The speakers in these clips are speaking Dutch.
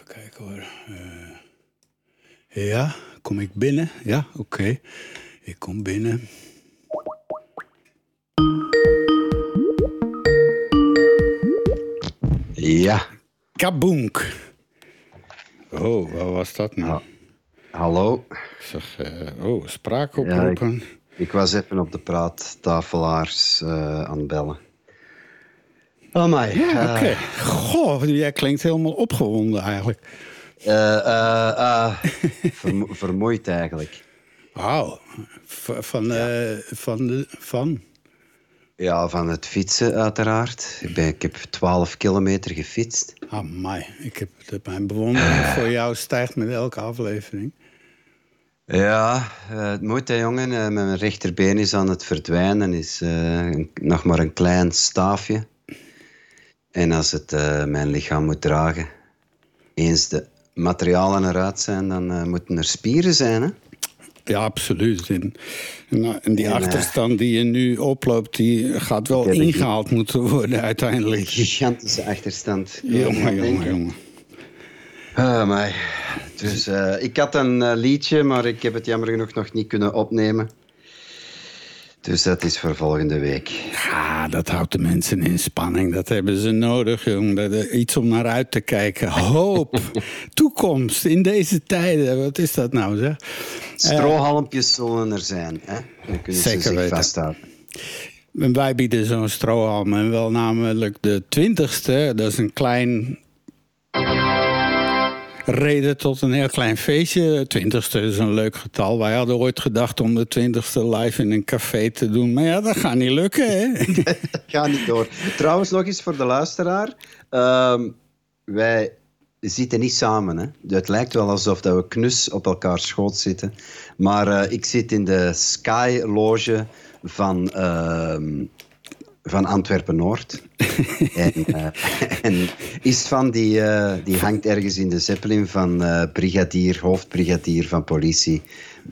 Even kijken hoor. Eh, ja, kom ik binnen? Ja, oké. Ik kom binnen. Ja. Kaboenk. Oh, wat was dat nou? Ha- Hallo. Ik zeg, eh, oh, spraakoproepen. Ja, Ik was even op de praattafelaars eh aan het bellen. Oh my. Ja, oké. Goh, jij klinkt helemaal opgewonden eigenlijk. Eh, eh, eh, vermo- vermoeid eigenlijk. Wauw. Van, eh, van, de, van? Ja, van het fietsen uiteraard. Ik, ben, ik heb 12 kilometer gefietst. Amai, ik heb de- mijn bewondering voor jou stijgt met elke aflevering. Ja, het moet hè, jongen. Mijn rechterbeen is aan het verdwijnen. Is nog maar een klein staafje. En als het eh, mijn lichaam moet dragen, eens de materialen eruit zijn, dan eh, moeten er spieren zijn. Hè? Ja, absoluut. En, en, die En, eh, achterstand die je nu oploopt, die gaat wel ik- ingehaald moeten worden uiteindelijk. Gigantische achterstand. Jongen, jongen, jongen. Ah, maar. Dus eh, ik had een eh, liedje, maar ik heb het jammer genoeg nog niet kunnen opnemen. Dus dat is voor volgende week. Ja, dat houdt de mensen in spanning. Dat hebben ze nodig, jong. Eh, iets om naar uit te kijken. Hoop, toekomst in deze tijden. Wat is dat nou, zeg? Strohalmpjes zullen er zijn. Hè? Dan kunnen Zeker ze zich weten. vasthouden. En wij bieden zo'n strohalm. En wel namelijk de twintigste. Dat is een klein... Reden tot een heel klein feestje. Twintigste is een leuk getal. Wij hadden ooit gedacht om de twintigste live in een café te doen. Maar ja, dat gaat niet lukken, hè? Ga niet door. Trouwens, nog eens voor de luisteraar. Ehm, wij zitten niet samen. Hè? Het lijkt wel alsof dat we knus op elkaar schoot zitten. Maar eh, ik zit in de Sky Loge van, ehm, van Antwerpen-Noord. en, eh, en Istvan die, eh, die hangt ergens in de zeppelin van eh, brigadier, hoofdbrigadier van politie,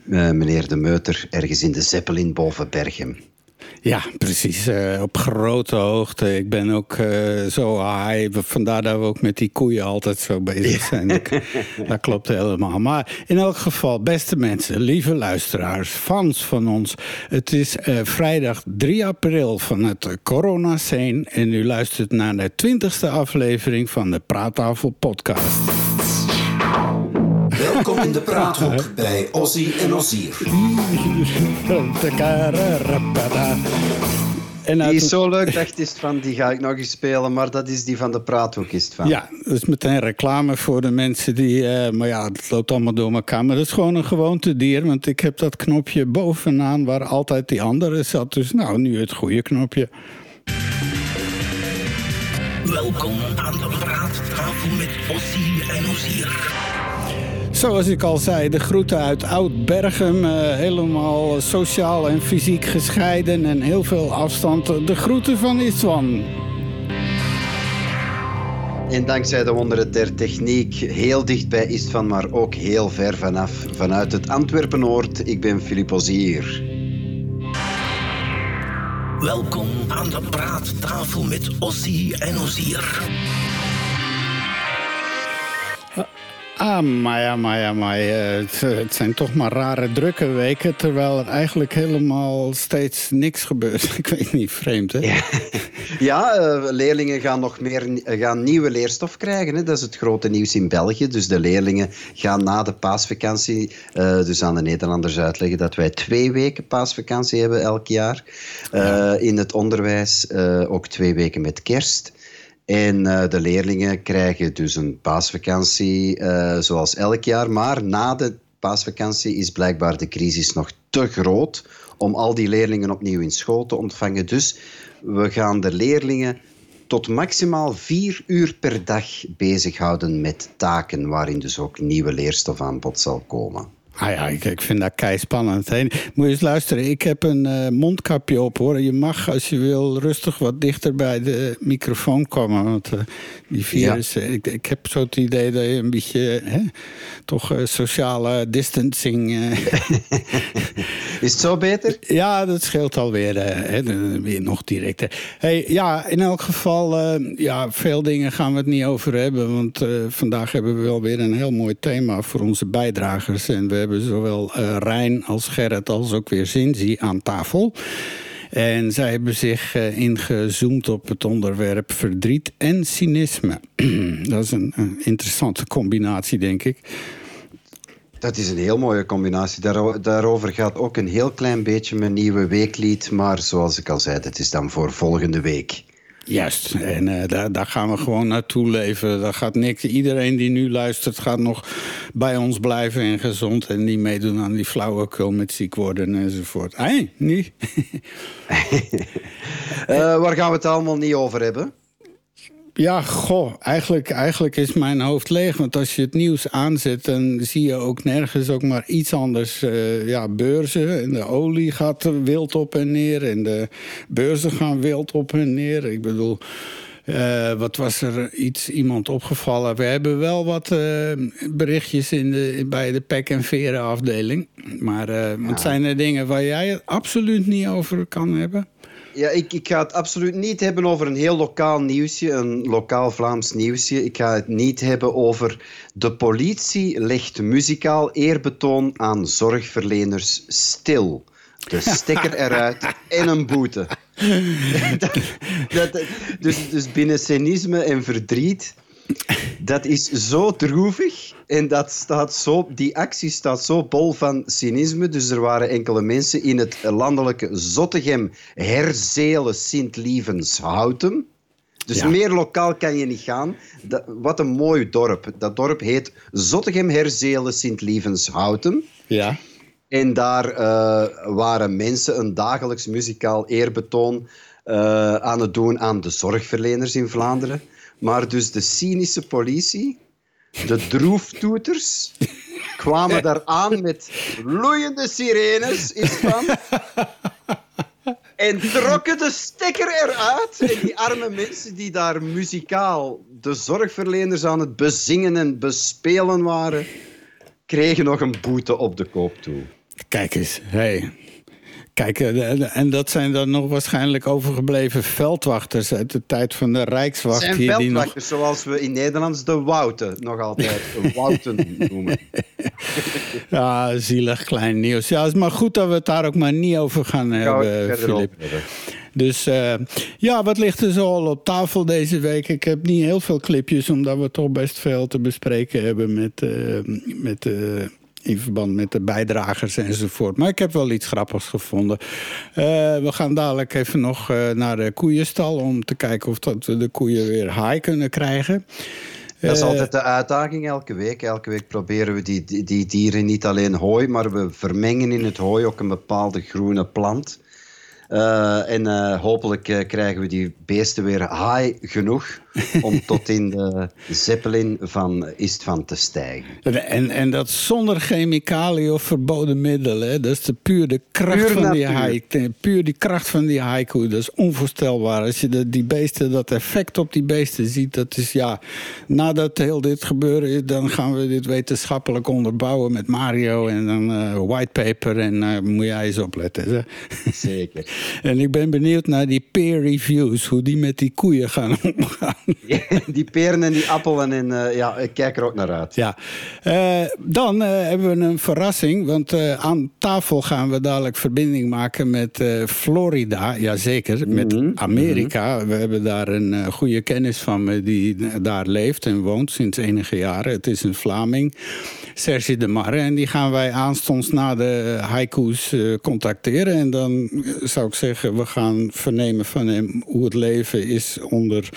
meneer De Meuter, ergens in de zeppelin boven Berchem. Ja, precies. eh, op grote hoogte. Ik ben ook eh, zo high. Vandaar dat we ook met die koeien altijd zo bezig zijn. Dat, dat klopt helemaal. Maar in elk geval, beste mensen, lieve luisteraars, fans van ons. Het is eh, vrijdag 3 april van het Corona Scene. En u luistert naar de twintigste aflevering van de Praattafel podcast. Welkom in de praathoek bij Ozzy en Ozier. En Die is zo leuk, dacht is van, die ga ik nog eens spelen, maar dat is die van de praathoek is het van. Ja, dat is meteen reclame voor de mensen die... eh, maar ja, het loopt allemaal door elkaar. Maar dat is gewoon een gewoontedier. Want ik heb dat knopje bovenaan waar altijd die andere zat. Dus nou, nu het goede knopje. Welkom aan de praattafel met Ozzy en Ozier. Zoals ik al zei, de groeten uit Oud-Bergen. eh, helemaal sociaal en fysiek gescheiden en heel veel afstand. De groeten van Istvan. En dankzij de wonderen der techniek heel dichtbij is het van, maar ook heel ver vanaf. Vanuit het Antwerpen-Noord, ik ben Filip Ozier. Welkom aan de praattafel met Ozzy en Ozier. Ah, maar ja, maar ja, maar eh, het, het zijn toch maar rare drukke weken... terwijl er eigenlijk helemaal steeds niks gebeurt. Ik weet niet, vreemd, hè? Ja, eh, leerlingen gaan nog meer gaan nieuwe leerstof krijgen. Hè. Dat is het grote nieuws in België. Dus de leerlingen gaan na de paasvakantie eh, dus aan de Nederlanders uitleggen dat wij twee weken paasvakantie hebben elk jaar. Eh, in het onderwijs eh, ook twee weken met kerst. En eh, de leerlingen krijgen dus een paasvakantie eh, zoals elk jaar. Maar na de paasvakantie is blijkbaar de crisis nog te groot om al die leerlingen opnieuw in school te ontvangen. Dus we gaan de leerlingen tot maximaal vier uur per dag bezighouden met taken waarin dus ook nieuwe leerstof aan bod zal komen. Ah ja, ik, ik vind dat kei spannend. Hè. Moet je eens luisteren, ik heb een eh, mondkapje op hoor. Je mag als je wil rustig wat dichter bij de microfoon komen. Want eh, die virus, eh, ik, ik heb zo het idee dat je een beetje hè, toch sociale distancing. Is het zo beter? Ja, dat scheelt alweer hè, weer nog directer. Hey, ja, in elk geval, ja, veel dingen gaan we het niet over hebben. Want vandaag hebben we wel weer een heel mooi thema voor onze bijdragers. En we hebben zowel Rijn als Gerrit als ook weer Zinzi aan tafel. En zij hebben zich uh, ingezoomd op het onderwerp verdriet en cynisme. Dat is een, interessante combinatie, denk ik. Dat is een heel mooie combinatie. Daar, daarover gaat ook een heel klein beetje mijn nieuwe weeklied. Maar zoals ik al zei, het is dan voor volgende week. Juist, en uh, daar, daar, gaan we gewoon naartoe leven. Daar gaat niks. Iedereen die nu luistert gaat nog bij ons blijven en gezond. En niet meedoen aan die flauwekul met ziek worden enzovoort. Hé, niet? uh, waar gaan we het allemaal niet over hebben? Ja, goh, eigenlijk, eigenlijk is mijn hoofd leeg. Want als je het nieuws aanzet, dan zie je ook nergens ook maar iets anders. Uh, ja, beurzen en de olie gaat wild op en neer. En de beurzen gaan wild op en neer. Ik bedoel, uh, wat was er iets, iemand opgevallen? We hebben wel wat uh, berichtjes in de, bij de pek- en veren afdeling. Maar ja. het zijn er dingen waar jij het absoluut niet over kan hebben? Ja, ik, ik ga het absoluut niet hebben over een heel lokaal nieuwsje, een lokaal Vlaams nieuwsje. Ik ga het niet hebben over de politie legt muzikaal eerbetoon aan zorgverleners stil. De stekker eruit en een boete. dat, dat, dus, dus binnen cynisme en verdriet dat is zo droevig en dat staat zo, die actie staat zo bol van cynisme. Dus er waren enkele mensen in het landelijke Zottegem, Herzelen, Sint-Lievenshouten. Dus ja. meer lokaal kan je niet gaan. Dat, wat een mooi dorp. Dat dorp heet Zottegem, Herzelen, Sint-Lievenshouten. Ja. En daar uh, waren mensen een dagelijks muzikaal eerbetoon uh, aan het doen aan de zorgverleners in Vlaanderen. Maar dus de cynische politie, de droeftoeters, kwamen daar aan met loeiende sirenes, is van. En trokken de stekker eruit. En die arme mensen die daar muzikaal de zorgverleners aan het bezingen en bespelen waren, kregen nog een boete op de koop toe. Kijk eens, hey, Kijk, eh, en dat zijn dan nog waarschijnlijk overgebleven veldwachters uit de tijd van de Rijkswacht. zijn hier, veldwachters, nog... zoals we in Nederlands de wouten nog altijd wouten noemen. ja, zielig klein nieuws. Ja, het is maar goed dat we het daar ook maar niet over gaan hebben, Filip. Dus uh, ja, wat ligt er zo al op tafel deze week? Ik heb niet heel veel clipjes, omdat we toch best veel te bespreken hebben met, uh, met uh, in verband met de bijdragers enzovoort. Maar ik heb wel iets grappigs gevonden. Uh, we gaan dadelijk even nog uh, naar de koeienstal... om te kijken of dat we de koeien weer high kunnen krijgen. Dat is altijd de uitdaging elke week. Elke week proberen we die, die, die dieren niet alleen hooi... maar we vermengen in het hooi ook een bepaalde groene plant... Uh, en uh, hopelijk uh, krijgen we die beesten weer high genoeg om tot in de zeppelin van Istvan te stijgen. En, en dat zonder chemicaliën of verboden middelen. Hè? Dat is de puur de kracht Puur van die haiku. Puur die kracht van die haiku. Dat is onvoorstelbaar. Als je de, die beesten, dat effect op die beesten ziet, dat is ja. Nadat heel dit gebeuren is, dan gaan we dit wetenschappelijk onderbouwen met Mario en dan uh, whitepaper. En uh, moet jij eens opletten. Hè? Zeker. En ik ben benieuwd naar die peer reviews, hoe die met die koeien gaan omgaan. die peren en die appelen, en uh, ja, ik kijk er ook naar uit. Ja, uh, dan uh, hebben we een verrassing, want aan tafel gaan we dadelijk verbinding maken met Florida, jazeker, met Mhm, Amerika. We hebben daar een goede kennis van die daar leeft en woont sinds enige jaren. Het is een Vlaming, Serge de Marre, en die gaan wij aanstonds na de haiku's contacteren. En dan zou ik zeggen, we gaan vernemen van hem hoe het leven is onder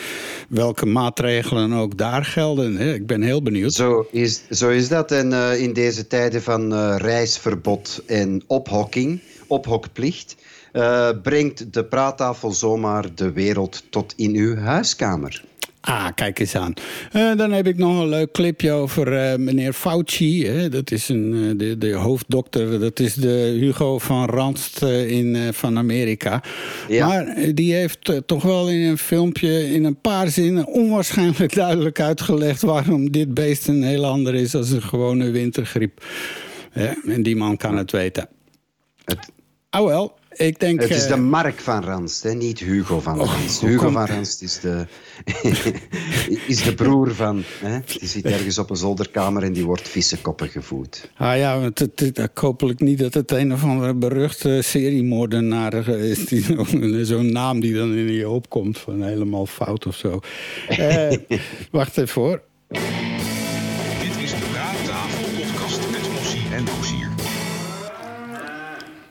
welke maatregelen ook daar gelden. Hè? Ik ben heel benieuwd. Zo is, zo is dat. En uh, in deze tijden van uh, reisverbod en ophokking, ophokplicht, uh, brengt de praattafel zomaar de wereld tot in uw huiskamer. Ah, kijk eens aan. Uh, dan heb ik nog een leuk clipje over uh, meneer Fauci. Hè? Dat is een, uh, de, de, hoofddokter. Dat is de Hugo van Ranst in, van Amerika. Ja. Maar die heeft toch wel in een filmpje in een paar zinnen onwaarschijnlijk duidelijk uitgelegd waarom dit beest een heel ander is dan een gewone wintergriep. Ja, en die man kan het weten. Het, Ah wel, ik denk... Het is de eh, Mark van Ranst, hè, niet Hugo van Oh, Ranst. Hugo kom- van Ranst is de, is de broer van... Hè? Die zit ergens op een zolderkamer en die wordt vissenkoppen gevoed. Ah ja, want het, het, ik hopelijk niet dat het een of andere beruchte seriemoordenaar is. Die zo'n naam die dan in je opkomt van helemaal fout of zo. Eh, wacht even hoor. Dit is de Praattafel podcast met Ossie en.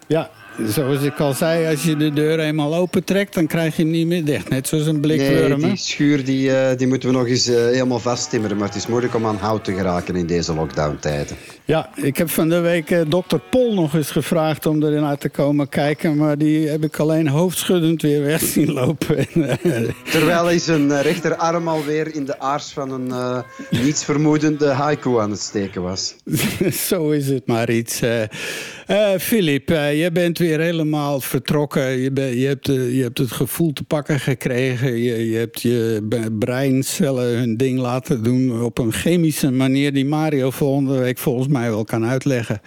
Ja, zoals ik al zei, als je de deur eenmaal opentrekt, dan krijg je hem niet meer dicht. Net zoals een Nee, blikworm. hè? die schuur die, eh, die moeten we nog eens eh, helemaal vasttimmeren. Maar het is moeilijk om aan hout te geraken in deze lockdown-tijden. Ja, ik heb van de week eh, dokter Pol nog eens gevraagd om erin uit te komen kijken. Maar die heb ik alleen hoofdschuddend weer weg zien lopen. En, Terwijl hij zijn rechterarm alweer in de aars van een nietsvermoedende haiku aan het steken was. Zo is het maar iets. Eh Filip, eh, je bent weer helemaal vertrokken. Je, je, hebt, eh, je hebt het gevoel te pakken gekregen. Je, je hebt je breincellen hun ding laten doen op een chemische manier... die Mario volgende week volgens mij wel kan uitleggen.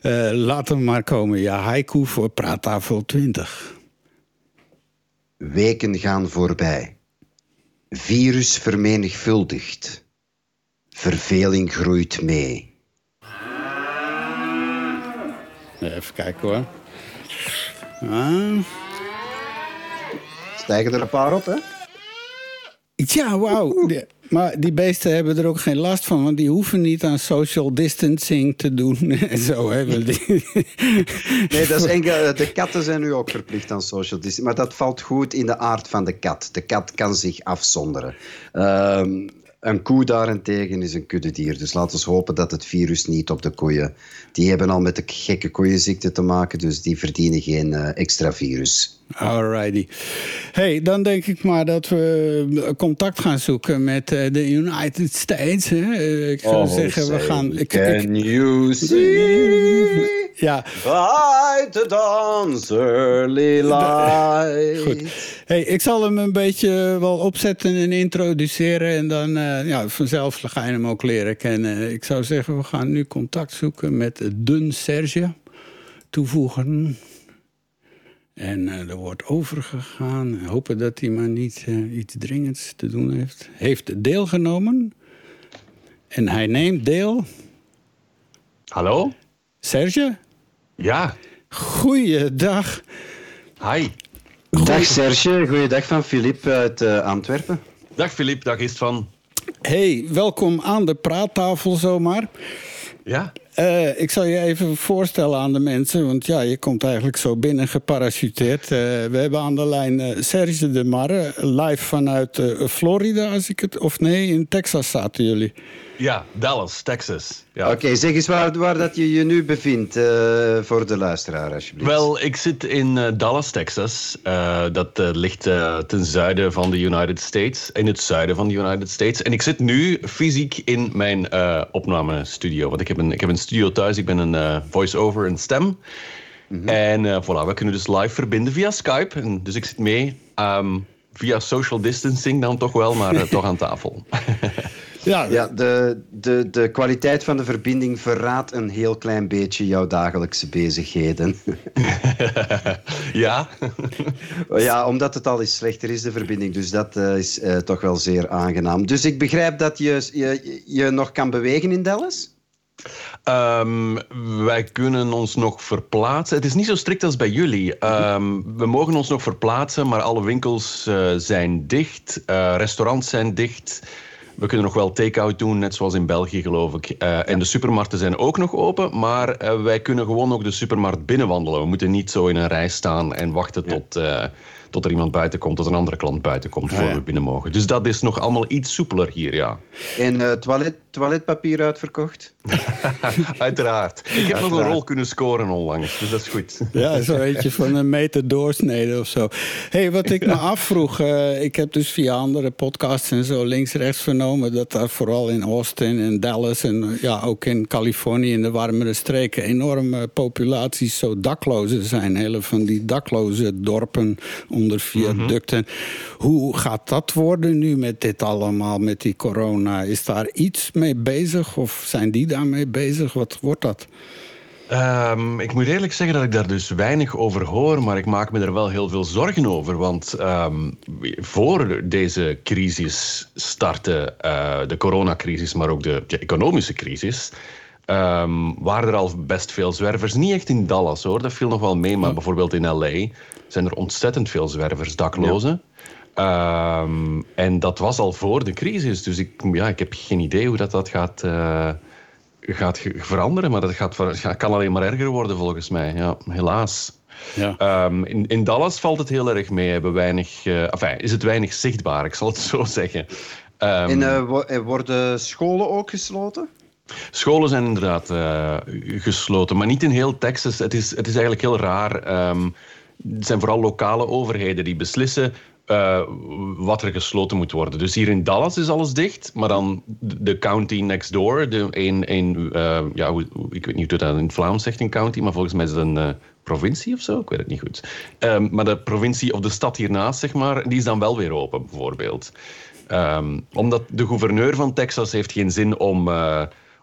Eh laten we maar komen. Ja, haiku voor praattafel 20. Weken gaan voorbij. Virus vermenigvuldigt. Verveling groeit mee. Even kijken hoor. Ah. Stijgen er een paar op, hè? Ja, wauw. Maar die beesten hebben er ook geen last van, want die hoeven niet aan social distancing te doen en zo. Hè. want die- Nee, dat is enkel, de katten zijn nu ook verplicht aan social distancing. Maar dat valt goed in de aard van de kat. De kat kan zich afzonderen. Ehm, een koe daarentegen is een kuddedier. Dus laten we hopen dat het virus niet op de koeien... Die hebben al met de gekke koeienziekte te maken, dus die verdienen geen eh, extra virus. Alrighty. Hey, dan denk ik maar dat we contact gaan zoeken met eh, de United States. Hè. Eh, Ik zou zeggen, we gaan. Ik, ik- Can you see ja, light the dawn's early light? goed. Hey, ik zal hem een beetje wel opzetten en introduceren. En dan eh, ja, vanzelf ga je hem ook leren kennen. Ik zou zeggen, we gaan nu contact zoeken met Dun Serge. Toevoegen. En eh, er wordt overgegaan. Hopen dat hij maar niet eh, iets dringends te doen heeft. Heeft deelgenomen. En hij neemt deel. Hallo? Serge, Ja, goeiedag. hi. Dag Serge, goeiedag van Philippe uit eh, Antwerpen. Dag Filip, dag is het van. Hey, welkom aan de praattafel zomaar. Ja? Eh, ik zal je even voorstellen aan de mensen, want ja, je komt eigenlijk zo binnen geparachuteerd. Eh, we hebben aan de lijn eh, Serge de Marre, live vanuit Florida, als ik het. Of nee, in Texas zaten jullie. Ja, Dallas, Texas. Ja. Oké, zeg eens waar, waar dat je je nu bevindt eh, voor de luisteraar, alsjeblieft. Wel, ik zit in eh, Dallas, Texas. Eh, dat ligt ten zuiden van de United States. In het zuiden van de United States. En ik zit nu fysiek in mijn opnamestudio. Want ik heb, een, ik heb een studio thuis. Ik ben een voice-over, een stem. En voilà, we kunnen dus live verbinden via Skype. En dus ik zit mee. ehm, via social distancing dan toch wel, maar toch aan tafel. Ja, Ja, de, de, de kwaliteit van de verbinding verraadt een heel klein beetje jouw dagelijkse bezigheden. ja. ja, omdat het al eens slechter is, de verbinding. Dus dat eh, is eh, toch wel zeer aangenaam. Dus ik begrijp dat je, je je nog kan bewegen in Dallas? Ehm, wij kunnen ons nog verplaatsen. Het is niet zo strikt als bij jullie. Ehm, we mogen ons nog verplaatsen, maar alle winkels eh, zijn dicht. Eh, restaurants zijn dicht. We kunnen nog wel take-out doen, net zoals in België, geloof ik. Eh, En de supermarkten zijn ook nog open, maar eh, wij kunnen gewoon nog de supermarkt binnenwandelen. We moeten niet zo in een rij staan en wachten tot, eh, tot er iemand buiten komt, tot een andere klant buiten komt, voor ja. we binnen mogen. Dus dat is nog allemaal iets soepeler hier, ja. En eh, toilet, toiletpapier uitverkocht? Uiteraard. Ik heb nog een rol kunnen scoren onlangs, dus dat is goed. Ja, zo eentje van een meter doorsnede of zo. hey, wat ik me afvroeg, eh, ik heb dus via andere podcasts en zo links-rechts vernomen dat daar vooral in Austin en Dallas en eh, ja, ook in Californië in de warmere streken enorme populaties zo daklozen zijn. Hele van die dakloze dorpen onder viaducten. Hoe gaat dat worden nu met dit allemaal, met die corona? Is daar iets mee bezig of zijn die daarmee bezig? Wat wordt dat? Ehm, ik moet eerlijk zeggen dat ik daar dus weinig over hoor, maar ik maak me er wel heel veel zorgen over. Want ehm, voor deze crisis startte, eh, de coronacrisis, maar ook de, de economische crisis, ehm, waren er al best veel zwervers. Niet echt in Dallas hoor, dat viel nog wel mee, maar bijvoorbeeld in LA zijn er ontzettend veel zwervers, daklozen. Ehm, en dat was al voor de crisis, dus ik, ja, ik heb geen idee hoe dat, dat gaat. eh, gaat veranderen, maar dat gaat, kan alleen maar erger worden volgens mij. Ja, helaas. Ja. Ehm, in, in Dallas valt het heel erg mee. Hebben weinig, enfin, is het weinig zichtbaar, ik zal het zo zeggen. En eh, worden scholen ook gesloten? Scholen zijn inderdaad gesloten, maar niet in heel Texas. Het is, het is eigenlijk heel raar. Het zijn vooral lokale overheden die beslissen eh, wat er gesloten moet worden. Dus hier in Dallas is alles dicht, maar dan de county next door, de een, een, eh, ja, ik weet niet hoe dat in het Vlaams zegt, een county, maar volgens mij is het een eh, provincie of zo, ik weet het niet goed. Ehm, maar de provincie of de stad hiernaast, zeg maar, die is dan wel weer open, bijvoorbeeld. Ehm, omdat de gouverneur van Texas heeft geen zin om,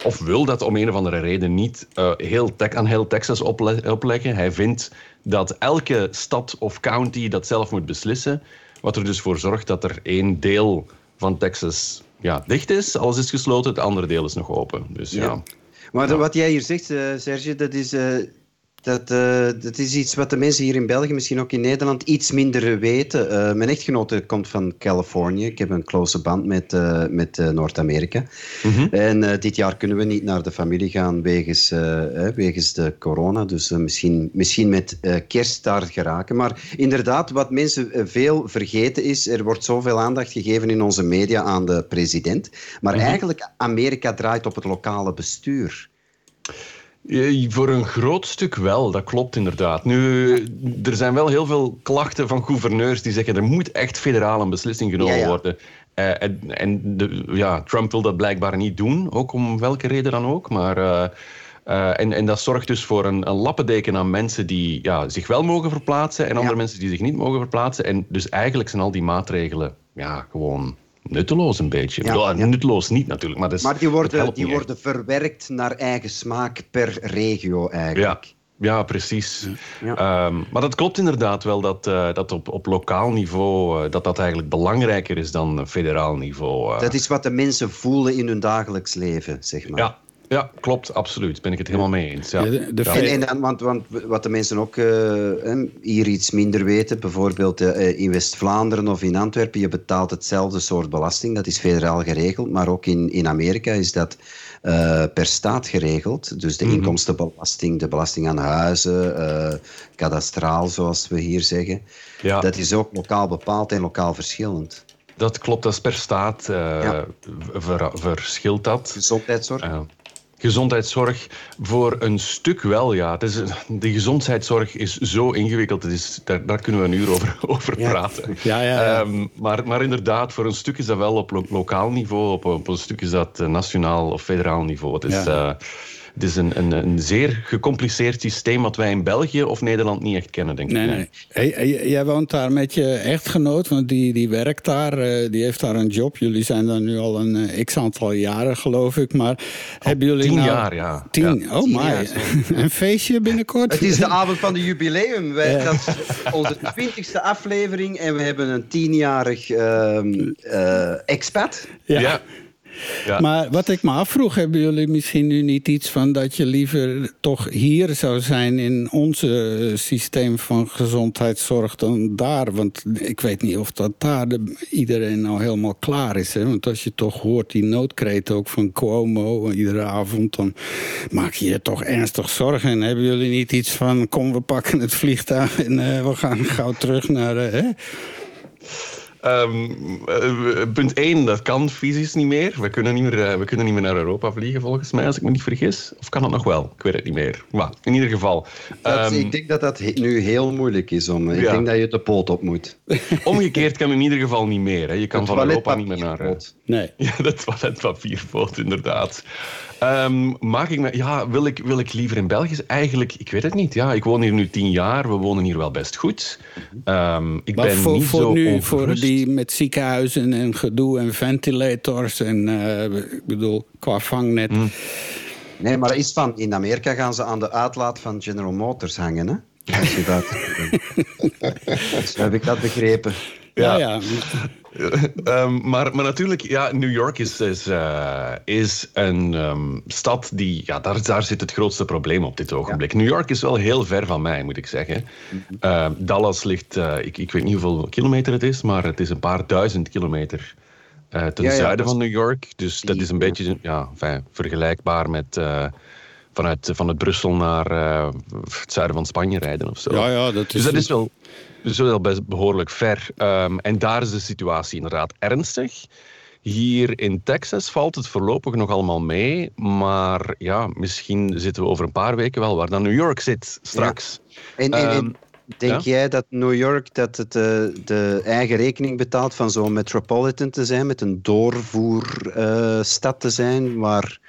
of wil dat om een of andere reden niet, eh, heel aan heel Texas ople- opleggen. Hij vindt dat elke stad of county dat zelf moet beslissen. Wat er dus voor zorgt dat er één deel van Texas ja, dicht is, alles is gesloten, het andere deel is nog open. Dus ja. Ja. Maar wat jij hier zegt, eh, Serge, dat is, eh, dat, eh, dat is iets wat de mensen hier in België, misschien ook in Nederland, iets minder weten. Eh, mijn echtgenote komt van Californië. Ik heb een close band met, eh, met Noord-Amerika. En eh, dit jaar kunnen we niet naar de familie gaan wegens, eh, wegens de corona. Dus misschien, misschien met kerst daar geraken. Maar inderdaad, wat mensen veel vergeten is, er wordt zoveel aandacht gegeven in onze media aan de president. Maar eigenlijk, Amerika draait op het lokale bestuur. Eh, Voor een groot stuk wel, dat klopt inderdaad. Nu, er zijn wel heel veel klachten van gouverneurs die zeggen er moet echt federaal een beslissing genomen Ja, ja. worden. Eh, en en de, ja, Trump wil dat blijkbaar niet doen, ook om welke reden dan ook. Maar, eh, en, en dat zorgt dus voor een, een lappendeken aan mensen die ja, zich wel mogen verplaatsen en andere Ja. mensen die zich niet mogen verplaatsen. En dus eigenlijk zijn al die maatregelen ja, gewoon nutteloos een beetje. Ja, Ja, ja. Nutteloos niet natuurlijk, maar, dat is- Maar die worden, die echt. worden verwerkt naar eigen smaak per regio eigenlijk. Ja, ja precies. Ja. Ehm, maar dat klopt inderdaad wel dat, eh, dat op, op lokaal niveau eh, dat dat eigenlijk belangrijker is dan federaal niveau. eh. Dat is wat de mensen voelen in hun dagelijks leven, zeg maar. ja, ja, klopt, absoluut. Ben ik het helemaal mee eens. Ja. De- de Ja. fe- En, en dan, want, want wat de mensen ook eh, eh, hier iets minder weten, bijvoorbeeld eh, in West-Vlaanderen of in Antwerpen, je betaalt hetzelfde soort belasting, dat is federaal geregeld, maar ook in, in Amerika is dat eh, per staat geregeld. Dus de Mhm. inkomstenbelasting, de belasting aan huizen, eh, kadastraal zoals we hier zeggen, Ja. dat is ook lokaal bepaald en lokaal verschillend. Dat klopt, dat is per staat eh, Ja. ver- verschilt dat. Gezondheidszorg. Gezondheidszorg voor een stuk wel, ja. Het is, de gezondheidszorg is zo ingewikkeld, het is, daar, daar kunnen we een uur over, over Ja. praten. Ja, ja, ja. Ehm, maar, maar inderdaad, voor een stuk is dat wel op lo- lokaal niveau, op, op een stuk is dat eh, nationaal of federaal niveau. Het is, Ja. eh, het is een, een, een zeer gecompliceerd systeem wat wij in België of Nederland niet echt kennen, denk ik. Nee, nee. Hey, hey, jij woont daar met je echtgenoot, want die, die werkt daar, eh, die heeft daar een job. Jullie zijn daar nu al een eh, x aantal jaren, geloof ik. Maar hebben jullie tien nou... jaar, ja. Tien? Ja. Oh Tien my. een feestje binnenkort? Het is de avond van de jubileum. Wij, Dat is onze twintigste aflevering en we hebben een tienjarig ehm eh, expat. Ja. Ja. Maar wat ik me afvroeg, hebben jullie misschien nu niet iets van dat je liever toch hier zou zijn in onze systeem van gezondheidszorg dan daar? Want ik weet niet of dat daar de- iedereen nou helemaal klaar is. Hè? Want als je toch hoort die noodkreet ook van Cuomo iedere avond, dan maak je je toch ernstig zorgen. En hebben jullie niet iets van kom, we pakken het vliegtuig en eh, we gaan gauw terug naar. eh, hè? Ehm, eh, punt 1, dat kan fysisch niet meer. We kunnen niet meer, eh, we kunnen niet meer naar Europa vliegen, volgens mij, als ik me niet vergis. Of kan dat nog wel? Ik weet het niet meer. Maar in ieder geval. Dat, ehm, ik denk dat dat nu heel moeilijk is. Om, Ik Ja. denk dat je de poot op moet. omgekeerd kan in ieder geval niet meer. Hè. Je kan Het van Europa niet meer naar... eh. Nee. Ja, de toiletpapierpoot, inderdaad. Ehm, maak ik me, ja, wil ik, wil ik liever in België? Eigenlijk, ik weet het niet. Ja, ik woon hier nu tien jaar. We wonen hier wel best goed. Ehm, ik Maar ben voor, niet voor zo nu, voor die met ziekenhuizen en gedoe en ventilators en eh, ik bedoel, qua vangnet. Mm. Nee, maar is van, in Amerika gaan ze aan de uitlaat van General Motors hangen, hè? Als je dat... Zo heb ik dat begrepen. Ja, ja. Ehm, maar, maar natuurlijk, ja, New York is, is, eh, is een ehm, stad die, ja, daar, daar zit het grootste probleem op dit ogenblik. New York is wel heel ver van mij, moet ik zeggen. Ehm, Dallas ligt, eh, ik, ik weet niet hoeveel kilometer het is, maar het is een paar duizend kilometer eh, ten zuiden van New York. Dus dat is een beetje ja, vergelijkbaar met vanuit, vanuit Brussel naar het zuiden van Spanje rijden of zo. ja, ja, dat is... Dus dat is wel, dat is wel best behoorlijk ver. Ehm, en daar is de situatie inderdaad ernstig. Hier in Texas valt het voorlopig nog allemaal mee. Maar ja, misschien zitten we over een paar weken wel waar dan New York zit straks. En, en, en Ehm, denk ja? jij dat New York dat het, eh, de eigen rekening betaalt van zo'n metropolitan te zijn, met een doorvoerstad te zijn, waar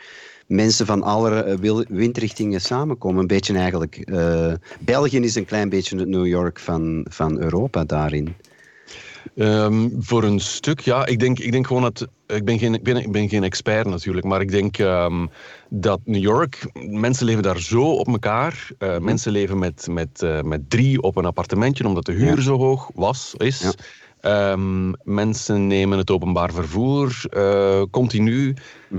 mensen van alle eh, windrichtingen samenkomen? Een beetje eigenlijk. eh, België is een klein beetje het New York van, van Europa daarin. Ehm, voor een stuk, ja. Ik denk, ik denk gewoon dat. Ik ben, geen, ik, ben, ik ben geen expert natuurlijk, maar ik denk ehm, dat New York. Mensen leven daar zo op elkaar. Eh, Mensen leven met, met, met drie op een appartementje, omdat de huur Ja. zo hoog was, is. Ja. Ehm, mensen nemen het openbaar vervoer eh, continu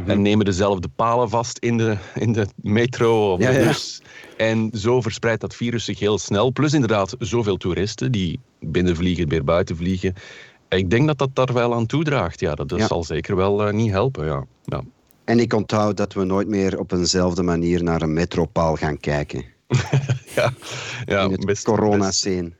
en nemen dezelfde palen vast in de, in de metro of Ja, de ja. bus. En zo verspreidt dat virus zich heel snel. Plus inderdaad zoveel toeristen die binnenvliegen, weer buiten vliegen. Ik denk dat dat daar wel aan toedraagt. Ja, dat, dat Ja. zal zeker wel eh, niet helpen. Ja. Ja. En ik onthoud dat we nooit meer op eenzelfde manier naar een metropaal gaan kijken. Ja, ja, in het best- corona-scene.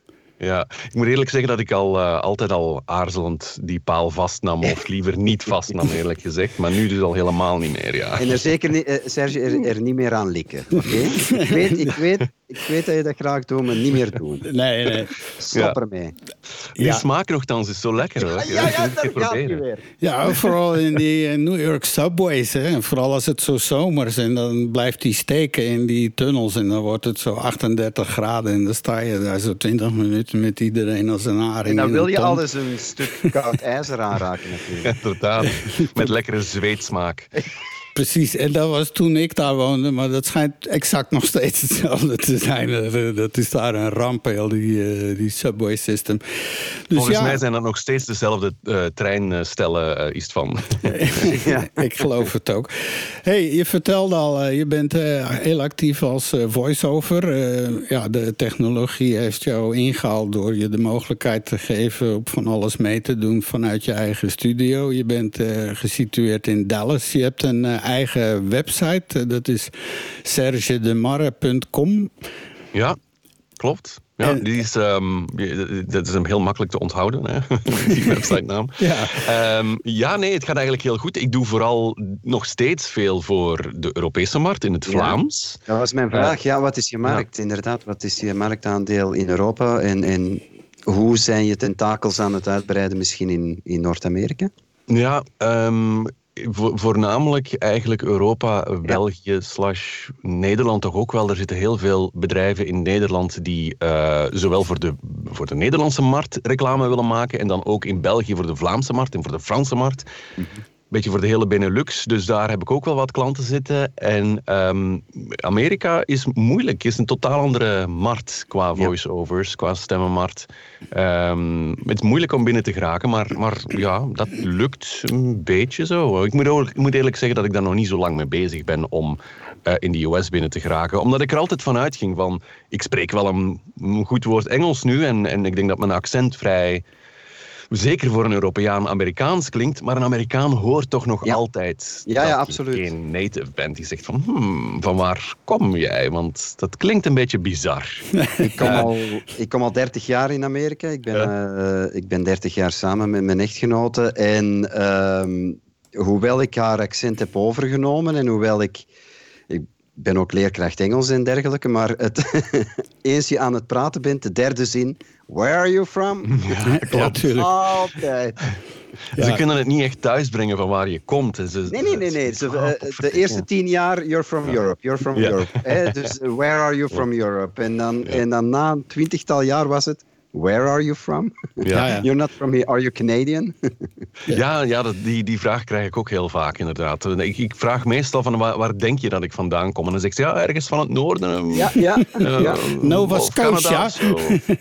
Ja, ik moet eerlijk zeggen dat ik al eh, altijd al aarzelend die paal vastnam, of liever niet vastnam, eerlijk gezegd. Maar nu dus al helemaal niet meer, ja. En er zeker niet, eh, Serge, er, er niet meer aan likken. Oké? ik, weet, ik, weet, ik weet dat je dat graag doet, maar niet meer doen. Nee, nee. Stop Ja. ermee. Die Ja. smaak nogthans is zo lekker, hoor. Ja, ja, het gaat weer. Ja, vooral in die eh, New York subways. Hè. Vooral als het zo zomers en dan blijft die steken in die tunnels. En dan wordt het zo 38 graden. En dan sta je daar zo 20 minuten met iedereen als een haring. En dan in wil je ton. al eens een stuk koud ijzer aanraken natuurlijk. Inderdaad, met lekkere zweetsmaak. Precies, en dat was toen ik daar woonde. Maar dat schijnt exact nog steeds hetzelfde te zijn. Dat, eh, Dat is daar een ramp, heel die, eh, die subway system. Dus Volgens ja, mij zijn dat nog steeds dezelfde eh, treinstellen, is het van. Ja. ik geloof het ook. hey, je vertelde al, je bent heel actief als voice-over. Ja, de technologie heeft jou ingehaald door je de mogelijkheid te geven... om van alles mee te doen vanuit je eigen studio. Je bent gesitueerd in Dallas. Je hebt een eigen website. eh, dat is sergedemarre.com. Ja, klopt. Ja, En- die is, ehm, dat is hem heel makkelijk te onthouden, hè? die website-naam. Ja. Ehm, ja, nee, het gaat eigenlijk heel goed. Ik doe vooral nog steeds veel voor de Europese markt in het Ja. Vlaams. Dat was mijn vraag. Ja, wat is je markt? Inderdaad, wat is je marktaandeel in Europa? En, en hoe zijn je tentakels aan het uitbreiden misschien in, in Noord-Amerika? Ja, ehm, vo- voornamelijk eigenlijk Europa, België slash Nederland toch ook wel. Er zitten heel veel bedrijven in Nederland die eh, zowel voor de, voor de Nederlandse markt reclame willen maken en dan ook in België voor de Vlaamse markt en voor de Franse markt. Beetje voor de hele Benelux, dus daar heb ik ook wel wat klanten zitten. En ehm, Amerika is moeilijk, is een totaal andere markt qua voice-overs, qua stemmenmarkt. Ehm, het is moeilijk om binnen te geraken, maar, maar ja, dat lukt een beetje zo. Ik moet, ook- ik moet eerlijk zeggen dat ik daar nog niet zo lang mee bezig ben om eh, in de US binnen te geraken. Omdat ik er altijd van uitging van, ik spreek wel een, een goed woord Engels nu en, en ik denk dat mijn accent vrij zeker voor een Europeaan Amerikaans klinkt, maar een Amerikaan hoort toch nog Ja. altijd Ja, ja, dat absoluut. je geen native bent. Die zegt van, hmm, van waar kom jij? Want dat klinkt een beetje bizar. Ik kom, al, ik kom al 30 jaar in Amerika. Ik ben, eh, ik ben 30 jaar samen met mijn echtgenote. En ehm, hoewel ik haar accent heb overgenomen en hoewel ik. Ik ben ook leerkracht Engels en dergelijke, maar het, eens je aan het praten bent, de derde zin. Where are you from? Ja, natuurlijk. Altijd. Ze kunnen het niet echt thuisbrengen van waar je komt. Ze- Nee, nee, nee. nee. Ze, Oh, eh, de eerste tien jaar, you're from Europe. You're from Ja. Europe. Hè? Dus where are you from Europe? En dan, en dan na een twintigtal jaar was het, Where are you from? Ja, ja. You're not from here. Are you Canadian? Ja, ja dat, die, die vraag krijg ik ook heel vaak, inderdaad. Ik, ik vraag meestal van waar, waar denk je dat ik vandaan kom? En dan zegt ze, ja, ergens van het noorden. ja, ja. ja. Nova Canada Scotia.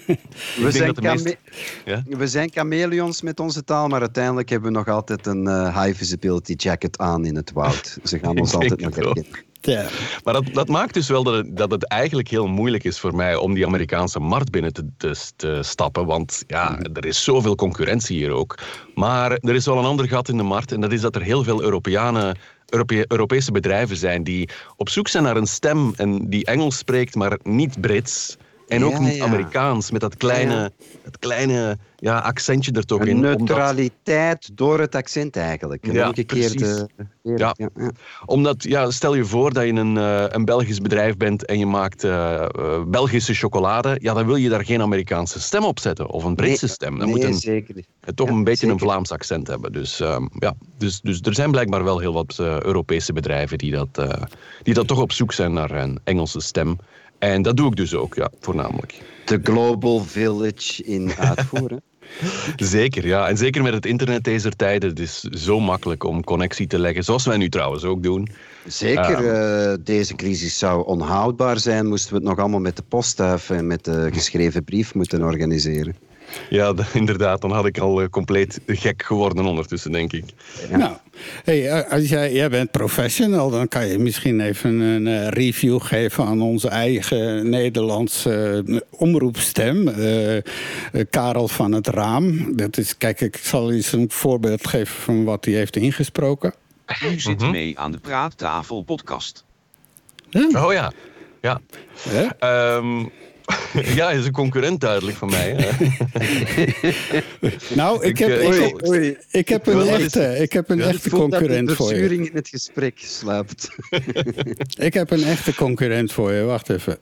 We, zijn Ja? we zijn chameleons met onze taal, maar uiteindelijk hebben we nog altijd een eh, high visibility jacket aan in het woud. Ze gaan ons altijd nog herkennen. Ja. Maar dat, dat maakt dus wel dat het, dat het eigenlijk heel moeilijk is voor mij om die Amerikaanse markt binnen te, te, te stappen. Want ja, er is zoveel concurrentie hier ook. Maar er is wel een ander gat in de markt. En dat is dat er heel veel Europeanen, Europe- Europese bedrijven zijn die op zoek zijn naar een stem en die Engels spreekt, maar niet Brits. En ook Ja, niet ja. Amerikaans, met dat kleine, Ja. dat kleine ja, accentje er toch Een in. omdat- neutraliteit door het accent eigenlijk. Ja, precies. wereld, Ja. Omdat, ja, stel je voor dat je een, eh, een Belgisch bedrijf bent en je maakt eh, eh, Belgische chocolade. Ja, dan wil je daar geen Amerikaanse stem op zetten of een Britse Nee, stem. Dan nee, moet een, zeker. het toch een beetje een. Vlaams accent hebben. Dus, ehm, ja, dus, dus er zijn blijkbaar wel heel wat Europese bedrijven die dat, die dat toch op zoek zijn naar een Engelse stem. En dat doe ik dus ook, ja, voornamelijk. De Global Village in uitvoeren. Zeker, ja. En zeker met het internet deze tijden. Het is zo makkelijk om connectie te leggen, zoals wij nu trouwens ook doen. Zeker, eh, deze crisis zou onhoudbaar zijn, moesten we het nog allemaal met de postduif en met de geschreven brief moeten organiseren. Ja, inderdaad. Dan had ik al eh, compleet gek geworden ondertussen, denk ik. Nou, hey, eh, als jij, jij bent professional, dan kan je misschien even een eh, review geven aan onze eigen Nederlandse omroepstem. Karel van het Raam. Dat is, kijk, ik zal eens een voorbeeld geven van wat hij heeft ingesproken. U zit Mhm. mee aan de Praattafel podcast. Oh ja. Ja. Hè? Ehm, ja, hij is een concurrent duidelijk van mij. hè. Nou, ik heb, eh, ik, oei, heb- oei. ik heb Wel, een echte, ik heb een Ja, echte concurrent voor je. in het gesprek sluipt. Ik heb een echte concurrent voor je. Wacht even.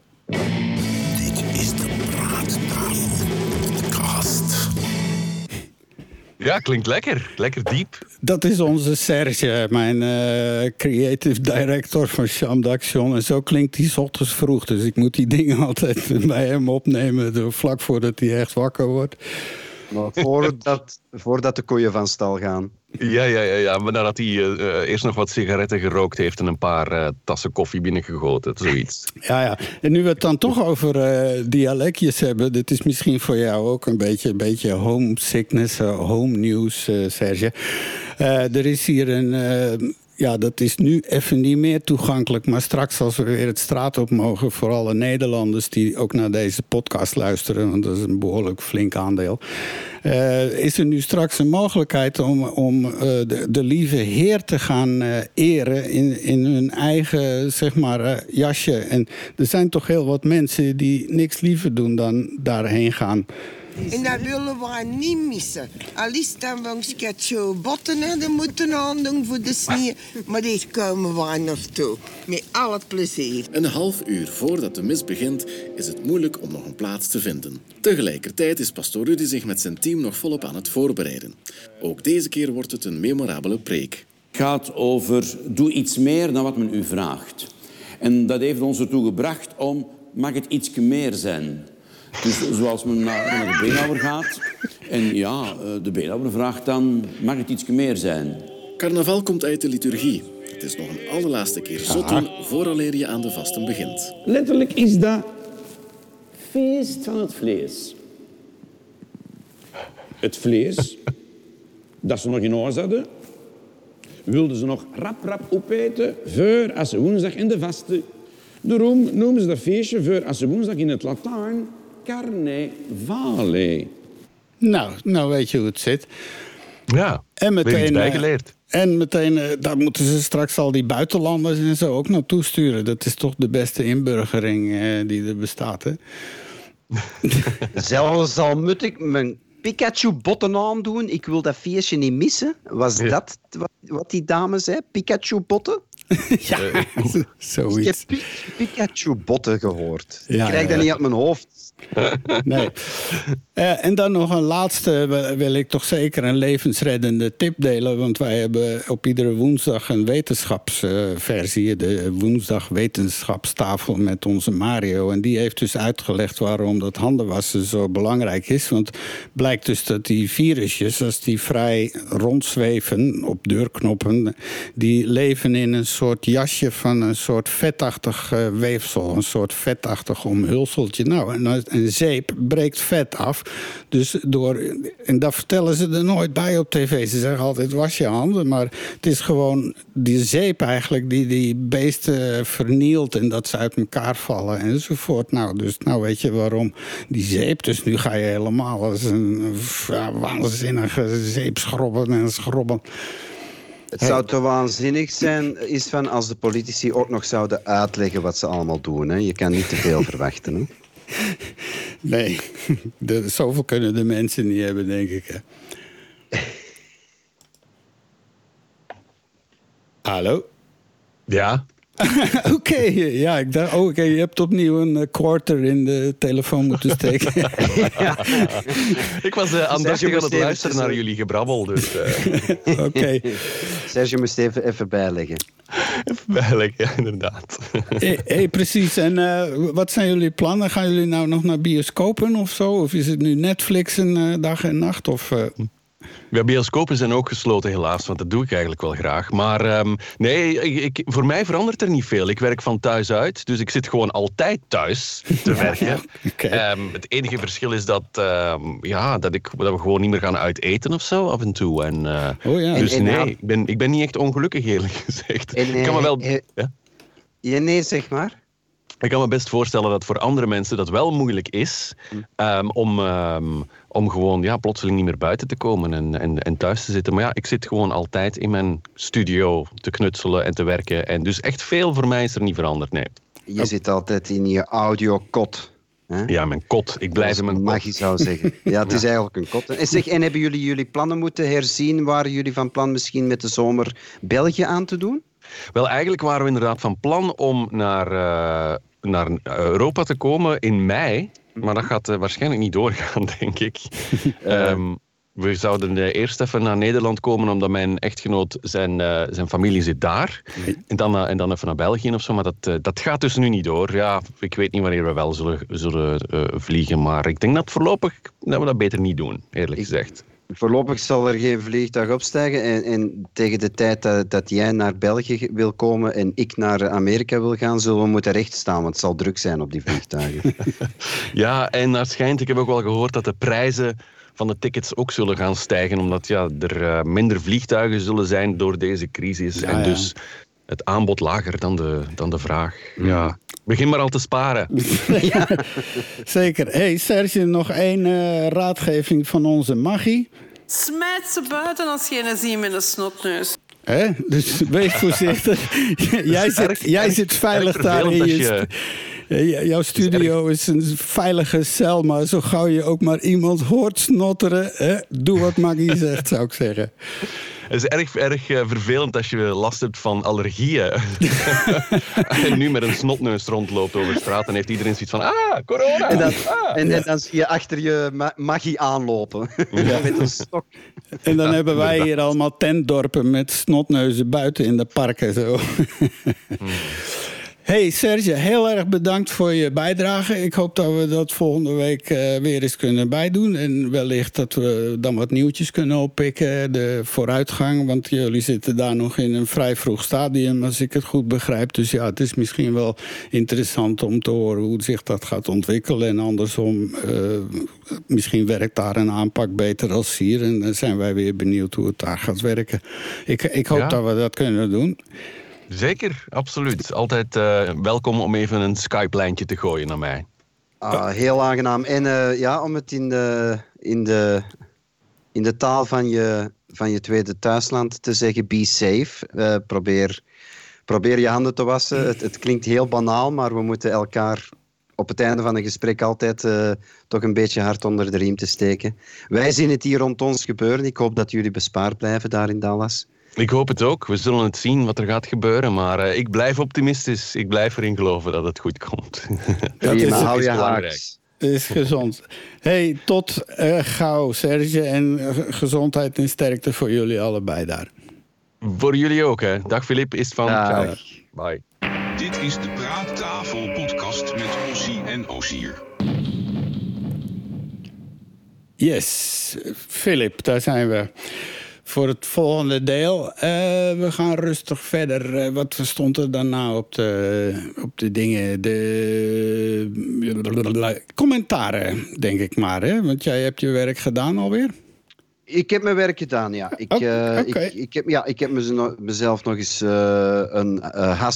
Ja, klinkt lekker. Lekker diep. Dat is onze Serge, mijn eh, creative director van d'Action. En zo klinkt hij ochtends vroeg. Dus ik moet die dingen altijd bij hem opnemen. Vlak voordat hij echt wakker wordt. Maar voordat, voordat de koeien van stal gaan. Ja, ja, ja, ja. Maar nadat hij eh, eh, eerst nog wat sigaretten gerookt heeft en een paar eh, tassen koffie binnengegoten. Zoiets. Ja, ja. En nu we het dan toch over eh, dialectjes hebben. Dit is misschien voor jou ook een beetje, een beetje homesickness, home news, Serge. Eh, er is hier een. Ja, dat is nu even niet meer toegankelijk. Maar straks, als we weer het straat op mogen. voor alle Nederlanders die ook naar deze podcast luisteren. want dat is een behoorlijk flink aandeel. eh, is er nu straks een mogelijkheid om, om eh, de, de lieve Heer te gaan eh, eren. In, in hun eigen zeg maar, jasje. En er zijn toch heel wat mensen die niks liever doen dan daarheen gaan. En dat willen we niet missen. Al is dan botten de moeten aandoen voor de sneeuw. Maar deze komen we naartoe. Met al het plezier. Een half uur voordat de mis begint is het moeilijk om nog een plaats te vinden. Tegelijkertijd is pastoor Rudy zich met zijn team nog volop aan het voorbereiden. Ook deze keer wordt het een memorabele preek. gaat over doe iets meer dan wat men u vraagt. En dat heeft ons ertoe gebracht om mag het iets meer zijn. Dus zoals men naar, naar de beenhouwer gaat en ja, eh, de beenhouwer vraagt dan mag het iets meer zijn. Carnaval komt uit de liturgie. Het is nog een allerlaatste keer zot doen vooraleer je aan de vasten begint. Letterlijk is dat feest van het vlees. Het vlees dat ze nog in huis hadden, wilden ze nog rap rap opeten voor als ze woensdag in de vasten. Daarom noemen ze dat feestje voor als ze woensdag in het Latijn carnevale. Nou, nou weet je hoe het zit. Ja, En meteen, eh, bijgeleerd. en meteen, eh, daar moeten ze straks al die buitenlanders en zo ook naartoe sturen. Dat is toch de beste inburgering eh, die er bestaat, hè? Zelfs al moet ik mijn Pikachu-botten aandoen, ik wil dat feestje niet missen. Was dat wat, wat die dame zei? Pikachu-botten? ja, Ik zoiets. heb Pi- Pikachu-botten gehoord. Ja, ik krijg ja. dat niet uit mijn hoofd. Nee. Eh, en dan nog een laatste wil- wil ik toch zeker een levensreddende tip delen. Want wij hebben op iedere woensdag een wetenschapsversie. de woensdag wetenschapstafel met onze Mario. En die heeft dus uitgelegd waarom dat handenwassen zo belangrijk is. Want blijkt dus dat die virusjes, als die vrij rondzweven op deurknoppen... die leven in een soort jasje van een soort vetachtig eh, weefsel. Een soort vetachtig omhulseltje. Nou, en een- zeep breekt vet af. Dus door, en dat vertellen ze er nooit bij op tv. Ze zeggen altijd, was je handen. Maar het is gewoon die zeep eigenlijk die die beesten vernielt... en dat ze uit elkaar vallen enzovoort. Nou, dus nou weet je waarom die zeep. Dus nu ga je helemaal als een ja, waanzinnige zeep schrobben en schrobben. Het zou te waanzinnig zijn is van als de politici ook nog zouden uitleggen wat ze allemaal doen. Hè. Je kan niet te veel verwachten. Hè. Nee, de, zoveel kunnen de mensen niet hebben, denk ik. Hè. Hallo? Ja, Oké, ja, ik dacht, oh, oké, je hebt opnieuw een eh, quarter in de telefoon moeten steken. ik was eh, aandachtig aan het luisteren naar jullie gebrabbel. Dus eh Oké. Sergio moest even, even bijleggen. eigenlijk, ja, inderdaad. Hé, hey, precies. En eh, wat zijn jullie plannen? Gaan jullie nou nog naar bioscopen of zo? Of is het nu Netflixen eh, dag en nacht? Of, eh, Ja, bioscopen zijn ook gesloten helaas, want dat doe ik eigenlijk wel graag. Maar ehm, nee, ik, ik- voor mij verandert er niet veel. Ik werk van thuis uit, dus ik zit gewoon altijd thuis te werken. Ehm, het enige verschil is dat, ehm, ja, dat, ik, dat we gewoon niet meer gaan uiteten of zo af en toe. En, eh, Oh ja. Dus En- en nee, ik ben, ik ben niet echt ongelukkig eerlijk gezegd. En, ik kan me eh, wel... eh, ja? Ja, nee, zeg maar. Ik kan me best voorstellen dat voor andere mensen dat wel moeilijk is ehm, om, ehm, om gewoon ja, plotseling niet meer buiten te komen en, en, en thuis te zitten. Maar ja, ik zit gewoon altijd in mijn studio te knutselen en te werken. En dus echt veel voor mij is er niet veranderd, nee. Je zit altijd in je audiokot. Hè? Ja, mijn kot. Ik blijf in mijn kot. Maggie zou zeggen. Ja, het is eigenlijk een kot. En, zeg, en hebben jullie jullie plannen moeten herzien? Waren jullie van plan misschien met de zomer België aan te doen? Wel, eigenlijk waren we inderdaad van plan om naar, eh, naar Europa te komen in mei. Maar dat gaat eh, waarschijnlijk niet doorgaan, denk ik. Ehm, we zouden eh, eerst even naar Nederland komen, omdat mijn echtgenoot zijn, eh, zijn familie zit daar. En dan, eh, en dan even naar België of zo. Maar dat, eh, dat gaat dus nu niet door. Ja, ik weet niet wanneer we wel zullen, zullen eh, vliegen. Maar ik denk dat voorlopig dat we dat beter niet doen, eerlijk gezegd. Voorlopig zal er geen vliegtuig opstijgen. En, en tegen de tijd dat, dat jij naar België wil komen en ik naar Amerika wil gaan, zullen we moeten rechtstaan. Want het zal druk zijn op die vliegtuigen. Ja, en naar schijnt, ik heb ook wel gehoord dat de prijzen van de tickets ook zullen gaan stijgen, omdat ja, er eh, minder vliegtuigen zullen zijn door deze crisis. Ja, en ja. dus het aanbod lager dan de, dan de vraag. Ja. Begin maar al te sparen. Zeker. hey, Serge, nog één eh, raadgeving van onze Maggie. Smijt ze buiten als je een ziet met een snotneus. Hè? Dus wees voorzichtig. jij zit, erg- jij erg- zit veilig daar in je... Jouw studio is een veilige cel, maar zo gauw je ook maar iemand hoort snotteren... Hè? doe wat Maggie zegt, zou ik zeggen. Het is erg, erg eh, vervelend als je last hebt van allergieën. en nu met een snotneus rondloopt over straat en heeft iedereen zoiets van... Ah, corona! En dan, Ah. en, en dan zie je achter je ma- Maggie aanlopen. Met een stok. En dan hebben wij hier allemaal tentdorpen met snotneuzen buiten in de parken. Zo. Hey Serge, heel erg bedankt voor je bijdrage. Ik hoop dat we dat volgende week eh, weer eens kunnen bijdoen. En wellicht dat we dan wat nieuwtjes kunnen oppikken. De vooruitgang, want jullie zitten daar nog in een vrij vroeg stadium, als ik het goed begrijp. Dus ja, het is misschien wel interessant om te horen hoe zich dat gaat ontwikkelen. En andersom, eh, misschien werkt daar een aanpak beter als hier. En dan zijn wij weer benieuwd hoe het daar gaat werken. Ik, ik hoop Ja. dat we dat kunnen doen. Zeker, absoluut. Altijd eh, welkom om even een Skype-lijntje te gooien naar mij. Ah, heel aangenaam. En eh, ja, om het in de, in de, in de taal van je, van je tweede thuisland te zeggen, be safe. Eh, probeer, probeer je handen te wassen. Het, het klinkt heel banaal, maar we moeten elkaar op het einde van een gesprek altijd toch een beetje hard onder de riem te steken. Wij zien het hier rond ons gebeuren. Ik hoop dat jullie bespaard blijven daar in Dallas. Ik hoop het ook. We zullen het zien wat er gaat gebeuren. Maar eh, ik blijf optimistisch. Ik blijf erin geloven dat het goed komt. Dat is, hou je belangrijk. haaks. is gezond. hey, tot eh, gauw, Serge. En eh, gezondheid en sterkte voor jullie allebei daar. Voor jullie ook, hè. Dag Filip, is van. Dag. Ciao. Bye. Dit is de Praattafel podcast met Ossie en Osier. Yes, Philip, daar zijn we. Voor het volgende deel. Eh, we gaan rustig verder. Eh, wat stond er dan nou op de, op de dingen? De commentaren, denk ik maar. Hè? Want jij hebt je werk gedaan alweer. Ik heb mijn werk gedaan, ja. Ik, eh, ik, ik, heb, ja, ik heb mez- mezelf nog eens... eh, een uh,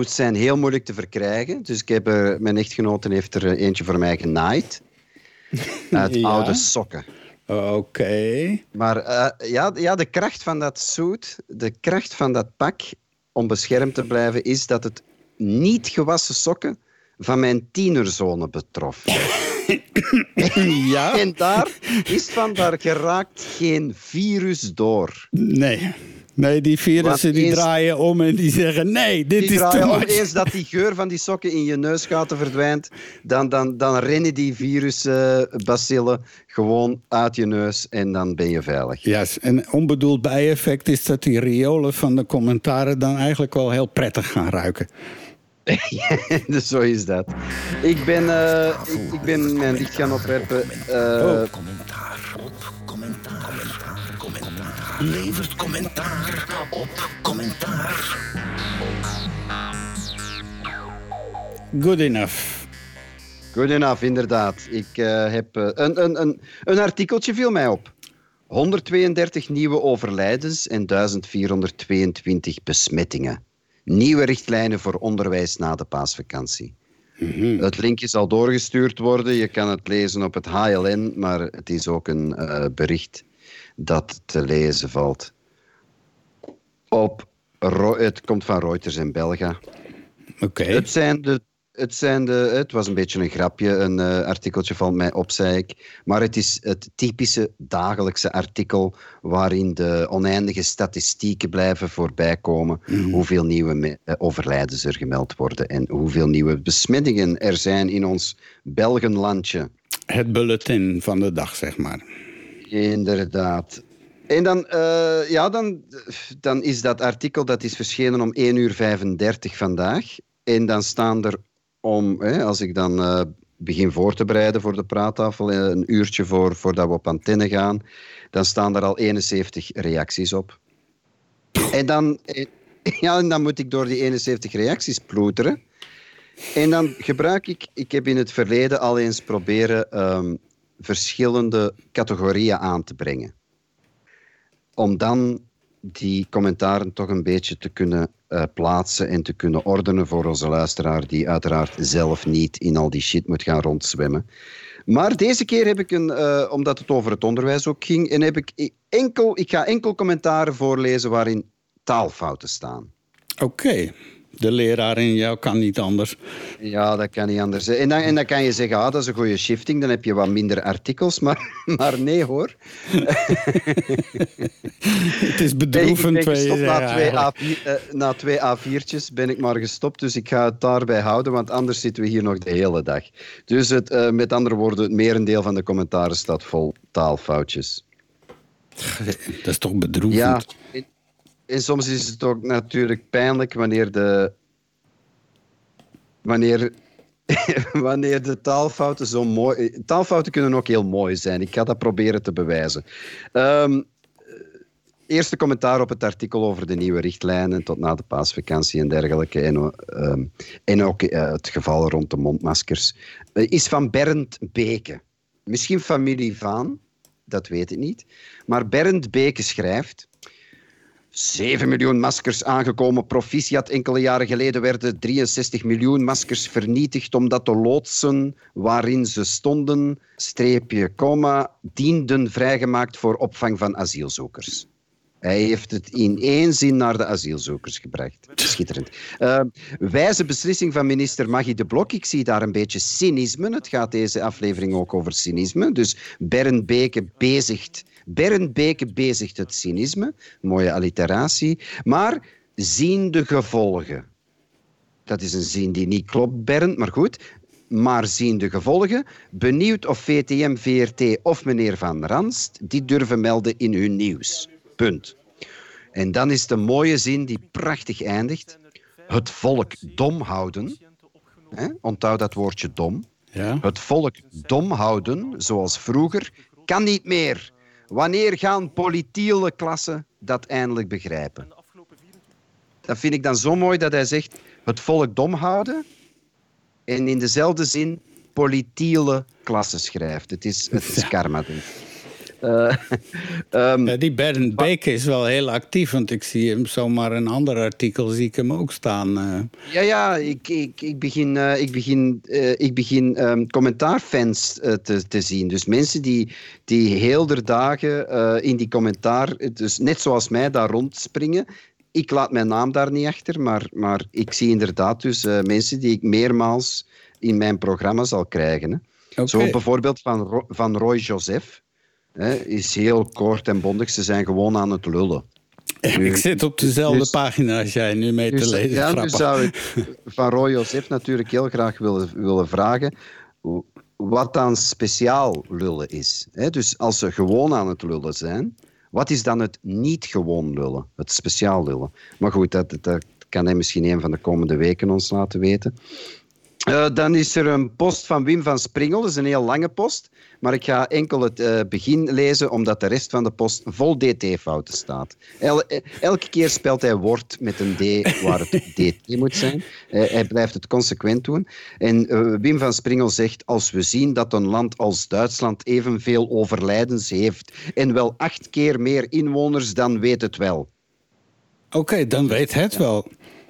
zijn heel moeilijk te verkrijgen. Dus ik heb er, mijn echtgenote heeft er eentje voor mij genaaid. Uit Ja. oude sokken. Oké. Maar eh, ja, ja, de kracht van dat suit, de kracht van dat pak om beschermd te blijven, is dat het niet gewassen sokken van mijn tienerzone betrof. Ja? En daar is van, daar geraakt geen virus door. Nee. Nee, die virussen die eens- draaien om en die zeggen... Nee, dit Die is te draaien om eens dat die geur van die sokken in je neusgaten verdwijnt, dan, dan, dan rennen die virusbacillen gewoon uit je neus en dan ben je veilig. Ja, en onbedoeld bijeffect is dat die riolen van de commentaren dan eigenlijk wel heel prettig gaan ruiken. dus zo is dat. Ik ben, eh, ik, ik ben mijn licht gaan opwerpen. eh, Levert commentaar op commentaar. Good enough. Good enough, inderdaad. Ik eh, heb eh, een, een, een, een artikeltje viel mij op. 132 nieuwe overlijdens en 1422 besmettingen. Nieuwe richtlijnen voor onderwijs na de paasvakantie. Het linkje zal doorgestuurd worden. Je kan het lezen op het HLN, maar het is ook een eh, bericht dat te lezen valt op. Het komt van Reuters en Belga. Oké. Het zijn de. Het, zijn de, het was een beetje een grapje, een eh, artikeltje van mij op, zei ik. Maar het is het typische dagelijkse artikel waarin de oneindige statistieken blijven voorbijkomen. Hoeveel nieuwe eh, overlijdens er gemeld worden en hoeveel nieuwe besmettingen er zijn in ons Belgenlandje. Het bulletin van de dag, zeg maar. Inderdaad. En dan, eh, ja, dan, dan is dat artikel dat is verschenen om 1 uur 35 vandaag. En dan staan er om, hè, als ik dan eh, begin voor te bereiden voor de praattafel, eh, een uurtje voor, voordat we op antenne gaan, dan staan er al 71 reacties op. En dan, ja, en dan moet ik door die 71 reacties ploeteren. En dan gebruik ik, ik heb in het verleden al eens proberen ehm, verschillende categorieën aan te brengen. Om dan die commentaren toch een beetje te kunnen eh, plaatsen en te kunnen ordenen voor onze luisteraar, die uiteraard zelf niet in al die shit moet gaan rondzwemmen. Maar deze keer heb ik een, eh, omdat het over het onderwijs ook ging, en heb ik i- enkel, ik ga enkel commentaren voorlezen waarin taalfouten staan. Oké. De leraar in jou kan niet anders. Ja, dat kan niet anders. En dan, en dan kan je zeggen, ah, dat is een goede shifting, dan heb je wat minder artikels. Maar, maar nee hoor. Het is Nee, ik bedroevend. ben wil je gestopt na twee, eigenlijk. A4, eh, na twee A4'tjes ben ik maar gestopt, dus ik ga het daarbij houden, want anders zitten we hier nog de hele dag. Dus het, eh, met andere woorden, het merendeel van de commentaren staat vol taalfoutjes. Dat is toch bedroevend? Ja, en, soms is het ook natuurlijk pijnlijk wanneer de... Wanneer, wanneer de taalfouten zo mooi... Taalfouten kunnen ook heel mooi zijn. Ik ga dat proberen te bewijzen. Ehm, eerste commentaar op het artikel over de nieuwe richtlijnen tot na de paasvakantie en dergelijke. En, ehm, en ook eh, het geval rond de mondmaskers. eh, is van Bernd Beke. Misschien familie van, dat weet ik niet. Maar Bernd Beke schrijft... 7 miljoen maskers aangekomen. Proficiat enkele jaren geleden werden 63 miljoen maskers vernietigd omdat de loodsen waarin ze stonden, streepje, komma, dienden vrijgemaakt voor opvang van asielzoekers. Hij heeft het in één zin naar de asielzoekers gebracht. Schitterend. Uh, wijze beslissing van minister Maggie de Blok. Ik zie daar een beetje cynisme. Het gaat deze aflevering ook over cynisme. Dus Bernd Beke bezigt Bernd Beke bezigt het cynisme, mooie alliteratie, maar zien de gevolgen. Dat is een zin die niet klopt, Bernd, maar goed. Maar zien de gevolgen. Benieuwd of VTM, VRT of meneer Van Ranst die durven melden in hun nieuws. Punt. En dan is de mooie zin die prachtig eindigt. Het volk dom houden. Hè? Onthoud dat woordje dom. Ja. Het volk dom houden, zoals vroeger, kan niet meer. Wanneer gaan politiele klassen dat eindelijk begrijpen? Dat vind ik dan zo mooi dat hij zegt het volk dom houden en in dezelfde zin politiele klassen schrijft. Het is, het is karma, denk ik. Eh, ehm, Ja, die Bernd Beke is wel heel actief, want ik zie hem zomaar een ander artikel, zie ik hem ook staan. eh. Ja, ja, ik, ik, ik begin, eh, ik begin, eh, ik begin ehm, commentaarfans eh, te, te zien. Dus mensen die, die heel de dagen eh, in die commentaar, dus net zoals mij, daar rondspringen. Ik laat mijn naam daar niet achter, maar, maar ik zie inderdaad dus eh, mensen die ik meermaals in mijn programma zal krijgen. Hè. Zo bijvoorbeeld van, Ro- van Roy Joseph. Hè, is heel kort en bondig. Ze zijn gewoon aan het lullen. Ik zit op dezelfde dus- pagina als jij nu mee te Dus, lezen. ja, nu Grappig. zou ik van Roy Josef natuurlijk heel graag willen, willen vragen wat dan speciaal lullen is. Hè? Dus als ze gewoon aan het lullen zijn, wat is dan het niet gewoon lullen, het speciaal lullen? Maar goed, dat, dat kan hij misschien een van de komende weken ons laten weten. Eh, dan is er een post van Wim van Springel. Dat is een heel lange post. Maar ik ga enkel het eh, begin lezen, omdat de rest van de post vol dt-fouten staat. El- eh, elke keer spelt hij woord met een d waar het dt moet zijn. Hij blijft het consequent doen. En Wim van Springel zegt, als we zien dat een land als Duitsland evenveel overlijdens heeft en wel acht keer meer inwoners, dan weet het wel. Oké, dan weet het wel.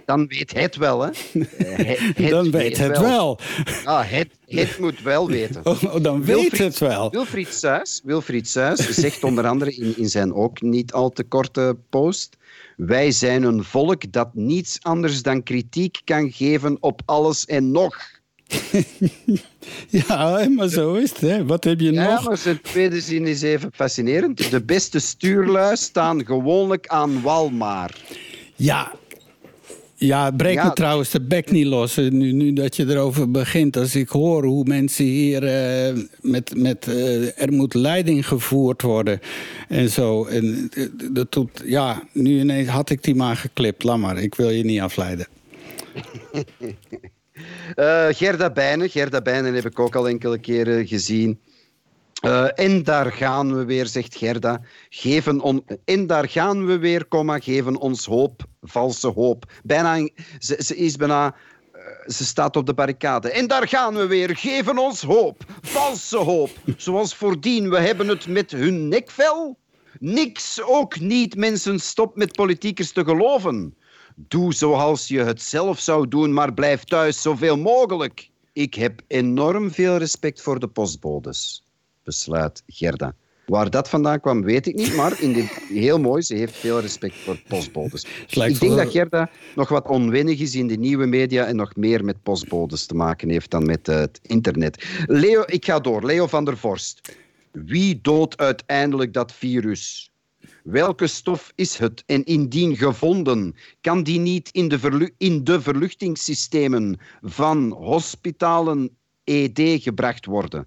Dan weet het wel, hè? Eh, het- het dan weet het wel. Ah, het, het moet wel weten. Oh, dan weet Wilfried- het wel. Wilfried Suis, Wilfried Suis zegt onder andere in, in zijn ook niet al te korte post... Wij zijn een volk dat niets anders dan kritiek kan geven op alles en nog. Ja, maar zo is het. Hè. Wat heb je Ja, nog? maar zijn tweede zin is even fascinerend. De beste stuurlui staan gewoonlijk aan wal maar. Ja. Ja, breek Ja. me trouwens de bek niet los. Nu, nu dat je erover begint. Als ik hoor hoe mensen hier eh, met. met eh, er moet leiding gevoerd worden. En zo. En, eh, dat doet, ja, nu ineens had ik die maar geklipt. Laat maar, ik wil je niet afleiden. Gerda Bijnen. Gerda Bijnen heb ik ook al enkele keren gezien. Eh, en daar gaan we weer, zegt Gerda. Geven on, en daar gaan we weer, komma, geven ons hoop, valse hoop. Bijna, ze, is bijna... eh, Ze staat op de barricade. En daar gaan we weer, geven ons hoop, valse hoop. Zoals voordien, we hebben het met hun nekvel. Niks, ook niet, mensen, stop met politiekers te geloven. Doe zoals je het zelf zou doen, maar blijf thuis zoveel mogelijk. Ik heb enorm veel respect voor de postbodes, besluit Gerda. Waar dat vandaan kwam, weet ik niet, maar in dit, heel mooi, ze heeft veel respect voor postbodes. Ik denk dat Gerda nog wat onwennig is in de nieuwe media en nog meer met postbodes te maken heeft dan met het internet. Leo, ik ga door. Leo van der Vorst. Wie doodt uiteindelijk dat virus? Welke stof is het? En indien gevonden, kan die niet in de, in de verluchtingssystemen van hospitalen ED gebracht worden?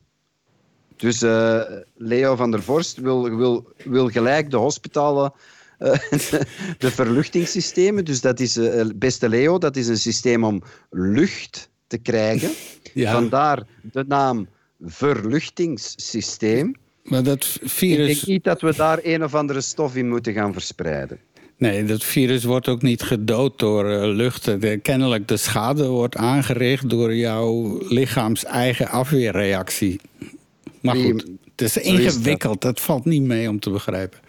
Dus eh, Leo van der Vorst wil, wil, wil gelijk de hospitalen, eh, de verluchtingssystemen. Dus dat is, eh, beste Leo, dat is een systeem om lucht te krijgen. Ja. Vandaar de naam verluchtingssysteem. Maar dat Ik denk virus. niet dat we daar een of andere stof in moeten gaan verspreiden. Nee, dat virus wordt ook niet gedood door lucht. De, kennelijk de schade wordt aangericht door jouw lichaams eigen afweerreactie. Maar goed, het is ingewikkeld. Dat valt niet mee om te begrijpen.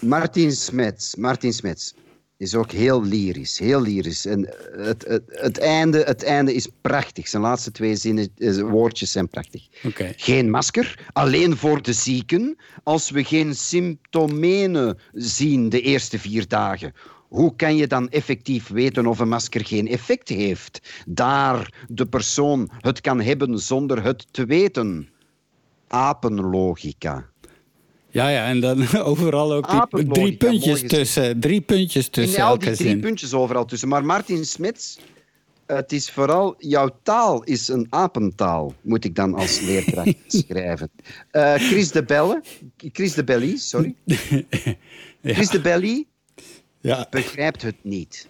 Martin Smets, Martin Smets is ook heel lyrisch, heel lyrisch. En het, het, het, einde, het einde is prachtig. Zijn laatste twee zinnen, eh, woordjes zijn prachtig. Geen masker, alleen voor de zieken. Als we geen symptomenen zien de eerste vier dagen. Hoe kan je dan effectief weten of een masker geen effect heeft? Daar de persoon het kan hebben zonder het te weten. Apenlogica. Ja, ja, en dan overal ook die drie puntjes tussen. Drie puntjes In tussen al die drie zin. puntjes overal tussen. Maar Martin Smits, het is vooral... Jouw taal is een apentaal, moet ik dan als leerkracht schrijven. Eh, Chris de Belle, Chris de Belly, sorry. Chris de Belly Ja. begrijpt het niet.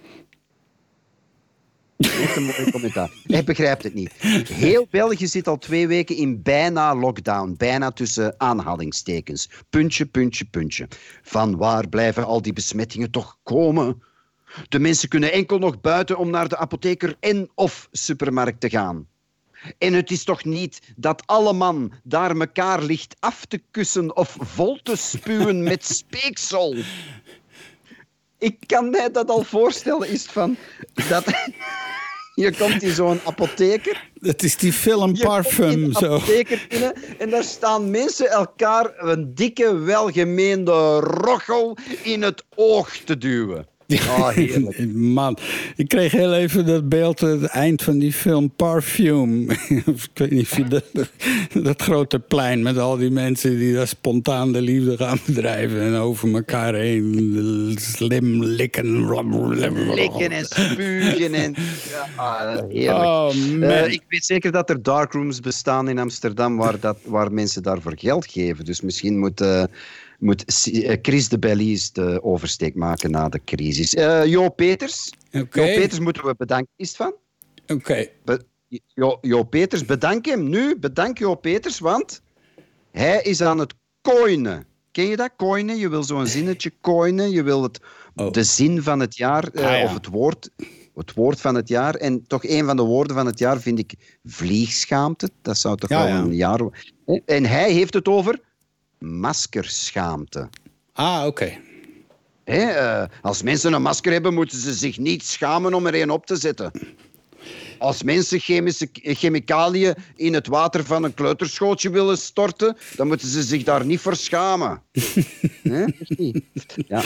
Echt een mooi commentaar. Hij begrijpt het niet. Heel België zit al twee weken in bijna lockdown. Bijna tussen aanhalingstekens. Puntje, puntje, puntje. Van waar blijven al die besmettingen toch komen? De mensen kunnen enkel nog buiten om naar de apotheker en of supermarkt te gaan. En het is toch niet dat alle man daar mekaar ligt af te kussen of vol te spuwen met speeksel? Ik kan mij dat al voorstellen, is van... Dat, je komt in zo'n apotheker... Dat is die film Je Parfum. Zo. apotheker binnen en daar staan mensen elkaar een dikke, welgemeende rochel in het oog te duwen. Oh, heerlijk. Man, ik kreeg heel even dat beeld, het eind van die film Parfume. ik weet niet of je dat, dat grote plein met al die mensen die daar spontaan de liefde gaan bedrijven en over elkaar heen slim likken. Likken en spugen en... Ja, heerlijk. Oh, man. Eh, ik weet zeker dat er darkrooms bestaan in Amsterdam waar, dat, waar mensen daarvoor geld geven. Dus misschien moet, eh, moet eh, Chris de Belly eens de oversteek maken na de crisis. Eh Jo Peters. Oké. Jo Peters moeten we bedanken. Is het van? Oké. Be- jo, jo Peters, bedank hem nu. Bedank Jo Peters, want hij is aan het coinen. Ken je dat? Coinen. Je wil zo'n zinnetje coinen. Je wil het, Oh. de zin van het jaar, eh, Ah, ja. of het woord, het woord van het jaar. En toch een van de woorden van het jaar vind ik vliegschaamte. Dat zou toch Ja, wel ja. een jaar... En hij heeft het over maskerschaamte. Ah, oké. Eh, als mensen een masker hebben, moeten ze zich niet schamen om er een op te zetten. Als mensen chemische chemicaliën in het water van een kleuterschootje willen storten, dan moeten ze zich daar niet voor schamen. Niet. Ja.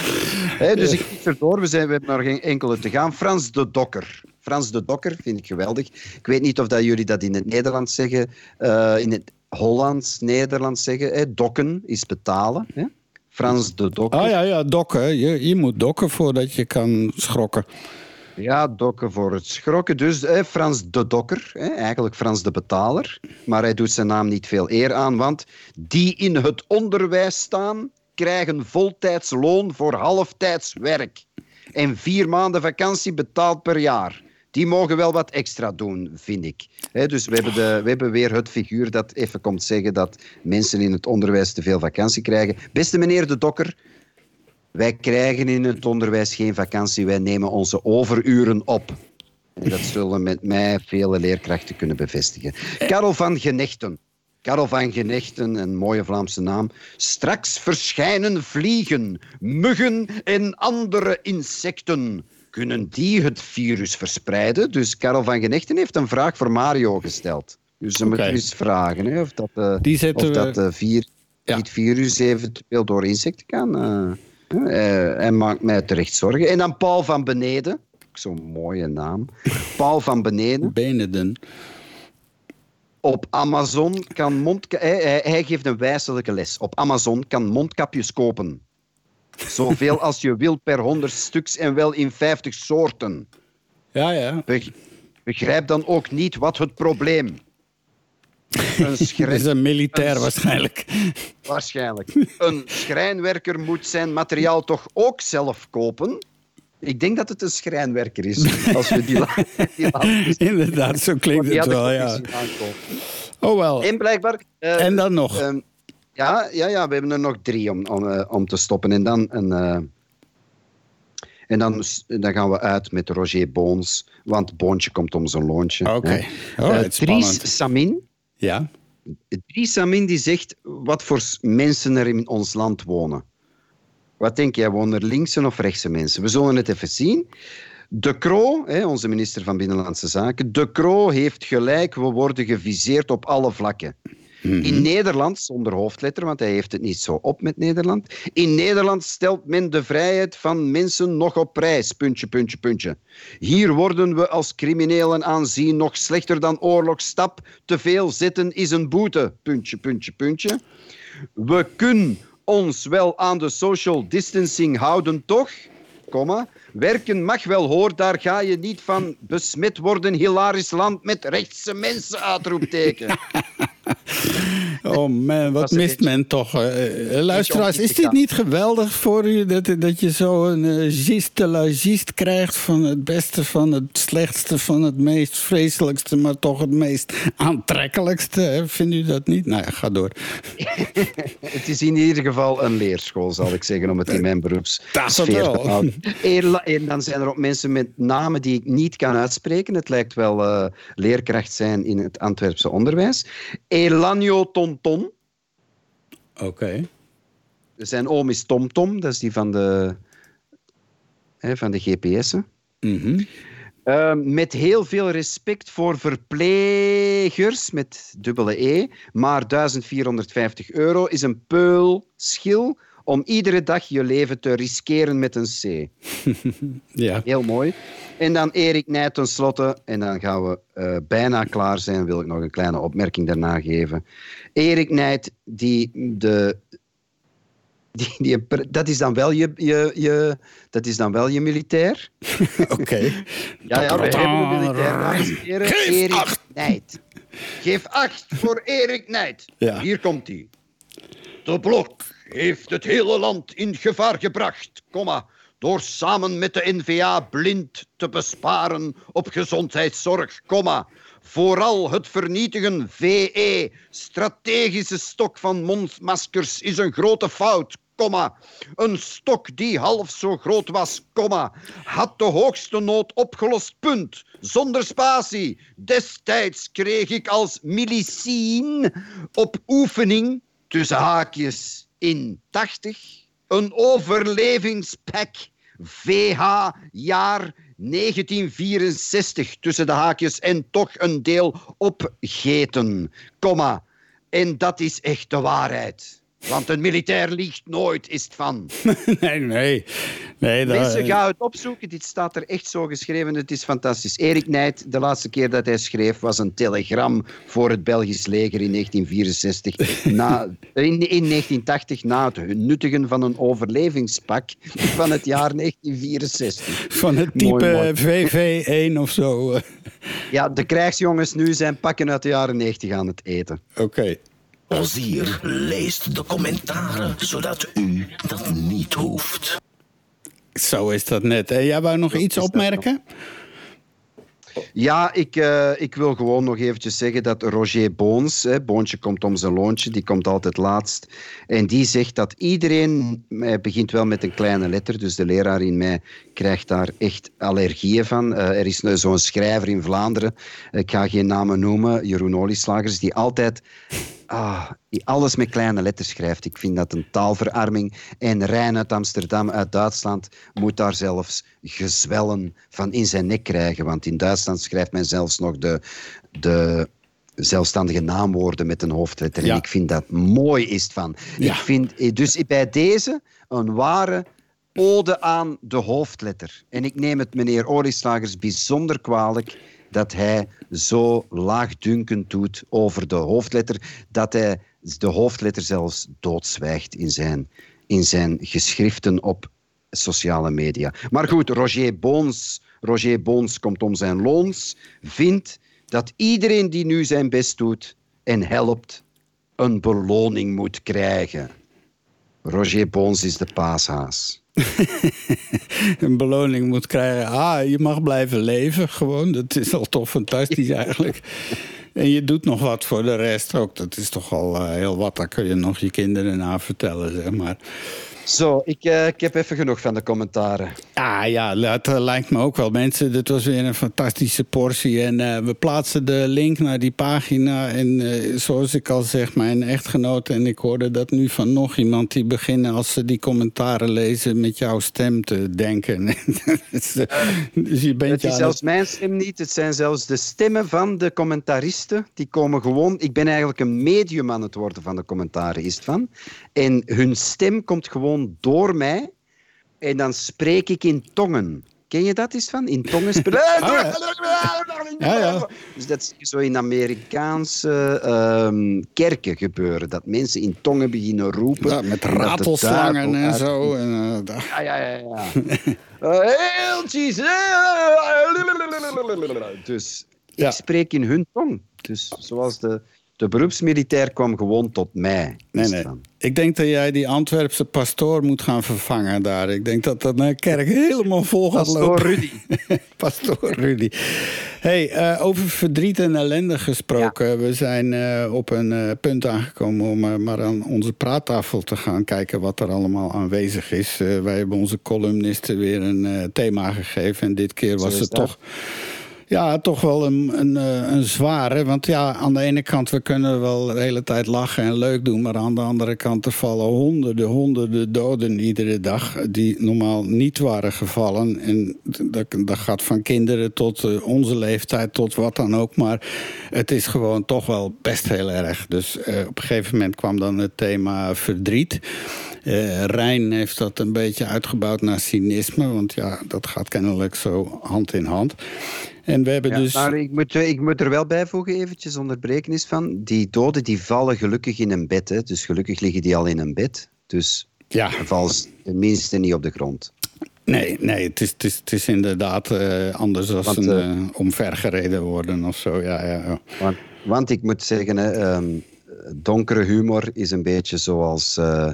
Dus ik fiets erdoor. We, zijn, we hebben nog geen enkele te gaan. Frans de Dokker. Frans de Dokker vind ik geweldig. Ik weet niet of dat jullie dat in het Nederlands zeggen, eh, in het Hollands, Nederlands zeggen. Hè. Dokken is betalen. Hè. Frans de Dokker. Ah ja, ja, dokken. Je, je moet dokken voordat je kan schrokken. Ja, dokken voor het schrokken. Dus hè, Frans de Dokker, hè, eigenlijk Frans de Betaler. Maar hij doet zijn naam niet veel eer aan, want die in het onderwijs staan, krijgen voltijds loon voor halftijds werk. En vier maanden vakantie betaald per jaar. Die mogen wel wat extra doen, vind ik. Dus we hebben, de, we hebben weer het figuur dat even komt zeggen dat mensen in het onderwijs te veel vakantie krijgen. Beste meneer de Dokker, wij krijgen in het onderwijs geen vakantie, wij nemen onze overuren op. En dat zullen met mij vele leerkrachten kunnen bevestigen. Karel van Genechten. Karel van Genechten, een mooie Vlaamse naam. Straks verschijnen vliegen, muggen en andere insecten. Kunnen die het virus verspreiden? Dus Karel van Genechten heeft een vraag voor Mario gesteld. Dus ze moeten eens vragen hè, of dat, Die zetten of we- dat Ja. dit virus eventueel door insecten kan. eh, hij maakt mij terecht zorgen. En dan Paul van Beneden. Zo'n mooie naam. Paul van Beneden. Beneden. Op Amazon kan mondka- hij, hij, hij geeft een wijselijke les. Op Amazon kan mondkapjes kopen. Zoveel als je wilt per 100 stuks en wel in 50 soorten. Ja, ja. Beg- Begrijp dan ook niet wat het probleem. Een Dat is schrijn, een militair een- waarschijnlijk. waarschijnlijk. Een schrijnwerker moet zijn materiaal toch ook zelf kopen? Ik denk dat het een schrijnwerker is. Als we die, la- die laten Inderdaad, zo klinkt het wel, ja. Oh wel. En blijkbaar... eh, En dan nog. ehm, ja, ja, ja, we hebben er nog drie om, om, eh, om te stoppen. En dan, een, eh, en dan, dan gaan we uit met Roger Boons. Want Boontje komt om zijn loontje. Oké. Oh, Eh. Dries Samin. Ja. Dries Samin die zegt wat voor mensen er in ons land wonen. Wat denk jij, wonen er linkse of rechtse mensen? We zullen het even zien. De Croo, onze minister van Binnenlandse Zaken, De Croo heeft gelijk, we worden geviseerd op alle vlakken. In Nederland, zonder hoofdletter, want hij heeft het niet zo op met Nederland. In Nederland stelt men de vrijheid van mensen nog op prijs. Puntje, puntje, puntje. Hier worden we als criminelen aanzien nog slechter dan oorlogsstap. Te veel zitten is een boete. Puntje, puntje, puntje. We kunnen ons wel aan de social distancing houden, toch? Komma. Werken mag wel hoor, daar ga je niet van besmet worden. Hilarisch land met rechtse mensen, uitroepteken. Oh man, wat mist beetje- men toch. eh, luisteraars, is dit niet geweldig voor u? Dat, dat je zo een uh, giste de la giste krijgt van het beste, van het slechtste, van het meest vreselijkste, maar toch het meest aantrekkelijkste. hè? Vindt u dat niet? Nou ja, ga door. Het is in ieder geval een leerschool, zal ik zeggen, om het in mijn Dat beroepssfeer wel. te houden. En dan zijn er ook mensen met namen die ik niet kan uitspreken. Het lijkt wel eh, leerkracht zijn in het Antwerpse onderwijs. Elanio Tonton. Oké. Zijn oom is TomTom, dat is die van de, hè, van de GPS'en. Mhm. Eh, met heel veel respect voor verplegers met dubbele E, maar 1450 euro is een peul schil om iedere dag je leven te riskeren met een C. Ja. Heel mooi. En dan Erik Nijt tenslotte, en dan gaan we eh, bijna klaar zijn, wil ik nog een kleine opmerking daarna geven. Erik Nijt, die de... Die, die, dat, is dan wel je, je, je, dat is dan wel je militair. Oké. Ja, ja, we hebben een militair. Geef Erik acht. Nijt. Geef acht voor Erik Nijt. Ja. Hier komt hij. De blok heeft het hele land in gevaar gebracht, door samen met de NVA blind te besparen op gezondheidszorg. Vooral het vernietigen VE, strategische stok van mondmaskers, is een grote fout. Een stok die half zo groot was, had de hoogste nood opgelost, punt. Zonder spatie. Destijds kreeg ik als milicien op oefening, tussen haakjes in 80, een overlevingspack VH jaar 1964 tussen de haakjes en toch een deel opgeten, komma. En dat is echt de waarheid. Want een militair liegt nooit, is het van. nee, nee. nee dat- Mensen, ga het opzoeken. Dit staat er echt zo geschreven. Het is fantastisch. Erik Nijt, de laatste keer dat hij schreef, was een telegram voor het Belgisch leger in 1964. Na, in, in 1980, na het nuttigen van een overlevingspak van het jaar 1964. Van het type mooi. VV1 of zo. Ja, de krijgsjongens nu zijn pakken uit de jaren 90 aan het eten. Oké. Ozier leest de commentaren, zodat u dat niet hoeft. Zo is dat net. Jij wou nog iets opmerken? Ja, ik, eh, ik wil gewoon nog eventjes zeggen dat Roger Boons, hè, Boontje komt om zijn loontje, die komt altijd laatst. En die zegt dat iedereen, hij begint wel met een kleine letter, dus de leraar in mij krijgt daar echt allergieën van. Eh, er is nou zo'n schrijver in Vlaanderen, ik ga geen namen noemen, Jeroen Olieslagers, die altijd ah, alles met kleine letters schrijft. Ik vind dat een taalverarming. En Rijn uit Amsterdam, uit Duitsland, moet daar zelfs gezwellen van in zijn nek krijgen. Want in Duitsland schrijft men zelfs nog de, de zelfstandige naamwoorden met een hoofdletter. Ja. En ik vind dat mooi is het van. Ja. Ik vind dus bij deze een ware ode aan de hoofdletter. En ik neem het meneer Olieslagers bijzonder kwalijk dat hij zo laagdunkend doet over de hoofdletter, dat hij de hoofdletter zelfs doodzwijgt in zijn, in zijn geschriften op sociale media. Maar goed, Roger Boons, Roger Boons komt om zijn loons, vindt dat iedereen die nu zijn best doet en helpt, een beloning moet krijgen. Roger Boons is de paashaas. een beloning moet krijgen. Ah, je mag blijven leven gewoon. Dat is al toch fantastisch eigenlijk. En je doet nog wat voor de rest ook. Dat is toch al eh, heel wat. Daar kun je nog je kinderen aan vertellen, zeg maar. Zo, ik, eh, ik heb even genoeg van de commentaren. Ah ja, dat eh, lijkt me ook wel. Mensen, dit was weer een fantastische portie. En eh, we plaatsen de link naar die pagina. En zoals ik al zeg, mijn echtgenoot en ik hoorde dat nu van nog iemand... die beginnen als ze die commentaren lezen met jouw stem te denken. dus, dus je bent Het is zelfs mijn stem niet, het zijn zelfs de stemmen van de commentaristen. Die komen gewoon... Ik ben eigenlijk een medium aan het worden van de commentaren, is het van. En hun stem komt gewoon door mij. En dan spreek ik in tongen. Ken je dat eens van? In tongen spelen. Ja, ja. Dus dat zie je zo in Amerikaanse ehm, kerken gebeuren. Dat mensen in tongen beginnen roepen. Ja, met ratelslangen en zo. En, eh, Ja, ja, ja. ja. Eh, Heel Jesus. Dus Ja. ik spreek in hun tong. Dus zoals de, de beroepsmilitair kwam gewoon tot mij. Nee, nee. Ik denk dat jij die Antwerpse pastoor moet gaan vervangen daar. Ik denk dat dat een kerk helemaal vol gaat Pastoor lopen. Rudy. pastoor Rudy. Hey, eh, over verdriet en ellende gesproken. We zijn eh, op een eh, punt aangekomen om eh, maar aan onze praattafel te gaan kijken wat er allemaal aanwezig is. Eh, wij hebben onze columnisten weer een eh, thema gegeven. En dit keer was het dat. Ja, toch wel een, een, eh, een zware. Want ja, aan de ene kant, we kunnen wel de hele tijd lachen en leuk doen. Maar aan de andere kant, er vallen honderden, honderden doden iedere dag. Die normaal niet waren gevallen. En dat, dat gaat van kinderen tot eh, onze leeftijd, tot wat dan ook. Maar het is gewoon toch wel best heel erg. Dus eh, op een gegeven moment kwam dan het thema verdriet. Eh Rijn heeft dat een beetje uitgebouwd naar cynisme. Want ja, dat gaat kennelijk zo hand in hand. En we hebben Ja, dus. Maar ik moet, ik moet er wel bijvoegen, eventjes onderbreken is van, die doden die vallen gelukkig in een bed. Hè. Dus gelukkig liggen die al in een bed. Dus Ja. vallen ze tenminste niet op de grond. Nee, nee het, is, het, is, het is inderdaad eh, anders dan een, eh, eh, omvergereden worden of zo. Ja, ja, ja. Want, want ik moet zeggen, hè, ehm, donkere humor is een beetje zoals, eh,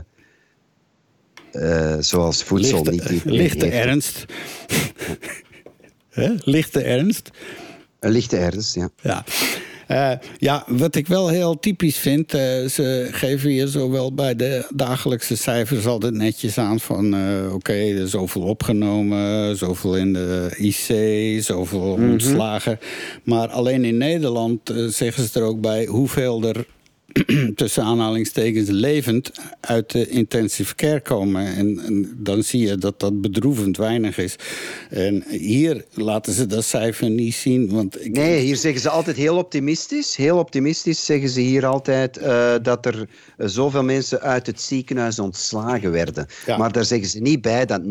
eh, zoals voedsel. Lichte, niet lichte ernst. Hè? Lichte ernst. Lichte ernst, ja. Ja. Eh, ja, wat ik wel heel typisch vind, eh, ze geven hier zowel bij de dagelijkse cijfers altijd netjes aan van eh, oké, er is zoveel opgenomen, zoveel in de IC, zoveel Mhm. ontslagen. Maar alleen in Nederland zeggen ze er ook bij hoeveel er tussen aanhalingstekens levend uit de intensive care komen. En, en dan zie je dat dat bedroevend weinig is. En hier laten ze dat cijfer niet zien. Want ik, Nee, hier zeggen ze altijd heel optimistisch. Heel optimistisch zeggen ze hier altijd eh, dat er zoveel mensen uit het ziekenhuis ontslagen werden. Ja. Maar daar zeggen ze niet bij dat 90%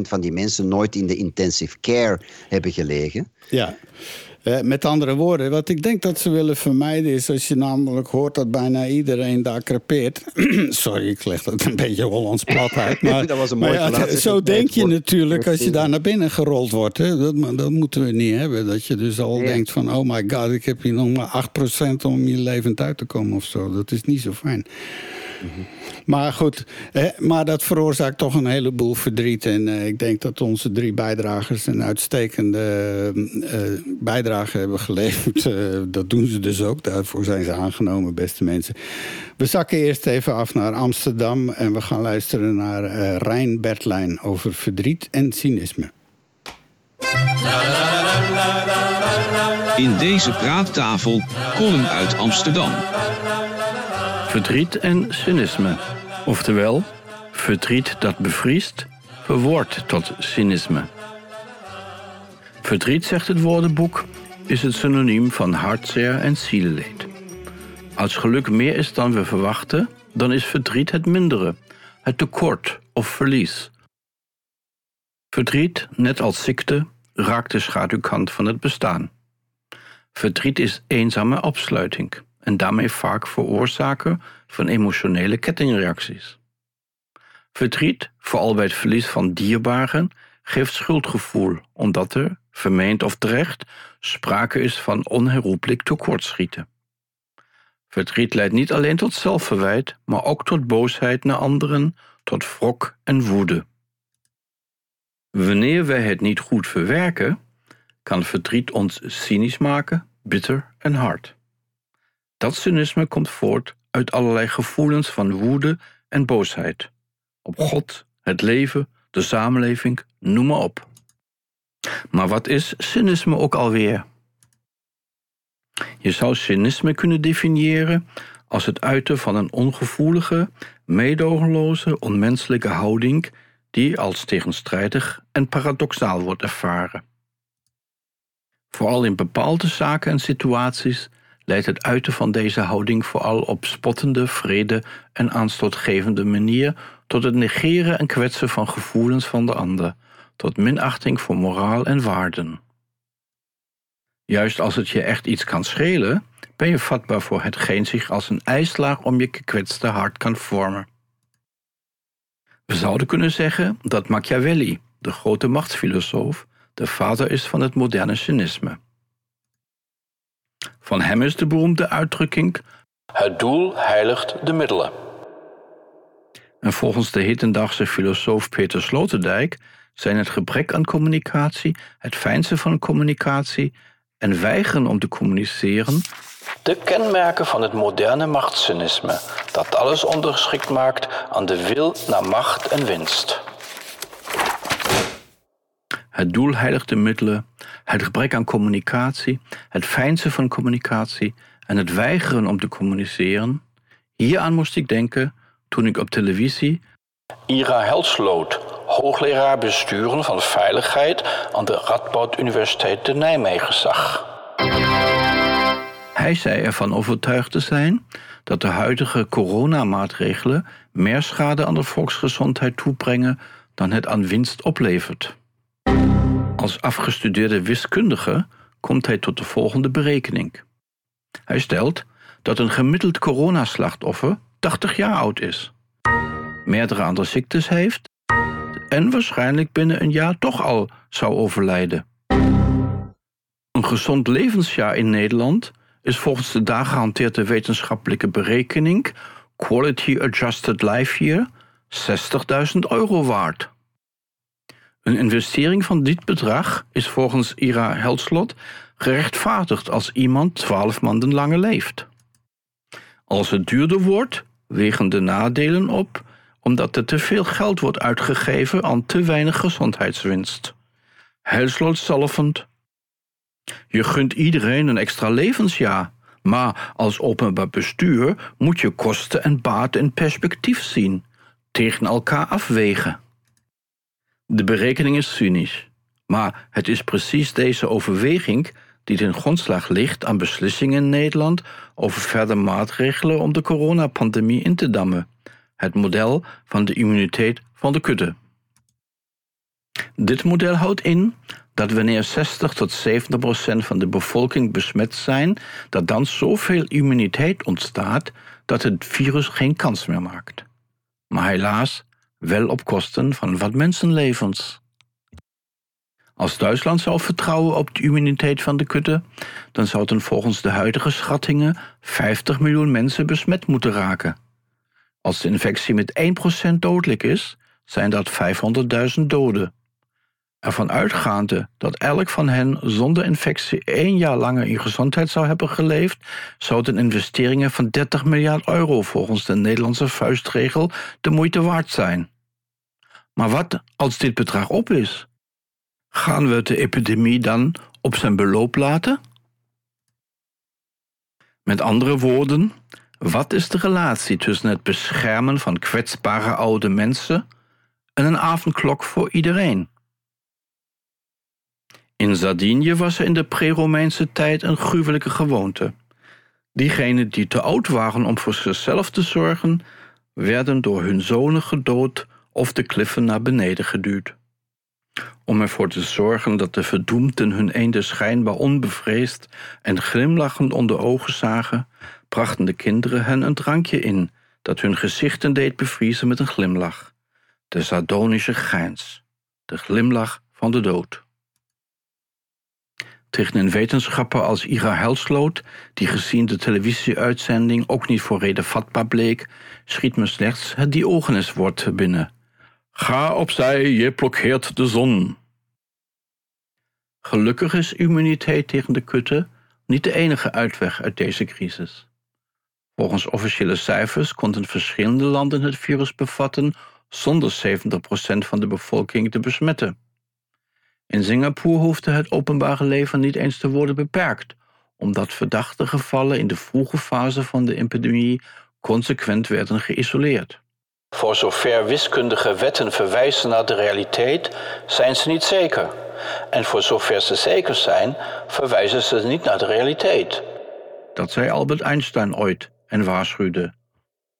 van die mensen nooit in de intensive care hebben gelegen. Ja. Eh, met andere woorden, wat ik denk dat ze willen vermijden is als je namelijk hoort dat bijna iedereen daar crepeert. Sorry, ik leg dat een beetje Hollands plat uit. Maar, Dat was een mooi ja. Zo denk je natuurlijk als je daar naar binnen gerold wordt. Hè. Dat, dat moeten we niet hebben. Dat je dus al denkt van, oh my god, ik heb hier nog maar 8% om hier levend uit te komen of zo. Dat is niet zo fijn. Maar goed, eh, maar dat veroorzaakt toch een heleboel verdriet. En eh, ik denk dat onze drie bijdragers een uitstekende eh, bijdrage hebben geleverd. Eh, dat doen ze dus ook. Daarvoor zijn ze aangenomen, beste mensen. We zakken eerst even af naar Amsterdam. En we gaan luisteren naar Rijn Bertlijn over verdriet en cynisme. In deze praattafel column uit Amsterdam. Verdriet en cynisme. Oftewel, verdriet dat bevriest, verwoordt tot cynisme. Verdriet, zegt het woordenboek, is het synoniem van hartzeer en zieleleed. Als geluk meer is dan we verwachten, dan is verdriet het mindere, het tekort of verlies. Verdriet, net als ziekte, raakt de schaduwkant van het bestaan. Verdriet is eenzame opsluiting en daarmee vaak veroorzaker van emotionele kettingreacties. Verdriet, vooral bij het verlies van dierbaren, geeft schuldgevoel, omdat er, vermeend of terecht, sprake is van onherroepelijk tekortschieten. Verdriet leidt niet alleen tot zelfverwijt, maar ook tot boosheid naar anderen, tot wrok en woede. Wanneer wij het niet goed verwerken, kan verdriet ons cynisch maken, bitter en hard. Dat cynisme komt voort uit allerlei gevoelens van woede en boosheid. Op God, het leven, de samenleving, noem maar op. Maar wat is cynisme ook alweer? Je zou cynisme kunnen definiëren als het uiten van een ongevoelige, meedogenloze, onmenselijke houding die als tegenstrijdig en paradoxaal wordt ervaren. Vooral in bepaalde zaken en situaties leidt het uiten van deze houding vooral op spottende, vrede en aanstootgevende manier tot het negeren en kwetsen van gevoelens van de ander, tot minachting voor moraal en waarden. Juist als het je echt iets kan schelen, ben je vatbaar voor hetgeen zich als een ijslaag om je gekwetste hart kan vormen. We zouden kunnen zeggen dat Machiavelli, de grote machtsfilosoof, de vader is van het moderne cynisme. Van hem is de beroemde uitdrukking: Het doel heiligt de middelen. En volgens de hedendaagse filosoof Peter Sloterdijk zijn het gebrek aan communicatie, het fijnste van communicatie en weigeren om te communiceren de kenmerken van het moderne machtscynisme, dat alles ondergeschikt maakt aan de wil naar macht en winst. Het doel heiligt de middelen, het gebrek aan communicatie, het fijnste van communicatie en het weigeren om te communiceren. Hieraan moest ik denken toen ik op televisie Ira Helsloot, hoogleraar besturen van veiligheid aan de Radboud Universiteit te Nijmegen zag. Hij zei ervan overtuigd te zijn dat de huidige coronamaatregelen meer schade aan de volksgezondheid toebrengen dan het aan winst oplevert. Als afgestudeerde wiskundige komt hij tot de volgende berekening. Hij stelt dat een gemiddeld coronaslachtoffer 80 jaar oud is, meerdere andere ziektes heeft en waarschijnlijk binnen een jaar toch al zou overlijden. Een gezond levensjaar in Nederland is volgens de daar gehanteerde wetenschappelijke berekening Quality Adjusted Life Year 60.000 euro waard. Een investering van dit bedrag is volgens Ira Helslot gerechtvaardigd als iemand 12 maanden langer leeft. Als het duurder wordt, wegen de nadelen op omdat er te veel geld wordt uitgegeven aan te weinig gezondheidswinst. Helslot zalvend je gunt iedereen een extra levensjaar. Maar als openbaar bestuur moet je kosten en baten in perspectief zien, tegen elkaar afwegen. De berekening is cynisch, maar het is precies deze overweging die ten grondslag ligt aan beslissingen in Nederland over verdere maatregelen om de coronapandemie in te dammen. Het model van de immuniteit van de kudde. Dit model houdt in dat wanneer 60 tot 70 procent van de bevolking besmet zijn, dat dan zoveel immuniteit ontstaat dat het virus geen kans meer maakt. Maar helaas wel op kosten van wat mensenlevens. Als Duitsland zou vertrouwen op de immuniteit van de kutte, dan zouden volgens de huidige schattingen 50 miljoen mensen besmet moeten raken. Als de infectie met 1% dodelijk is, zijn dat 500.000 doden ervan uitgaande dat elk van hen zonder infectie één jaar langer in gezondheid zou hebben geleefd, zouden investeringen van 30 miljard euro volgens de Nederlandse vuistregel de moeite waard zijn. Maar wat als dit bedrag op is? Gaan we de epidemie dan op zijn beloop laten? Met andere woorden, wat is de relatie tussen het beschermen van kwetsbare oude mensen en een avondklok voor iedereen? In Sardinië was er in de pre-Romeinse tijd een gruwelijke gewoonte. Diegenen die te oud waren om voor zichzelf te zorgen, werden door hun zonen gedood of de kliffen naar beneden geduwd. Om ervoor te zorgen dat de verdoemden hun einde schijnbaar onbevreesd en glimlachend onder ogen zagen, brachten de kinderen hen een drankje in dat hun gezichten deed bevriezen met een glimlach. De sardonische grijns, de glimlach van de dood tegen een wetenschapper als Ira Helsloot, die gezien de televisieuitzending ook niet voor reden vatbaar bleek, schiet me slechts het Diogenes-woord binnen. Ga opzij, je blokkeert de zon. Gelukkig is immuniteit tegen de kutte niet de enige uitweg uit deze crisis. Volgens officiële cijfers konden verschillende landen het virus bevatten zonder 70% van de bevolking te besmetten. In Singapore hoefde het openbare leven niet eens te worden beperkt, omdat verdachte gevallen in de vroege fase van de epidemie consequent werden geïsoleerd. Voor zover wiskundige wetten verwijzen naar de realiteit, zijn ze niet zeker. En voor zover ze zeker zijn, verwijzen ze niet naar de realiteit. Dat zei Albert Einstein ooit en waarschuwde.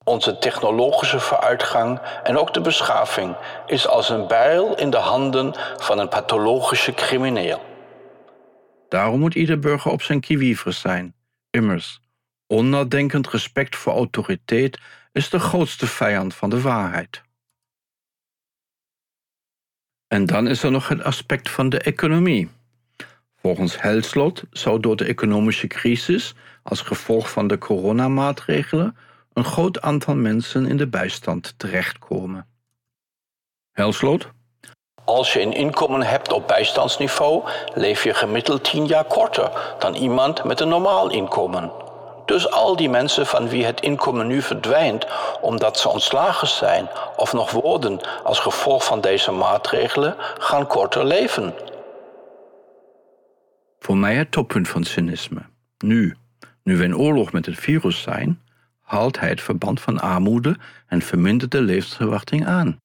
Onze technologische vooruitgang en ook de beschaving is als een bijl in de handen van een pathologische crimineel. Daarom moet ieder burger op zijn kieviever zijn. Immers, onnadenkend respect voor autoriteit is de grootste vijand van de waarheid. En dan is er nog het aspect van de economie. Volgens Helslot zou door de economische crisis als gevolg van de coronamaatregelen een groot aantal mensen in de bijstand terechtkomen. Helslot? Als je een inkomen hebt op bijstandsniveau, leef je gemiddeld 10 jaar korter dan iemand met een normaal inkomen. Dus al die mensen van wie het inkomen nu verdwijnt omdat ze ontslagen zijn of nog worden als gevolg van deze maatregelen, gaan korter leven. Voor mij het toppunt van cynisme. Nu, nu we in oorlog met het virus zijn, haalt hij het verband van armoede en verminderde levensverwachting aan.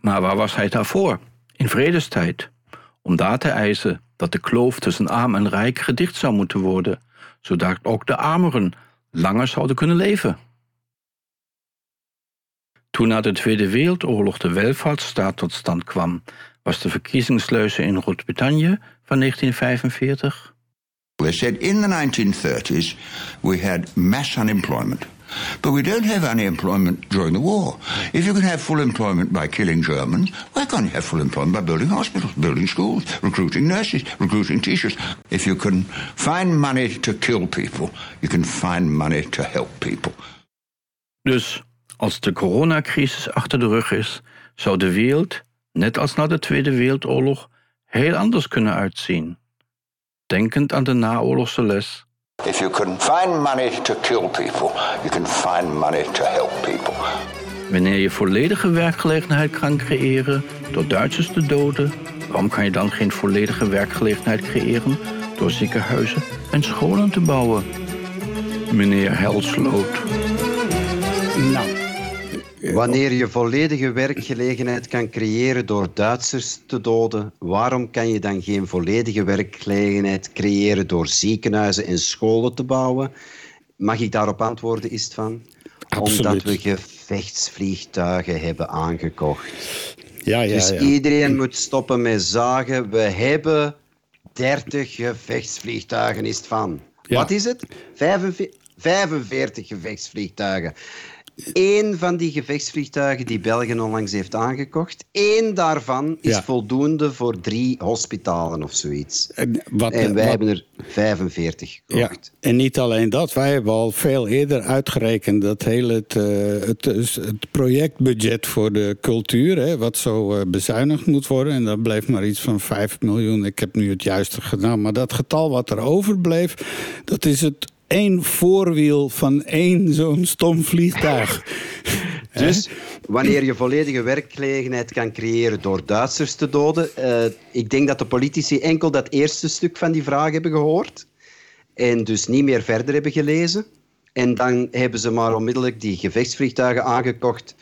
Maar waar was hij daarvoor? In vredestijd. Om daar te eisen dat de kloof tussen arm en rijk gedicht zou moeten worden, zodat ook de armeren langer zouden kunnen leven. Toen na de Tweede Wereldoorlog de welvaartsstaat tot stand kwam, was de verkiezingsleuze in Groot-Brittannië van 1945. They said in the 1930s we had mass unemployment. But we don't have unemployment during the war. If you can have full employment by killing Germans, why can't you have full employment by building hospitals, building schools, recruiting nurses, recruiting teachers? If you can find money to kill people, you can find money to help people. Dus als de coronacrisis achter de rug is, zou de wereld, net als na de Tweede Wereldoorlog, heel anders kunnen uitzien. Denkend aan de naoorlogse les If you can find money to kill people, you can find money to help people. Wanneer je volledige werkgelegenheid kan creëren door Duitsers te doden, waarom kan je dan geen volledige werkgelegenheid creëren door ziekenhuizen en scholen te bouwen? Meneer Helsloot. Nou. Wanneer je volledige werkgelegenheid kan creëren door Duitsers te doden, waarom kan je dan geen volledige werkgelegenheid creëren door ziekenhuizen en scholen te bouwen? Mag ik daarop antwoorden, is van? Absoluut. Omdat we gevechtsvliegtuigen hebben aangekocht. Ja, ja, dus ja. iedereen moet stoppen met zagen. We hebben 30 gevechtsvliegtuigen, is het van. Ja. Wat is het? 45, 45 gevechtsvliegtuigen. Eén van die gevechtsvliegtuigen die België onlangs heeft aangekocht, één daarvan is Ja. voldoende voor drie hospitalen of zoiets. En, wat, En wij wat- hebben er 45 ja, gekocht. en niet alleen dat, wij hebben al veel eerder uitgerekend dat hele het, eh, het, het projectbudget voor de cultuur, hè, wat zo eh, bezuinigd moet worden, en dat bleef maar iets van 5 miljoen. Ik heb nu het juiste gedaan, maar dat getal wat er overbleef, dat is het één voorwiel van één zo'n stom vliegtuig. Dus wanneer je volledige werkgelegenheid kan creëren door Duitsers te doden. eh, ik denk dat de politici enkel dat eerste stuk van die vraag hebben gehoord. En dus niet meer verder hebben gelezen. En dan hebben ze maar onmiddellijk die gevechtsvliegtuigen aangekocht.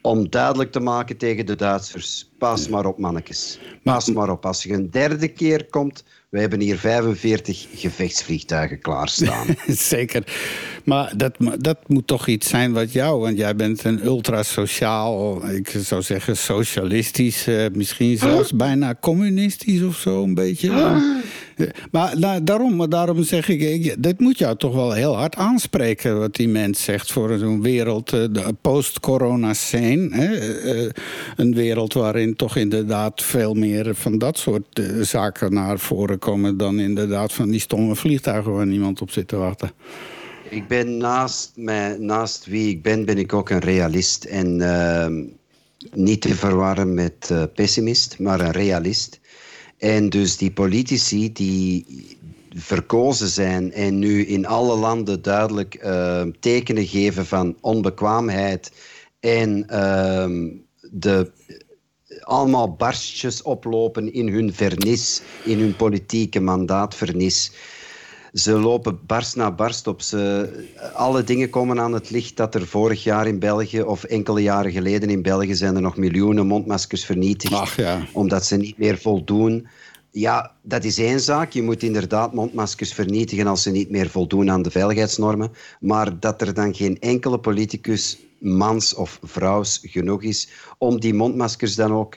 Om duidelijk te maken tegen de Duitsers: pas maar op, mannetjes. Pas maar op. Als je een derde keer komt, we hebben hier 45 gevechtsvliegtuigen klaarstaan. Zeker. Maar dat, dat moet toch iets zijn wat jou... want jij bent een ultrasociaal, ik zou zeggen socialistisch... eh, misschien zelfs bijna communistisch of zo, een beetje. Eh, Maar daarom, maar daarom zeg ik, dit moet jou toch wel heel hard aanspreken... wat die mens zegt voor zo'n wereld, eh, de post-corona-scene. hè, eh, Een wereld waarin toch inderdaad veel meer van dat soort eh, zaken naar voren komen... dan inderdaad van die stomme vliegtuigen waar niemand op zit te wachten. Ik ben naast, mij, naast wie ik ben, ben ik ook een realist. En ehm, niet te verwarren met eh, pessimist, maar een realist. En dus die politici die verkozen zijn en nu in alle landen duidelijk eh, tekenen geven van onbekwaamheid en ehm, de allemaal barstjes oplopen in hun vernis, in hun politieke mandaatvernis. Ze lopen barst na barst op. Ze, alle dingen komen aan het licht dat er vorig jaar in België of enkele jaren geleden in België zijn er nog miljoenen mondmaskers vernietigd. Ach ja. Omdat ze niet meer voldoen. Ja, dat is één zaak. Je moet inderdaad mondmaskers vernietigen als ze niet meer voldoen aan de veiligheidsnormen. Maar dat er dan geen enkele politicus mans of vrouws genoeg is om die mondmaskers dan ook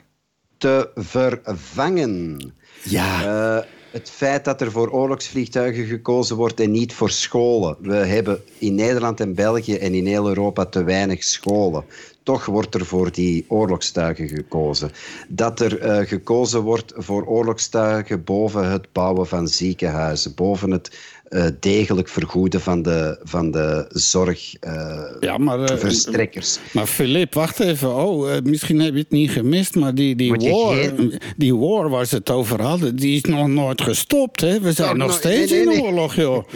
te vervangen. Ja. Eh, het feit dat er voor oorlogsvliegtuigen gekozen wordt en niet voor scholen. We hebben in Nederland en België en in heel Europa te weinig scholen. Toch wordt er voor die oorlogstuigen gekozen. Dat er eh, gekozen wordt voor oorlogstuigen boven het bouwen van ziekenhuizen, boven het eh, degelijk vergoeden van de, van de zorgverstrekkers. ja, maar, uh, maar Filip, wacht even. Oh, uh, misschien heb je het niet gemist, maar die, die, war, geen... die war waar ze het over hadden, die is nog nooit gestopt. Hè? We zijn nog no, steeds nee, nee, in oorlog, joh.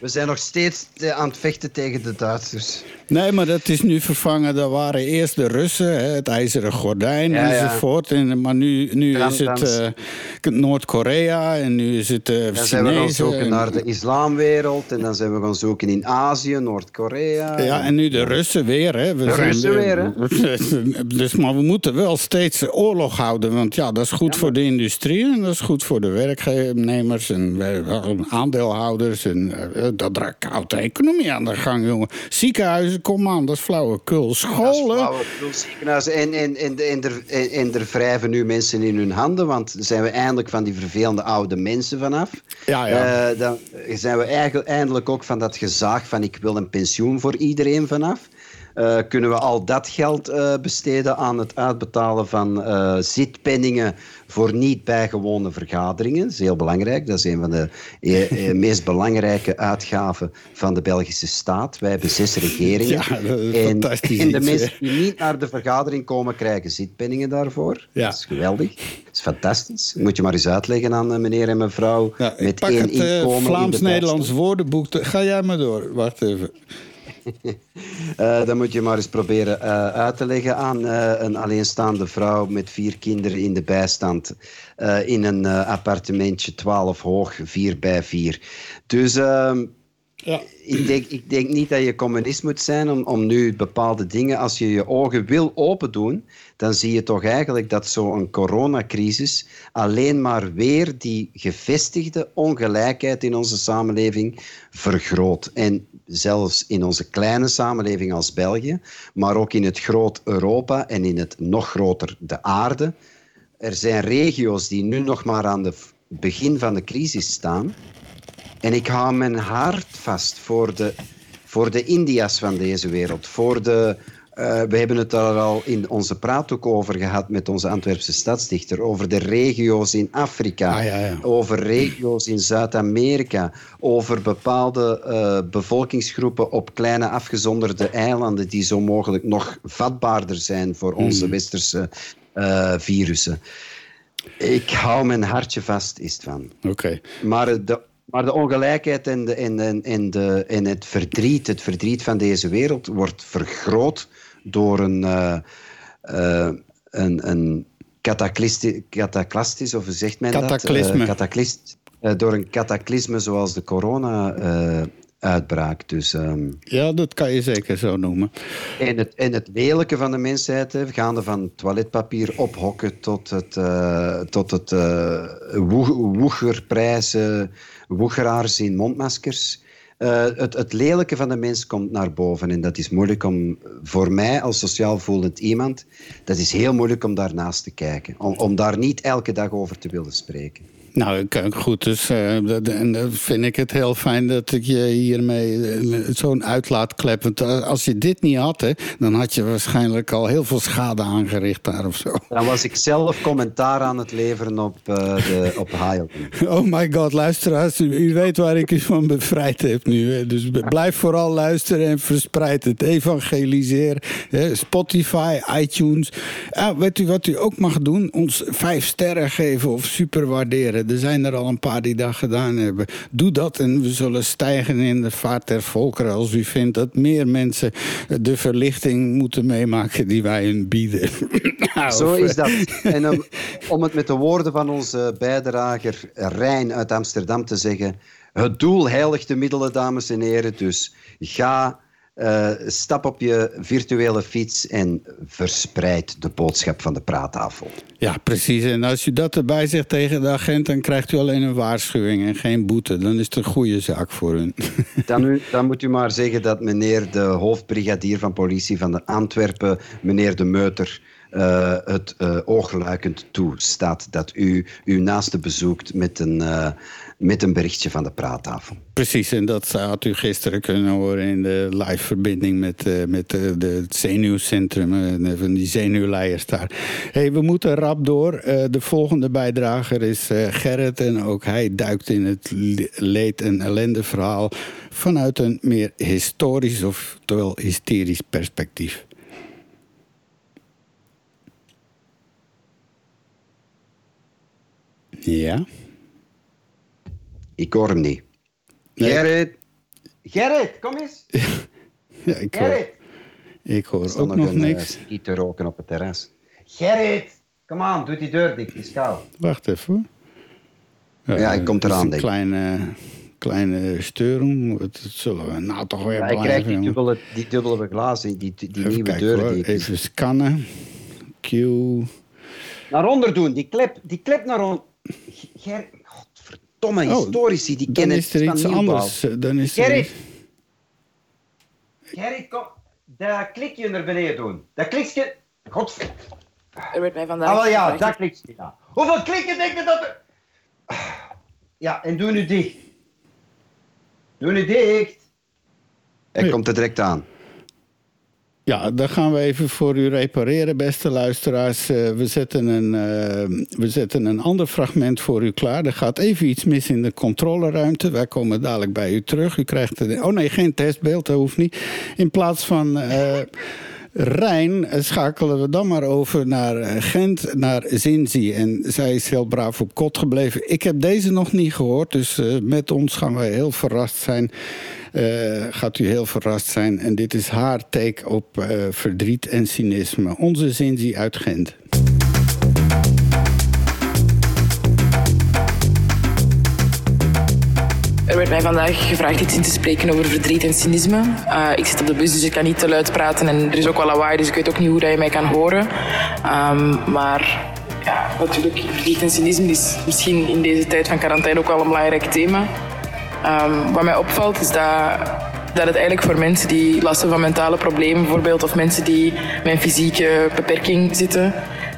We zijn nog steeds eh, aan het vechten tegen de Duitsers. Nee, maar dat is nu vervangen. Dat waren eerst de Russen, hè, het ijzeren gordijn Ja, enzovoort. En, maar nu, nu is het eh, Noord-Korea en nu is het uh, Dan zijn we gaan zoeken en- naar de islamwereld en dan zijn we gaan zoeken in Azië, Noord-Korea. Ja, en nu de Russen weer. Hè. We De zijn Russen weer, Dus, maar we moeten wel steeds oorlog houden. Want ja, dat is goed voor de industrie en dat is goed voor de werknemers en aandeelhouders. En eh, dat raakt- houdt de economie aan de gang, jongen. Ziekenhuizen, kom aan, dat is flauwekul. Scholen. Flauwekul. En, en, en, en, er, en, en er wrijven nu mensen in hun handen, want zijn we eindelijk van die vervelende oude mensen vanaf. Ja, ja. Eh, dan zijn we eigenlijk eindelijk ook van dat gezaag van ik wil een pensioen voor iedereen vanaf. Eh, kunnen we al dat geld eh, besteden aan het uitbetalen van zitpenningen voor niet bijgewone vergaderingen? Dat is heel belangrijk. Dat is een van de eh, eh, meest belangrijke uitgaven van de Belgische staat. Wij hebben zes regeringen. Ja, en, de mensen die niet naar de vergadering komen, krijgen zitpenningen daarvoor. Ja. Dat is geweldig. Dat is fantastisch. Moet je maar eens uitleggen aan eh, meneer en mevrouw. Ja, met één het inkomen in de Vlaams-Nederlands woordenboek. Ga jij maar door. Wacht even. Eh, dan moet je maar eens proberen eh, uit te leggen aan eh, een alleenstaande vrouw met vier kinderen in de bijstand. in een appartementje 12 hoog, 4 bij 4. Dus ehm, Ja. ik, denk, ik denk niet dat je communist moet zijn om, om nu bepaalde dingen, als je je ogen wil open doen, dan zie je toch eigenlijk dat zo'n coronacrisis alleen maar weer die gevestigde ongelijkheid in onze samenleving vergroot. En zelfs in onze kleine samenleving als België, maar ook in het groot Europa en in het nog groter de aarde. Er zijn regio's die nu nog maar aan het begin van de crisis staan. En ik hou mijn hart vast voor de, voor de India's van deze wereld. Voor de, eh, we hebben het daar al in onze praat ook over gehad met onze Antwerpse stadsdichter. Over de regio's in Afrika, Ah, ja, ja. over regio's in Zuid-Amerika, over bepaalde eh, bevolkingsgroepen op kleine afgezonderde eilanden die zo mogelijk nog vatbaarder zijn voor onze Hmm. westerse eh, virussen. Ik hou mijn hartje vast, is het van. Oké. Maar de, maar de ongelijkheid en, de, en, en, en, de, en het verdriet, het verdriet van deze wereld wordt vergroot door een, eh, een, een of zegt men Cataclysme. dat? Eh, cataclist, door een cataclysme zoals de corona-uitbraak. dus... ehm, Ja, dat kan je zeker zo noemen. en het, en het lelijke van de mensheid, hè, gaande van toiletpapier ophokken tot het, eh, tot het woe- woegerprijzen, woegeraars in mondmaskers. Eh, het, het lelijke van de mens komt naar boven en dat is moeilijk om, voor mij als sociaal voelend iemand, dat is heel moeilijk om daarnaast te kijken. Om, om daar niet elke dag over te willen spreken. Nou, goed, dus eh, dat, en dat vind ik het heel fijn dat ik je hiermee eh, zo'n uitlaatklep. Want eh, als je dit niet had, hè, dan had je waarschijnlijk al heel veel schade aangericht daar of zo. Dan was ik zelf commentaar aan het leveren op, eh de, op. Oh my god, luisteraars, u, u weet waar ik u van bevrijd heb nu. Hè. Dus blijf vooral luisteren en verspreid het. Evangeliseer. Hè. Spotify, iTunes. Ah, weet u wat u ook mag doen? Ons vijf sterren geven of super waarderen. Er zijn er al een paar die dat gedaan hebben. Doe dat en we zullen stijgen in de vaart der volkeren. Als u vindt dat meer mensen de verlichting moeten meemaken die wij hun bieden. Zo is dat. En om, om het met de woorden van onze bijdrager Rijn uit Amsterdam te zeggen. Het doel heiligt de middelen, dames en heren. Dus ga eh, stap op je virtuele fiets en verspreid de boodschap van de praattafel. Ja, precies. En als u dat erbij zegt tegen de agent, dan krijgt u alleen een waarschuwing en geen boete. Dan is het een goede zaak voor u. Dan, u, dan moet u maar zeggen dat meneer de hoofdbrigadier van politie van de Antwerpen, meneer de Meuter, eh, het uh, oogluikend toestaat dat u uw naaste bezoekt met een, uh, met een berichtje van de praattafel. Precies, en dat had u gisteren kunnen horen in de live verbinding met, uh, met de, de, het zenuwcentrum uh, van die zenuwleiers daar. Hey, we moeten rap door. De volgende bijdrager is Gerrit en ook hij duikt in het leed- en ellendeverhaal vanuit een meer historisch of terwijl hysterisch perspectief. Ja? Ik hoor hem niet. Nee. Gerrit! Gerrit, kom eens! Ja, ik hoor, Gerrit! ik hoor Er staat ook nog een, eh, niks. ski te roken op het terras. Gerrit! Kom aan, doe die deur dicht, het is koud. Wacht even. hoor. Ja, hij komt dat is eraan, denk ik. kleine, kleine steuring. Dat zullen we nou toch weer Ja, hij blijven. krijgt die dubbele, die dubbele glazen, die, die, Even nieuwe hoor. Die ik- Even scannen. Q. Naar onder doen, die klep, die klep naar onder. Gerrit, godverdomme, Oh, historici, die Dan kennen is er het van iets nieuwbouw. anders. Eh, Dan is er Gerrit! Gerrit, kom. Dat klikje naar beneden doen. Dat klikje... Godver... Er werd mij vandaag Ah, wel ja, dat klikje. Ja. Hoeveel klikken denk je dat er... Ja, en doe nu dicht. Doe nu dicht. Hij Nee. komt er direct aan. Ja, dan gaan we even voor u repareren, beste luisteraars. Eh, we, zetten een, eh, we zetten een ander fragment voor u klaar. Er gaat even iets mis in de controleruimte. Wij komen dadelijk bij u terug. U krijgt... een- oh nee, geen testbeeld, dat hoeft niet. In plaats van... eh, Rijn schakelen we dan maar over naar eh, Gent, naar Zinzi. En zij is heel braaf op kot gebleven. Ik heb deze nog niet gehoord, dus eh, met ons gaan wij heel verrast zijn. Eh, gaat u heel verrast zijn. En dit is haar take op verdriet en cynisme. Onze Zinzi uit Gent. Werd mij vandaag gevraagd iets in te spreken over verdriet en cynisme. Eh, ik zit op de bus, dus ik kan niet te luid praten en er is ook wel lawaai, dus ik weet ook niet hoe dat je mij kan horen. Ehm, maar ja, natuurlijk, verdriet en cynisme is misschien in deze tijd van quarantaine ook wel een belangrijk thema. Ehm, wat mij opvalt is dat, dat het eigenlijk voor mensen die last hebben van mentale problemen bijvoorbeeld, of mensen die met een fysieke beperking zitten,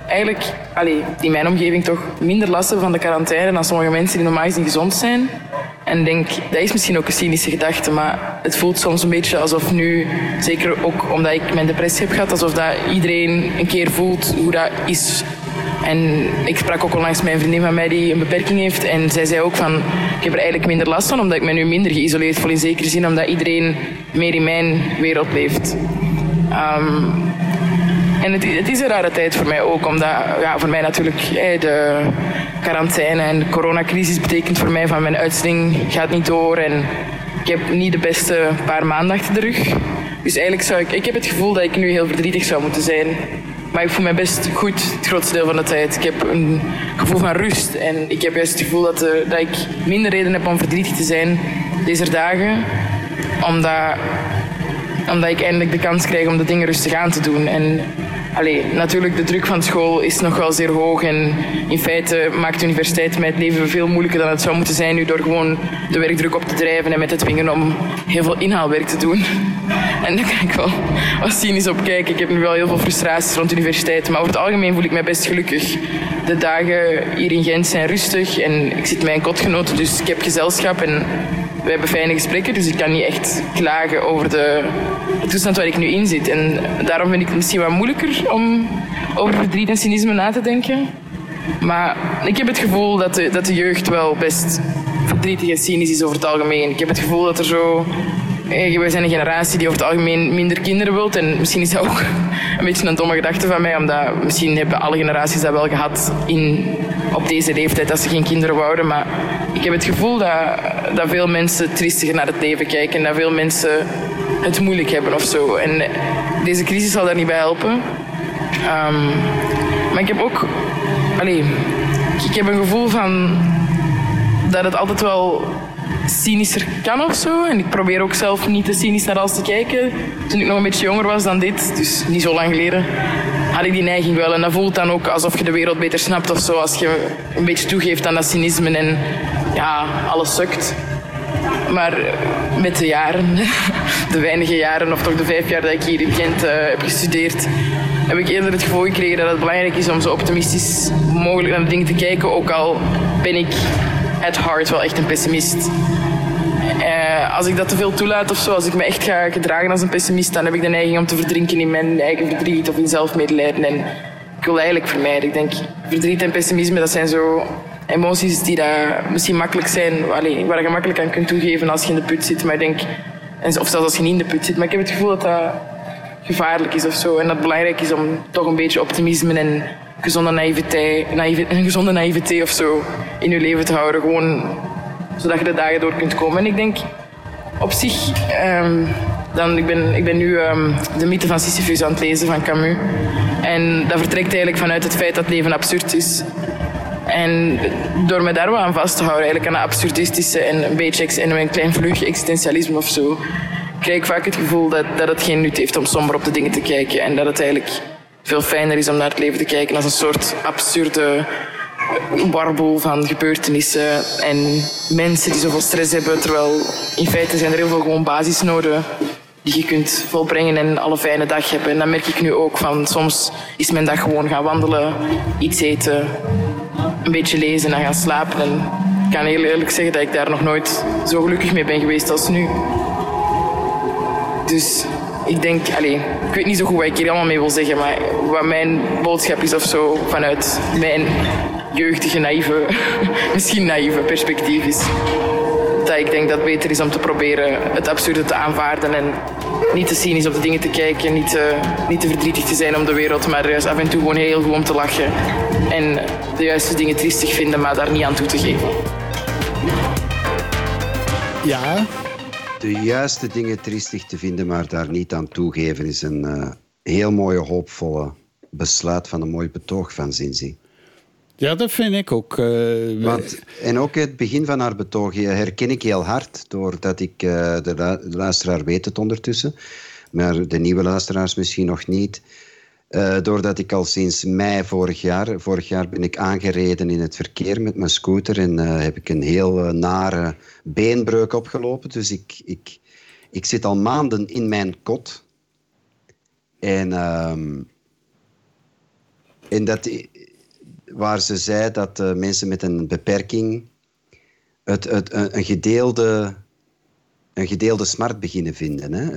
eigenlijk, allee, in mijn omgeving toch minder last hebben van de quarantaine dan sommige mensen die normaal gezien gezond zijn. En denk, dat is misschien ook een cynische gedachte, maar het voelt soms een beetje alsof nu, zeker ook omdat ik mijn depressie heb gehad, alsof dat iedereen een keer voelt hoe dat is. En ik sprak ook onlangs met een vriendin van mij die een beperking heeft. En zij zei ook van, ik heb er eigenlijk minder last van, omdat ik me nu minder geïsoleerd voel. In zekere zin, omdat iedereen meer in mijn wereld leeft. Ehm, en het, is een rare tijd voor mij ook, omdat ja, voor mij natuurlijk eh, de quarantaine en de coronacrisis betekent voor mij van mijn uitzending gaat niet door en ik heb niet de beste paar maanden achter de rug. Dus eigenlijk zou ik, ik heb het gevoel dat ik nu heel verdrietig zou moeten zijn. Maar ik voel me best goed het grootste deel van de tijd. Ik heb een gevoel van rust en ik heb juist het gevoel dat, er- dat ik minder reden heb om verdrietig te zijn deze dagen. Omdat omdat ik eindelijk de kans krijg om de dingen rustig aan te doen. En allee, natuurlijk, de druk van school is nog wel zeer hoog. En in feite maakt de universiteit mij het leven veel moeilijker dan het zou moeten zijn nu door gewoon de werkdruk op te drijven en met te dwingen om heel veel inhaalwerk te doen. En daar kan ik wel wat cynisch op kijken. Ik heb nu wel heel veel frustraties rond de universiteit, maar over het algemeen voel ik mij best gelukkig. De dagen hier in Gent zijn rustig en ik zit met mijn kotgenoten, dus ik heb gezelschap en we hebben fijne gesprekken, dus ik kan niet echt klagen over de, toestand waar ik nu in zit. En daarom vind ik het misschien wat moeilijker om over verdriet en cynisme na te denken. Maar ik heb het gevoel dat de, dat de jeugd wel best verdrietig en cynisch is over het algemeen. Ik heb het gevoel dat er zo... eh, Wij zijn een generatie die over het algemeen minder kinderen wilt. En misschien is dat ook een beetje een domme gedachte van mij. Omdat misschien hebben alle generaties dat wel gehad in, op deze leeftijd. Dat ze geen kinderen wouden. Maar ik heb het gevoel dat, dat veel mensen triestiger naar het leven kijken. En dat veel mensen het moeilijk hebben of zo. En deze crisis zal daar niet bij helpen. Ehm, maar ik heb ook... Allee, ik heb een gevoel van dat het altijd wel cynischer kan of zo. En ik probeer ook zelf niet te cynisch naar alles te kijken. Toen ik nog een beetje jonger was dan dit, dus niet zo lang geleden, had ik die neiging wel. En dat voelt dan ook alsof je de wereld beter snapt of zo. Als je een beetje toegeeft aan dat cynisme en ja, alles sukt. Maar met de jaren, de weinige jaren, of toch de vijf jaar dat ik hier in Gent uh, heb gestudeerd, heb ik eerder het gevoel gekregen dat het belangrijk is om zo optimistisch mogelijk naar dingen te kijken. Ook al ben ik at heart wel echt een pessimist. Uh, als ik dat te veel toelaat of zo, als ik me echt ga gedragen als een pessimist, dan heb ik de neiging om te verdrinken in mijn eigen verdriet of in zelfmedelijden. En ik wil eigenlijk vermijden. Ik denk, verdriet en pessimisme, dat zijn zo emoties die daar misschien makkelijk zijn, allee, waar je makkelijk aan kunt toegeven als je in de put zit. Maar ik denk, of zelfs als je niet in de put zit. Maar ik heb het gevoel dat dat gevaarlijk is of zo. En dat het belangrijk is om toch een beetje optimisme en gezonde naïviteit, naïve, een gezonde naïviteit of zo in je leven te houden. Gewoon zodat je de dagen door kunt komen. En ik denk op zich, um, dan, ik, ben, ik ben nu um, de mythe van Sisyphus aan het lezen van Camus. En dat vertrekt eigenlijk vanuit het feit dat leven absurd is. En door me daar wel aan vast te houden, eigenlijk aan het absurdistische en een beetje en een klein vlugje existentialisme of zo, krijg ik vaak het gevoel dat, dat het geen nut heeft om somber op de dingen te kijken. En dat het eigenlijk veel fijner is om naar het leven te kijken als een soort absurde warboel van gebeurtenissen en mensen die zoveel stress hebben. Terwijl in feite zijn er heel veel gewoon basisnoden die je kunt volbrengen en alle fijne dag hebben. En dat merk ik nu ook van soms is mijn dag gewoon gaan wandelen, iets eten, een beetje lezen en gaan slapen. En ik kan heel eerlijk zeggen dat ik daar nog nooit zo gelukkig mee ben geweest als nu. Dus ik denk, allez, ik weet niet zo goed wat ik hier allemaal mee wil zeggen, maar wat mijn boodschap is of zo vanuit mijn jeugdige, naïeve, misschien naïeve perspectief is. Dat ik denk dat het beter is om te proberen het absurde te aanvaarden en niet te cynisch op de dingen te kijken, niet te, niet te verdrietig te zijn om de wereld, maar juist af en toe gewoon heel goed om te lachen en de juiste dingen triestig vinden, maar daar niet aan toe te geven. Ja, de juiste dingen triestig te vinden, maar daar niet aan toegeven, is een uh, heel mooie, hoopvolle besluit van een mooi betoog van Zinzi. Ja, dat vind ik ook. Uh, Want, en ook het begin van haar betoog herken ik heel hard, doordat ik, uh, de, de, luisteraar weet het ondertussen, maar de nieuwe luisteraars misschien nog niet. Uh, doordat ik al sinds mei vorig jaar, vorig jaar ben ik aangereden in het verkeer met mijn scooter en uh, heb ik een heel uh, nare beenbreuk opgelopen. Dus ik, ik, ik zit al maanden in mijn kot. En, um, en dat, waar ze zei dat mensen met een beperking het, het, een, gedeelde, een gedeelde smart beginnen vinden. Hè?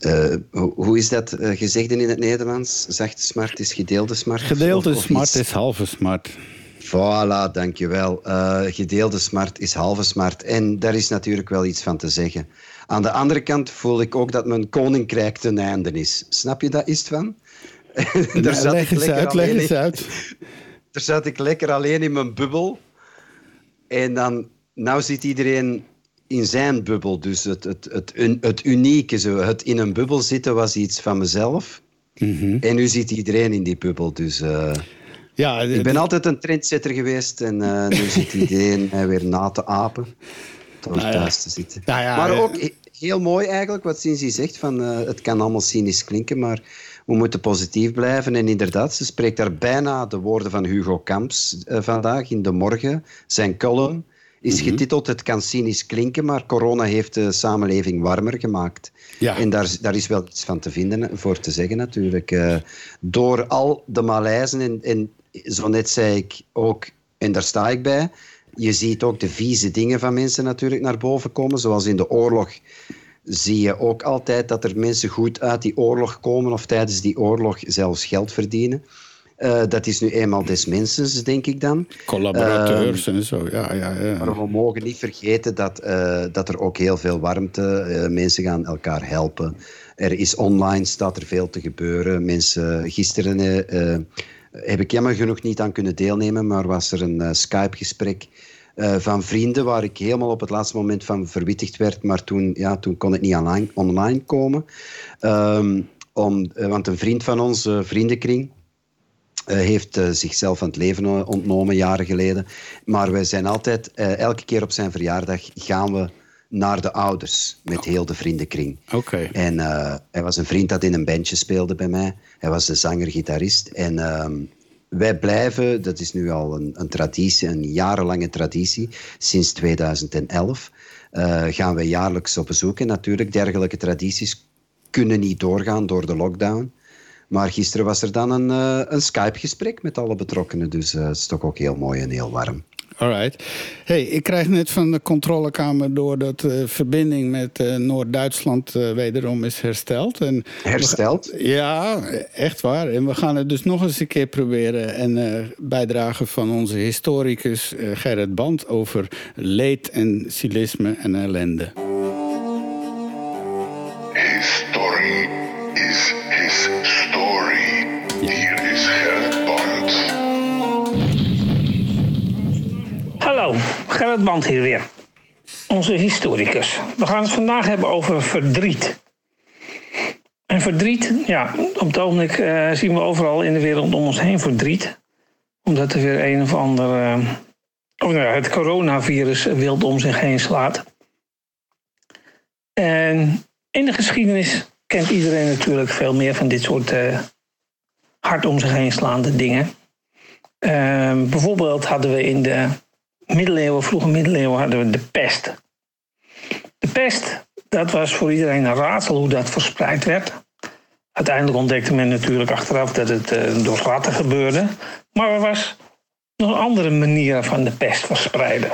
Uh, hoe is dat uh, gezegd in het Nederlands? Zachte smart is gedeelde smart? Gedeelde of, of smart is halve smart. Voilà, dankjewel. Uh, gedeelde smart is halve smart. En daar is natuurlijk wel iets van te zeggen. Aan de andere kant voel ik ook dat mijn koninkrijk ten einde is. Snap je dat iets van? daar leg eens uit, leg eens uit. Daar zat ik lekker alleen in mijn bubbel. En dan, nou zit iedereen in zijn bubbel. Dus het, het, het, het unieke, zo. het in een bubbel zitten was iets van mezelf. Mm -hmm. En nu zit iedereen in die bubbel. Dus uh, ja, ik ben altijd een trendsetter geweest. En uh, nu zit iedereen uh, weer na te apen. Door nou ja. thuis te zitten. Nou ja, maar ook heel mooi eigenlijk wat Cindy zegt. Van, het kan allemaal cynisch klinken, maar we moeten positief blijven. En inderdaad, ze spreekt daar bijna de woorden van Hugo Kamps vandaag in de morgen. Zijn column is -hmm. getiteld Het kan cynisch klinken, maar corona heeft de samenleving warmer gemaakt. Ja. En daar, daar is wel iets van te vinden, voor te zeggen natuurlijk. Uh, door al de maleizen, en, en zo net zei ik ook, en daar sta ik bij, je ziet ook de vieze dingen van mensen natuurlijk naar boven komen, zoals in de oorlog zie je ook altijd dat er mensen goed uit die oorlog komen of tijdens die oorlog zelfs geld verdienen. Uh, dat is nu eenmaal des mensens, denk ik dan. Collaborateurs uh, en zo, ja, ja, ja. Maar we mogen niet vergeten dat, uh, dat er ook heel veel warmte... mensen gaan elkaar helpen. Er is online, staat er veel te gebeuren. Mensen, gisteren heb ik jammer genoeg niet aan kunnen deelnemen... maar was er een Skype-gesprek... van vrienden waar ik helemaal op het laatste moment van verwittigd werd, maar toen, ja, toen kon het niet online, online komen. Um, om, want een vriend van ons, vriendenkring, eh, heeft eh, zichzelf van het leven eh, ontnomen jaren geleden. Maar wij zijn altijd, eh, elke keer op zijn verjaardag gaan we naar de ouders met heel de vriendenkring. Oké. En eh, hij was een vriend dat in een bandje speelde bij mij. Hij was de zanger-gitarist. En ehm, wij blijven, dat is nu al een, een traditie, een jarenlange traditie, sinds 2011, eh, gaan wij jaarlijks op bezoek. En natuurlijk, dergelijke tradities kunnen niet doorgaan door de lockdown. Maar gisteren was er dan een, eh, een Skype-gesprek met alle betrokkenen. Dus eh, het is toch ook heel mooi en heel warm. Alright. Hey, ik krijg net van de controlekamer door dat de verbinding met eh, Noord-Duitsland eh, wederom is hersteld. En Hersteld? we ja, echt waar. En we gaan het dus nog eens een keer proberen. En eh bijdrage van onze historicus eh, Gerrit Band over leed en cynisme en ellende. Story Gerrit Band hier weer. Onze historicus. We gaan het vandaag hebben over verdriet. En verdriet, ja, op het ogenblik eh, zien we overal in de wereld om ons heen verdriet. Omdat er weer een of ander, eh, oh, nou ja, het coronavirus wild om zich heen slaat. En in de geschiedenis kent iedereen natuurlijk veel meer van dit soort eh, hard om zich heen slaande dingen. Ehm, bijvoorbeeld hadden we in de middeleeuwen, vroege middeleeuwen, hadden we de pest. De pest, dat was voor iedereen een raadsel hoe dat verspreid werd. Uiteindelijk ontdekte men natuurlijk achteraf dat het eh, door ratten gebeurde. Maar er was nog andere manier van de pest verspreiden.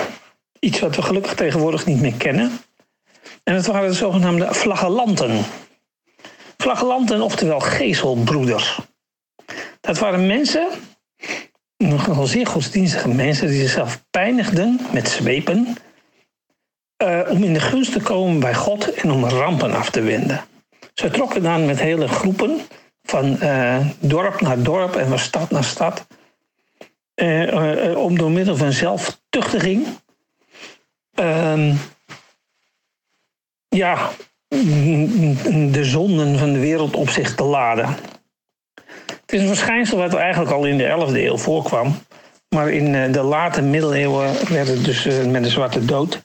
Iets wat we gelukkig tegenwoordig niet meer kennen. En dat waren de zogenaamde flagellanten. Flagellanten, oftewel gezelbroeders. Dat waren mensen nogal zeer godsdienstige mensen die zichzelf pijnigden met zwepen. eh, om in de gunst te komen bij God en om rampen af te wenden. Ze trokken dan met hele groepen van eh, dorp naar dorp en van stad naar stad. eh, om door middel van zelftuchtiging. ehm, ja, de zonden van de wereld op zich te laden. Het is een verschijnsel wat eigenlijk al in de 11e eeuw voorkwam. Maar in eh, de late middeleeuwen werd het dus eh, met de zwarte dood.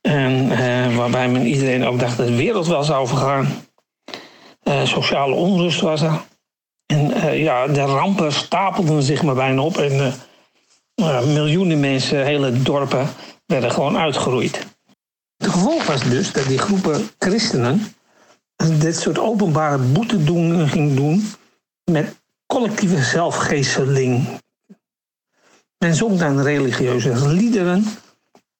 Eh, waarbij men iedereen ook dacht dat de wereld wel zou vergaan. Sociale onrust was er. En ja, de rampen stapelden zich maar bijna op. En miljoenen mensen, hele dorpen, werden gewoon uitgeroeid. Het gevolg was dus dat die groepen christenen dit soort openbare boetedoen ging doen met collectieve zelfgeesteling. Men zong dan religieuze liederen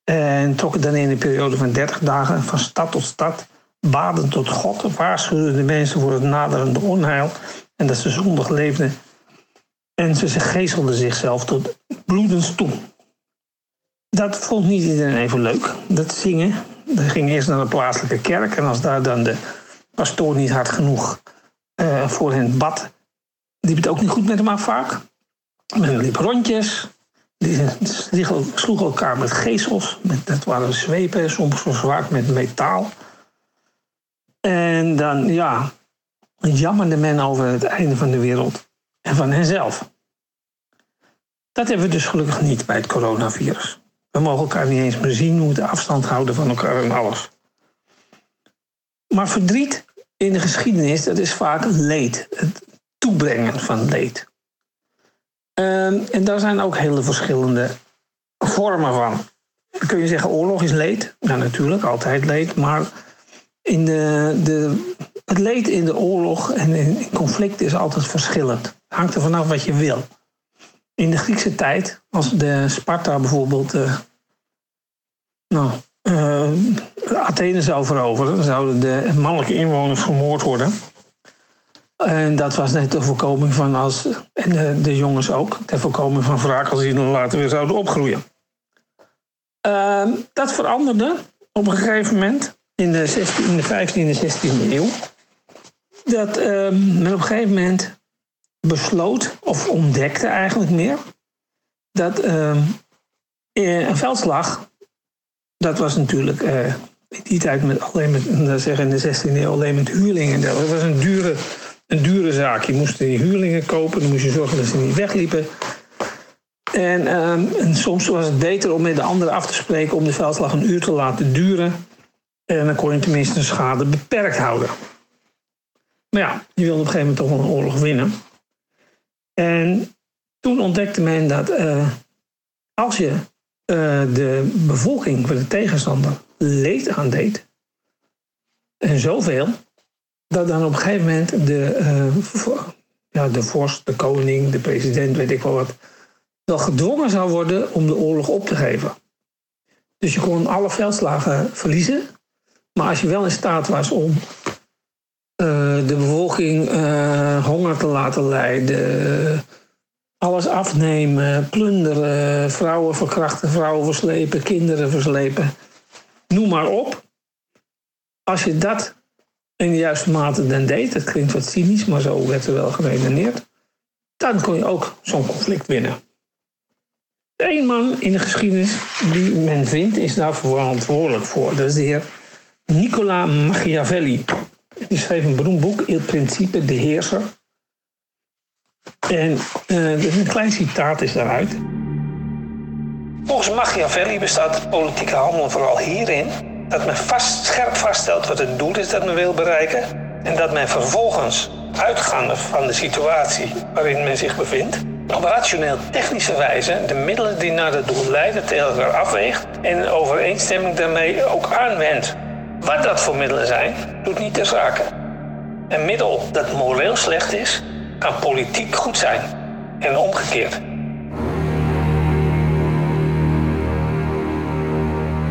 en trok dan in een periode van 30 dagen van stad tot stad, baden tot God, waarschuwden de mensen voor het naderende onheil en dat ze zondig leefden. En ze geeselden zichzelf tot bloedens toe. Dat vond niet iedereen even leuk, dat zingen. Dat ging eerst naar de plaatselijke kerk en als daar dan de pastoor niet hard genoeg eh, voor hen bad, liep het ook niet goed met hem af vaak. Men liep rondjes. Die die sloegen elkaar met gezels. Met, dat waren zwepen, soms verzwaard met metaal. En dan, ja, jammerde men over het einde van de wereld en van henzelf. Dat hebben we dus gelukkig niet bij het coronavirus. We mogen elkaar niet eens meer zien, we moeten afstand houden van elkaar en alles. Maar verdriet in de geschiedenis, dat is vaak leed. Het toebrengen van leed. Ehm, en daar zijn ook hele verschillende vormen van. Kun je zeggen, oorlog is leed. Ja, natuurlijk, altijd leed. Maar in de, de, het leed in de oorlog en in, conflict is altijd verschillend. Hangt er vanaf wat je wil. In de Griekse tijd, als de Sparta bijvoorbeeld eh, nou, eh, Athene zou veroveren, zouden de mannelijke inwoners vermoord worden. En dat was net de voorkoming van als, en de, de jongens ook, ter voorkoming van wraak als die dan later weer zouden opgroeien. Ehm, dat veranderde op een gegeven moment in de, 16, in de 15e en 16e eeuw. Dat ehm, men op een gegeven moment besloot, of ontdekte eigenlijk meer, dat ehm, eh, een veldslag, dat was natuurlijk eh, in die tijd met, alleen met, zeggen in de 16e eeuw alleen met huurlingen. Dat was een dure een dure zaak. Je moest die huurlingen kopen, dan moest je zorgen dat ze niet wegliepen. En, ehm, en soms was het beter om met de anderen af te spreken om de veldslag een uur te laten duren. En dan kon je tenminste de schade beperkt houden. Maar ja, je wilde op een gegeven moment toch een oorlog winnen. En toen ontdekte men dat eh, als je eh, de bevolking van de tegenstander leed aandeed, en zoveel, dat dan op een gegeven moment de, eh, ja, de vorst, de koning, de president, weet ik wel wat, wel gedwongen zou worden om de oorlog op te geven. Dus je kon alle veldslagen verliezen, maar als je wel in staat was om eh, de bevolking eh, honger te laten lijden, alles afnemen, plunderen, vrouwen verkrachten, vrouwen verslepen, kinderen verslepen, noem maar op. Als je dat in de juiste mate dan deed, dat klinkt wat cynisch, maar zo werd er wel geredeneerd, dan kon je ook zo'n conflict winnen. Eén man in de geschiedenis die men vindt is daar verantwoordelijk voor. Dat is de heer Nicola Machiavelli. Die schreef een beroemd boek, Il Principe, de Heerser. En eh, een klein citaat is daaruit. Volgens Machiavelli bestaat politieke handel vooral hierin dat men vast, scherp vaststelt wat het doel is dat men wil bereiken en dat men vervolgens, uitgaande van de situatie waarin men zich bevindt, op rationeel technische wijze de middelen die naar het doel leiden tegen elkaar afweegt en in overeenstemming daarmee ook aanwendt. Wat dat voor middelen zijn, doet niet ter zake. Een middel dat moreel slecht is, kan politiek goed zijn. En omgekeerd.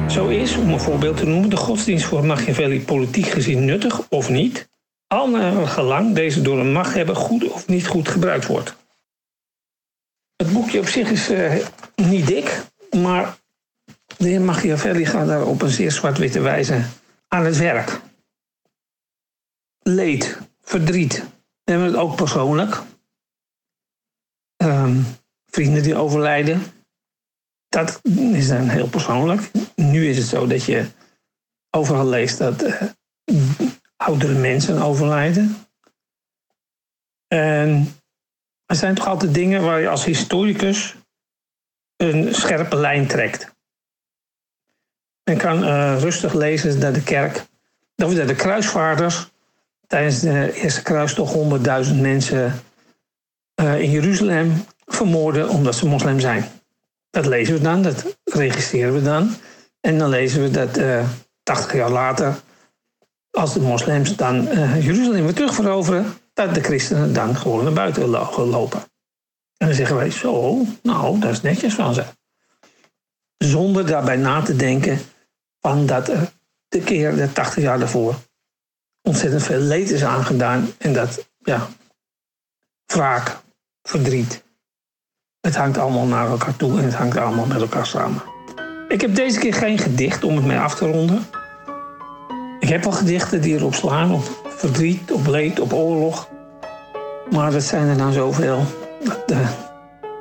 Zo is, om een voorbeeld te noemen, de godsdienst voor Machiavelli politiek gezien nuttig of niet, al naar gelang deze door een machthebber goed of niet goed gebruikt wordt. Het boekje op zich is eh, niet dik, maar de heer Machiavelli gaat daar op een zeer zwart-witte wijze aan het werk. Leed, verdriet, hebben het ook persoonlijk. Ehm, vrienden die overlijden, dat is dan heel persoonlijk. Nu is het zo dat je overal leest dat eh, oudere mensen overlijden. En er zijn toch altijd dingen waar je als historicus een scherpe lijn trekt. Men kan eh, rustig lezen dat de kerk, dat de kruisvaarders tijdens de eerste kruistocht 100.000 mensen eh, in Jeruzalem vermoorden omdat ze moslim zijn. Dat lezen we dan, dat registreren we dan. En dan lezen we dat eh 80 jaar later, als de moslims dan eh, Jeruzalem weer terugveroveren, dat de christenen dan gewoon naar buiten lo- lopen. En dan zeggen wij, zo, nou, dat is netjes van ze. Zonder daarbij na te denken van dat er de keer, de 80 jaar daarvoor, ontzettend veel leed is aangedaan. En dat, ja, wraak, verdriet, het hangt allemaal naar elkaar toe en het hangt allemaal met elkaar samen. Ik heb deze keer geen gedicht om het mee af te ronden. Ik heb wel gedichten die erop slaan, op verdriet, op leed, op oorlog. Maar dat zijn er nou zoveel. Dat, eh,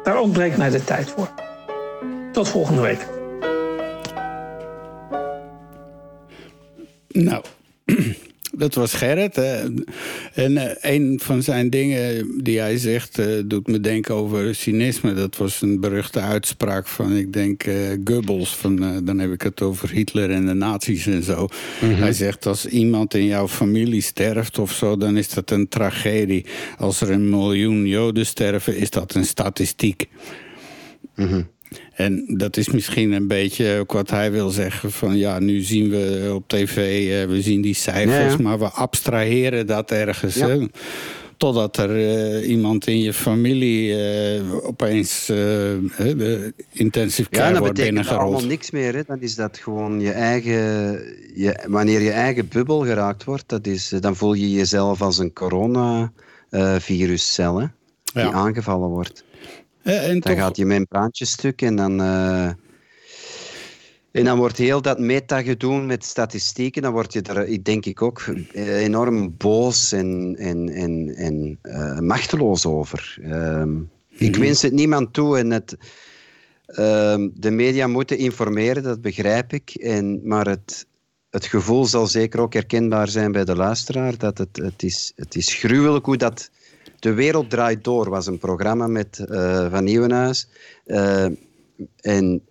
daar ontbreekt mij de tijd voor. Tot volgende week. Nou, dat was Gerrit. hè. En eh, een van zijn dingen die hij zegt, eh, doet me denken over cynisme. Dat was een beruchte uitspraak van, ik denk, eh Goebbels. Van, dan heb ik het over Hitler en de nazi's en zo. Hij zegt, als iemand in jouw familie sterft of zo, dan is dat een tragedie. Als er een miljoen Joden sterven, is dat een statistiek. En dat is misschien een beetje ook wat hij wil zeggen. Van ja, nu zien we op tv, eh, we zien die cijfers, Ja, maar we abstraheren dat ergens. Ja. Hè? Totdat er eh, iemand in je familie eh, opeens hè, de intensive care Ja, dat wordt betekent allemaal binnengerold. niks meer. Hè. Dan is dat gewoon je eigen... Je, wanneer je eigen bubbel geraakt wordt, dat is, dan voel je jezelf als een coronaviruscel, hè, die Ja. aangevallen wordt. En Dan toch, gaat je membraantje stuk en dan... eh, en dan wordt heel dat metagedoe met statistieken, dan word je er, ik denk ik ook, eh, enorm boos en, en, en, en eh, machteloos over. Ehm, Ik wens het niemand toe en het, ehm, de media moeten informeren, dat begrijp ik. En, maar het, het gevoel zal zeker ook herkenbaar zijn bij de luisteraar. Dat het, het, is, het is gruwelijk hoe dat. De Wereld Draait Door was een programma met eh, Van Nieuwenhuis. eh, en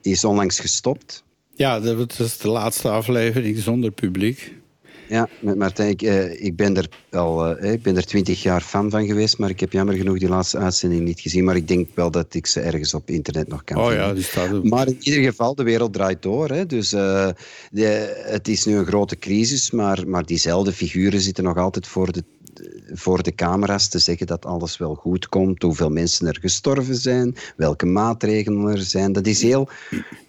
die is onlangs gestopt. Ja, dat is de laatste aflevering zonder publiek. Ja, met Martijn. Ik, eh, ik ben er al ik ben er twintig jaar fan van geweest, maar ik heb jammer genoeg die laatste uitzending niet gezien. Maar ik denk wel dat ik ze ergens op internet nog kan Oh vinden. ja, die staat op. Maar in ieder geval, de wereld draait door. Hè. Dus de, het is nu een grote crisis, maar, maar diezelfde figuren zitten nog altijd voor de, voor de camera's te zeggen dat alles wel goed komt, hoeveel mensen er gestorven zijn, welke maatregelen er zijn. Dat is heel...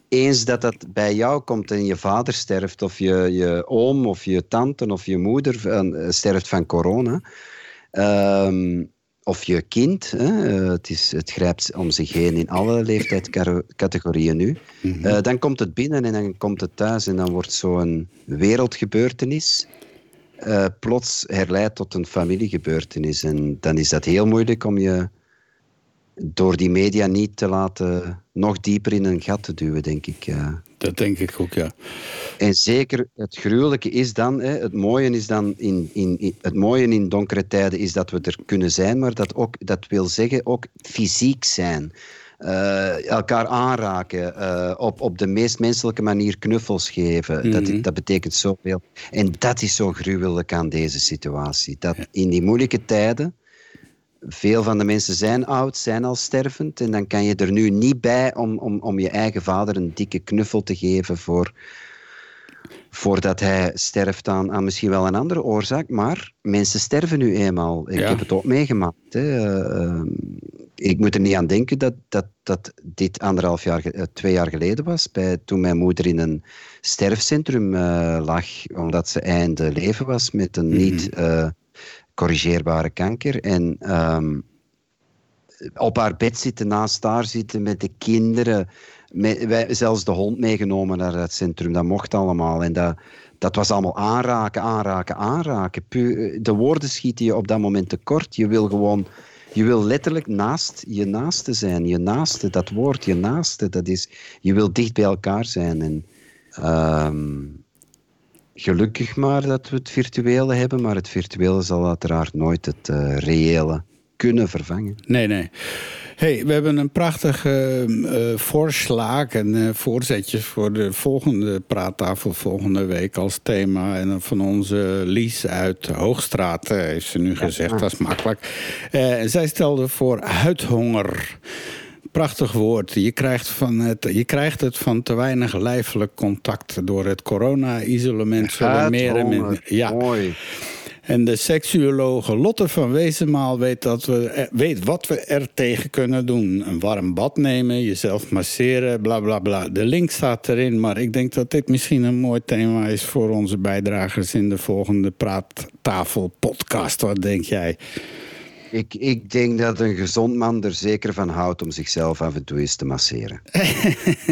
Eens dat dat bij jou komt en je vader sterft, of je, je oom, of je tante, of je moeder eh, sterft van corona, ehm, of je kind, hè, eh, het, is, het grijpt om zich heen in alle leeftijdscategorieën nu, eh, dan komt het binnen en dan komt het thuis en dan wordt zo'n wereldgebeurtenis eh, plots herleid tot een familiegebeurtenis. En dan is dat heel moeilijk om je door die media niet te laten nog dieper in een gat te duwen, denk ik. Dat denk ik ook, ja. En zeker het gruwelijke is dan, hè, het mooie is dan in, in, in- het mooie in donkere tijden is dat we er kunnen zijn, maar dat, ook, dat wil zeggen ook fysiek zijn. Eh, elkaar aanraken, eh, op, op de meest menselijke manier knuffels geven. dat, Mhm. dat betekent zoveel. En dat is zo gruwelijk aan deze situatie. Dat in die moeilijke tijden, veel van de mensen zijn oud, zijn al stervend. En dan kan je er nu niet bij om, om, om je eigen vader een dikke knuffel te geven voor, voordat hij sterft aan, aan misschien wel een andere oorzaak. Maar mensen sterven nu eenmaal. Ik Ja. heb het ook meegemaakt. Hè. Eh, ehm, ik moet er niet aan denken dat, dat, dat dit anderhalf jaar, eh, twee jaar geleden was, bij, toen mijn moeder in een sterfcentrum eh, lag, omdat ze einde leven was met een niet eh, corrigeerbare kanker. En ehm, op haar bed zitten, naast haar zitten met de kinderen. Met, wij, zelfs de hond meegenomen naar het centrum. Dat mocht allemaal. En dat, dat was allemaal aanraken, aanraken, aanraken. De woorden schieten je op dat moment tekort. Je wil gewoon... Je wil letterlijk naast je naaste zijn. Je naaste, dat woord, je naaste, dat is... Je wil dicht bij elkaar zijn. En, ehm, gelukkig maar dat we het virtuele hebben, maar het virtuele zal uiteraard nooit het eh, reële kunnen vervangen. Nee, nee. Hey, we hebben een prachtig eh, eh, voorslag en eh, voorzetje voor de volgende praattafel volgende week als thema. En van onze Lies uit Hoogstraat eh, heeft ze nu gezegd, dat is makkelijk. Zij stelde voor huidhonger. Prachtig woord. Je krijgt, van het, je krijgt het van te weinig lijfelijk contact. Door het corona-isolement zullen meer en Huidhonger, meer... Ja. Mooi. En de seksuologe Lotte van Wezenmaal weet, dat we, weet wat we er tegen kunnen doen. Een warm bad nemen, jezelf masseren, bla bla bla. De link staat erin, maar ik denk dat dit misschien een mooi thema is voor onze bijdragers in de volgende Praattafel podcast. Wat denk jij? Ik, ik denk dat een gezond man er zeker van houdt om zichzelf af en toe eens te masseren.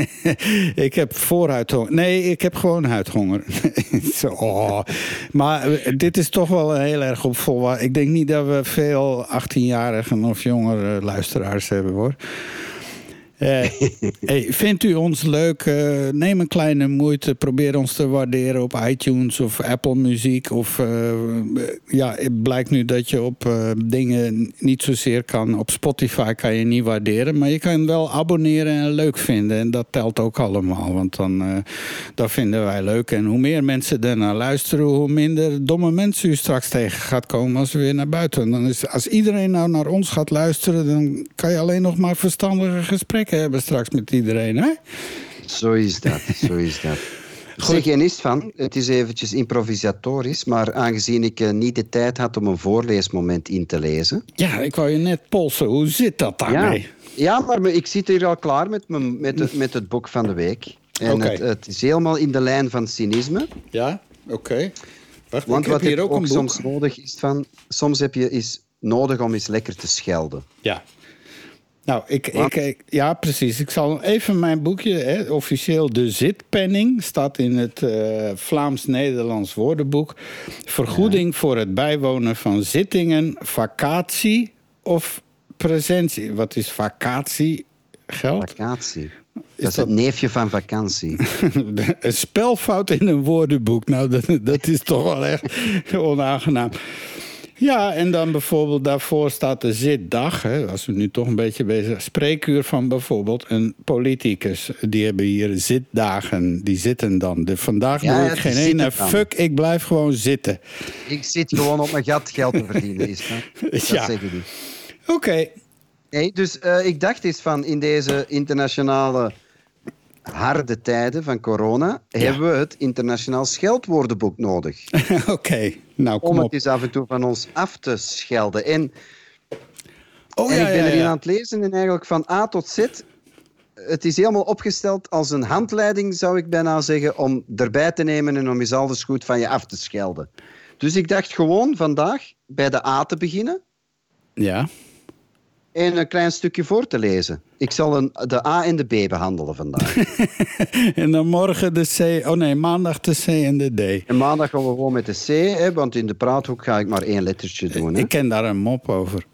ik heb voorhuidhonger. Nee, ik heb gewoon huidhonger. Oh. Maar eh, dit is toch wel heel erg op. Ik denk niet dat we veel 18-jarigen of jongere luisteraars hebben hoor. Eh, vindt u ons leuk? Eh, neem een kleine moeite. Probeer ons te waarderen op iTunes of Apple Muziek. Of eh, ja, het blijkt nu dat je op dingen niet zozeer kan. Op Spotify kan je niet waarderen. Maar je kan wel abonneren en leuk vinden. En dat telt ook allemaal. Want dan dat vinden wij leuk. En hoe meer mensen ernaar luisteren, hoe minder domme mensen u straks tegen gaat komen als we weer naar buiten. Dan is, als iedereen nou naar ons gaat luisteren, dan kan je alleen nog maar verstandige gesprekken hebben straks met iedereen. Hè? Zo is dat, zo is dat. Zeg, is het van, het is eventjes improvisatorisch, maar aangezien ik eh, niet de tijd had om een voorleesmoment in te lezen. Ja, ik wou je net polsen. Hoe zit dat Ja, daarmee? ja maar ik zit hier al klaar met, mijn, met, het, met het boek van de week. En het, het is helemaal in de lijn van cynisme. Ja, oké. Wacht, Want wat hier er ook boek. soms nodig is van, soms heb je is nodig om eens lekker te schelden. Ja. Nou, ik, ik, ik- ja, precies. Ik zal even mijn boekje, hè, officieel De Zitpenning, staat in het eh, Vlaams-Nederlands woordenboek. Vergoeding voor het bijwonen van zittingen, vacatie of presentie. Wat is vacatie? Geld? Vacatie. Dat is het neefje van vakantie. een spelfout in een woordenboek. Nou, dat, dat is toch wel echt onaangenaam. Ja, en dan bijvoorbeeld daarvoor staat de zitdag. Hè, als we nu toch een beetje bezig zijn. Spreekuur van bijvoorbeeld een politicus. Die hebben hier zitdagen. Die zitten dan. De, vandaag Ja, doe ja, ik geen ene fuck. Ik blijf gewoon zitten. Ik zit gewoon op mijn gat geld te verdienen. Is dat? dat Ja. zeggen die. Oké. Nee, dus eh, ik dacht eens van in deze internationale harde tijden van corona hebben we het internationaal scheldwoordenboek nodig. Oké, nou kom Om het op. eens af en toe van ons af te schelden. En, Oh, en ja, ik ben ja, erin aan het lezen en eigenlijk van A tot Z. Het is helemaal opgesteld als een handleiding, zou ik bijna zeggen, om erbij te nemen en om jezelf eens goed van je af te schelden. Dus ik dacht gewoon vandaag bij de A te beginnen Ja. En een klein stukje voor te lezen. Ik zal een, de A en de B behandelen vandaag. En dan morgen de C. Oh nee, maandag de C en de D. En maandag gaan we gewoon met de C, hè, want in de praathoek ga ik maar één lettertje doen. Hè. Ik ken daar een mop over.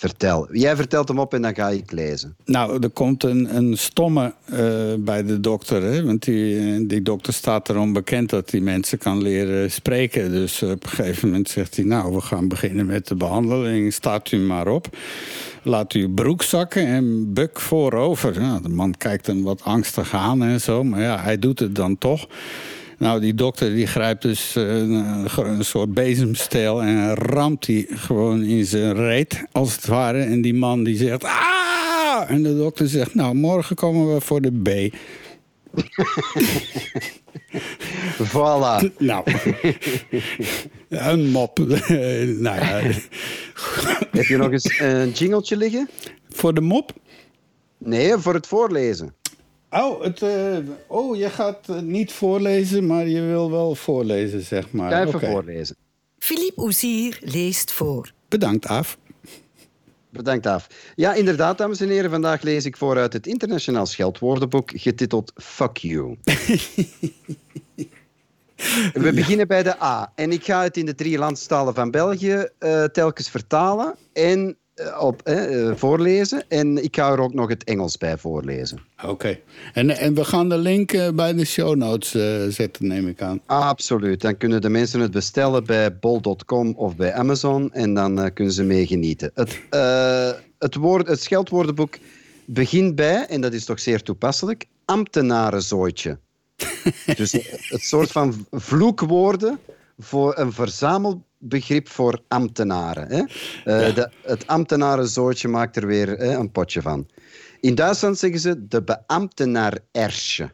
Vertel. Jij vertelt hem op en dan ga ik lezen. Nou, er komt een, een stomme eh, bij de dokter. Hè? Want die, die dokter staat erom bekend dat hij mensen kan leren spreken. Dus op een gegeven moment zegt hij... nou, we gaan beginnen met de behandeling. Staat u maar op. Laat uw broek zakken en buk voorover. Nou, de man kijkt hem wat angstig aan en zo. Maar ja, hij doet het dan toch. Nou, die dokter die grijpt dus eh, een, soort bezemsteel en ramt die gewoon in zijn reet, als het ware. En die man die zegt, ah! En de dokter zegt, nou, morgen komen we voor de B. Voilà. Nou, een mop. nou ja, Heb je nog eens een jingletje liggen? voor de mop? Nee, voor het voorlezen. Oh, het, eh, oh, je gaat eh, niet voorlezen, maar je wil wel voorlezen, zeg maar. Ga even voorlezen. Philippe Oezier leest voor. Bedankt, Af. Bedankt af. Ja, inderdaad, dames en heren. Vandaag lees ik voor uit het internationaal scheldwoordenboek getiteld Fuck You. We beginnen bij de A. En ik ga het in de drie landstalen van België eh, telkens vertalen en op, eh, eh, voorlezen. En ik ga er ook nog het Engels bij voorlezen. Oké. En, en we gaan de link eh, bij de show notes eh, zetten, neem ik aan. Absoluut. Dan kunnen de mensen het bestellen bij bol.com of bij Amazon en dan eh, kunnen ze mee genieten. Het, eh, het, woord, het scheldwoordenboek begint bij, en dat is toch zeer toepasselijk, ambtenarenzooitje. dus het soort van vloekwoorden voor een verzamelbegrip voor ambtenaren. Hè? Eh, de, het ambtenarenzooitje maakt er weer hè, een potje van. In Duitsland zeggen ze de beambtenaar-ersje.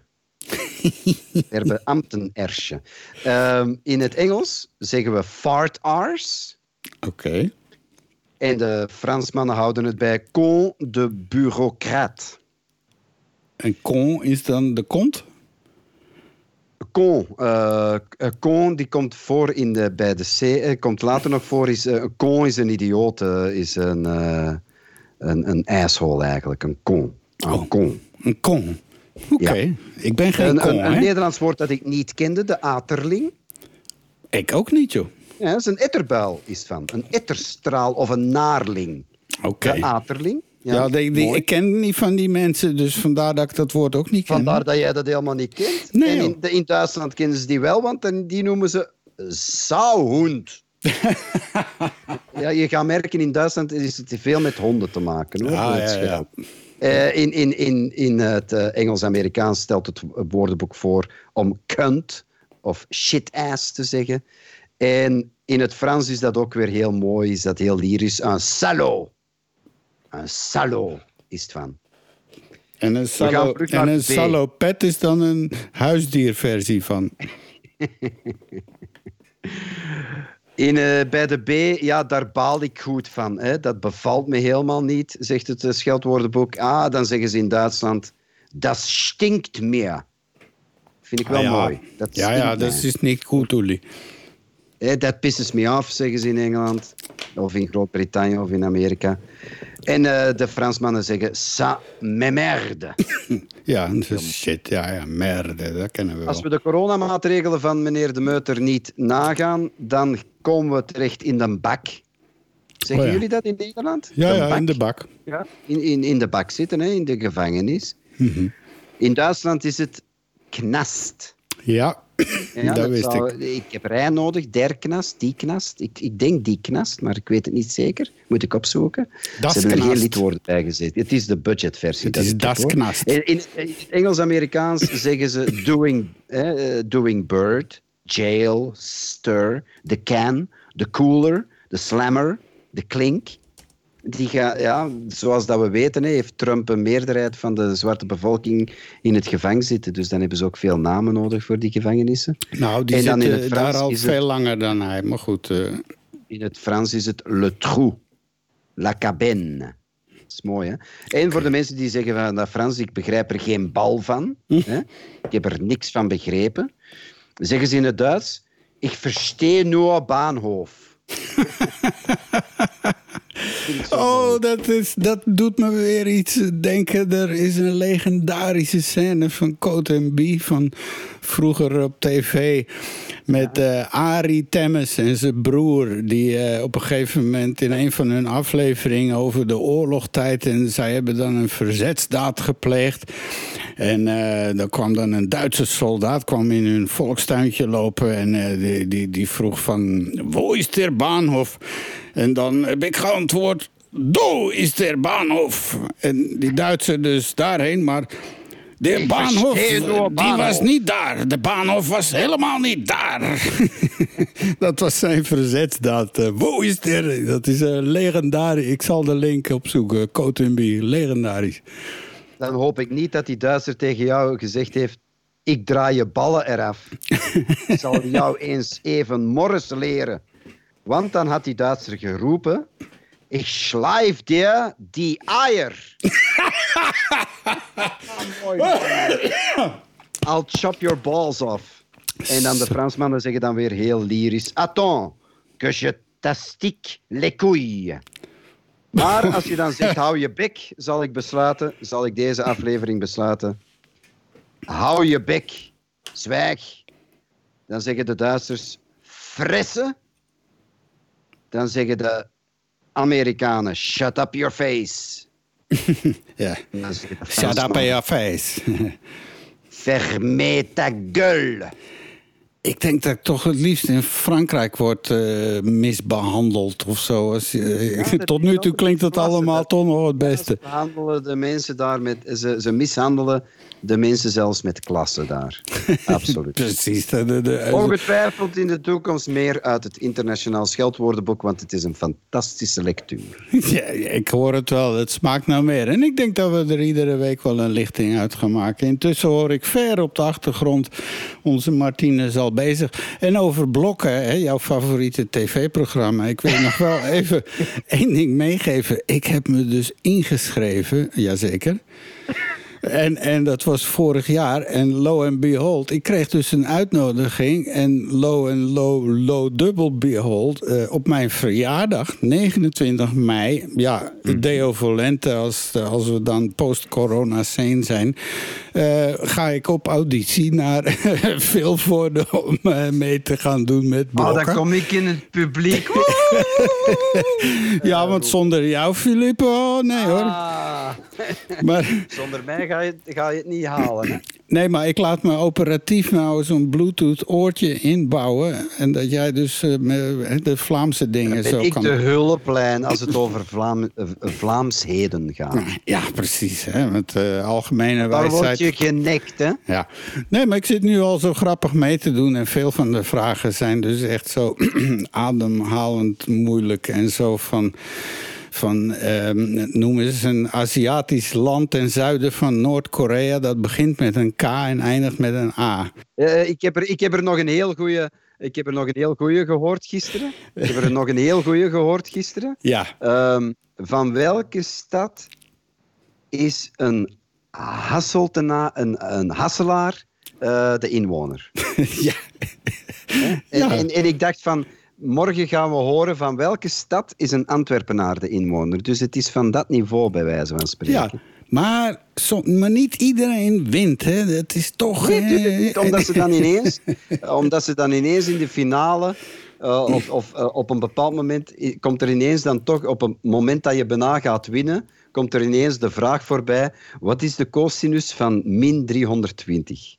Der beambtenersje. Ehm, in het Engels zeggen we fart arse. Oké. En de Fransmannen houden het bij con de bureaucrate. En con is dan de kont? Con. con die komt voor in de, bij de C. eh, komt later nog voor. Is, con is een idioot. is een, een, een asshole eigenlijk. Een con. Een con. Een con. Oké. Ik ben geen een, con, een? Nederlands woord dat ik niet kende. De aterling. Ik ook niet, joh. Ja, dat is een etterbuil is van. Een etterstraal of een naarling. Oké. De aterling. Ja, die, die- mooi. ik ken niet van die mensen, dus vandaar dat ik dat woord ook niet ken. Vandaar dat jij dat helemaal niet kent. Nee, en in, in Duitsland kennen ze die wel, want die noemen ze sauhond. ja, je gaat merken, in Duitsland is het veel met honden te maken. Hoor, Ah, ja, ja. Eh, in, in, in, in het eh, Engels-Amerikaans stelt het woordenboek voor om cunt of shit-ass te zeggen. En in het Frans is dat ook weer heel mooi, is dat heel lyrisch. Un salaud. Un salaud is het van. En een, salo, en een salopet is dan een huisdierversie van. In, eh, bij de B, ja, daar baal ik goed van. Hè. Dat bevalt me helemaal niet, zegt het eh, scheldwoordenboek. Ah, dan zeggen ze in Duitsland, dat stinkt meer. Vind ik wel Ah, ja. mooi. Dat Ja, ja, dat is niet goed, Uli. Eh, Dat pisses me af, zeggen ze in Engeland. Of in Groot-Brittannië of in Amerika. En eh, de Fransmannen zeggen, ça me merde. Ja, dat is shit. Ja, ja, merde, dat kennen we Als we wel. de coronamaatregelen van meneer De Meuter niet nagaan, dan komen we terecht in de bak. Zeggen Oh ja. jullie dat in Nederland? Ja, De ja, in de bak. Ja, in, in, in de bak zitten, hè, in de gevangenis. In Duitsland is het knast. Ja, Ja, dat wist zou- ik. Ik heb rij nodig, der knast, die knast. Ik, ik denk die knast, maar ik weet het niet zeker. Moet ik opzoeken. Das Ze hebben er geen lidwoorden bij gezet. Het is de budgetversie. Het is ik heb, das hoor. knast. In, in, Engels-Amerikaans zeggen ze doing, eh, doing bird, jail, stir, the can, the cooler, the slammer, the klink. Die ga, ja, zoals dat we weten, heeft Trump een meerderheid van de zwarte bevolking in het gevangen zitten. Dus dan hebben ze ook veel namen nodig voor die gevangenissen. Nou, die zitten daar al het- veel langer dan hij. Maar goed, eh, In het Frans is het le trou, la cabine. Dat is mooi, hè? En voor de mensen die zeggen van dat Frans, ik begrijp er geen bal van. Hè? Ik heb er niks van begrepen. Zeggen ze in het Duits, ik verstehe nur Bahnhof. Oh, dat, is, dat doet me weer iets denken. Er is een legendarische scène van en Bie van vroeger op tv. Met eh Arie Temmes en zijn broer. Die eh, op een gegeven moment in een van hun afleveringen over de oorlogstijd. En zij hebben dan een verzetsdaad gepleegd. En eh dan kwam dan een Duitse soldaat kwam in hun volkstuintje lopen. En die, die, die vroeg van, wo is der Bahnhof? En dan heb ik geantwoord, do is der Bahnhof. En die Duitser dus daarheen, maar... De Bahnhof, die was niet daar. De Bahnhof was helemaal niet daar. dat was zijn verzetsdaad. Eh, Wo is der? Dat is een legendarisch. Ik zal de link opzoeken. Cotenby, legendarisch. Dan hoop ik niet dat die Duitser tegen jou gezegd heeft, ik draai je ballen eraf. ik zal jou eens even Morris leren. Want dan had die Duitser geroepen, ik schlijf dir die eier. Mooi. I'll chop your balls off. En dan de Fransmannen zeggen dan weer heel lyrisch, attends, que je tastique les couilles. Maar als je dan zegt, hou je bek, zal ik besluiten, zal ik deze aflevering besluiten. Hou je bek, zwijg. Dan zeggen de Duitsers, fressen. Dan zeggen de Amerikanen, shut up your face. ja. Shut up your face. Fermez ta gueule. Ik denk dat ik toch het liefst in Frankrijk wordt eh, misbehandeld of zo. Als, tot nu toe klinkt dat klasse, allemaal toch nog het beste. Ze behandelen de mensen daar met... Ze, ze mishandelen de mensen zelfs met klasse daar. Absoluut. Precies. De, de, de- Ongetwijfeld in de toekomst meer uit het internationaal scheldwoordenboek, want het is een fantastische lectuur. Ja, ik hoor het wel. Het smaakt nou meer. En ik denk dat we er iedere week wel een lichting uit gaan maken. Intussen hoor ik ver op de achtergrond onze Martine is al bezig. En over blokken, hè, jouw favoriete tv-programma. Ik wil nog wel even één ding meegeven. Ik heb me dus ingeschreven, jazeker. En, en dat was vorig jaar. En lo and behold, ik kreeg dus een uitnodiging. En lo en lo, lo dubbel behold, eh, op mijn verjaardag, 29 mei. Ja, Deo Volente, als, als we dan post-corona sane zijn. eh, ga ik op auditie naar Vilvoorde om eh, mee te gaan doen met Oh, blokken. dan kom ik in het publiek. ja, want zonder jou, Filip, oh nee hoor. Ah. Maar- Zonder mij ga je, ga je het niet halen. Hè? Nee, maar ik laat me operatief nou zo'n Bluetooth oortje inbouwen. En dat jij dus eh, de Vlaamse dingen Ben zo ik kan... de hulplijn als het over Vlaam, eh, Vlaamsheden gaat. Ja, precies. Hè, met eh, algemene Daar word wijsheid. je genekt, hè? Ja. Nee, maar ik zit nu al zo grappig mee te doen. En veel van de vragen zijn dus echt zo ademhalend moeilijk. En zo van, van ehm, noem eens een Aziatisch land ten zuiden van Noord-Korea. Dat begint met een K en eindigt met een A. Eh, ik, heb er, ik heb er nog een heel goeie. Ik heb er nog een heel goeie gehoord gisteren. Ik heb er nog een heel goeie gehoord gisteren. Ja. Ehm, van welke stad is een Hasseltena, een, een Hasselaar, eh, de inwoner? ja. En, en, en ik dacht van, morgen gaan we horen van welke stad is een Antwerpenaar de inwoner. Dus het is van dat niveau bij wijze van spreken. Ja, maar, zo, maar niet iedereen wint. Hè. Het is toch... Eh, omdat ze dan ineens, omdat ze dan ineens in de finale eh, of, of eh, op een bepaald moment komt er ineens dan toch, op een moment dat je bijna gaat winnen, komt er ineens de vraag voorbij, wat is de cosinus van min 320?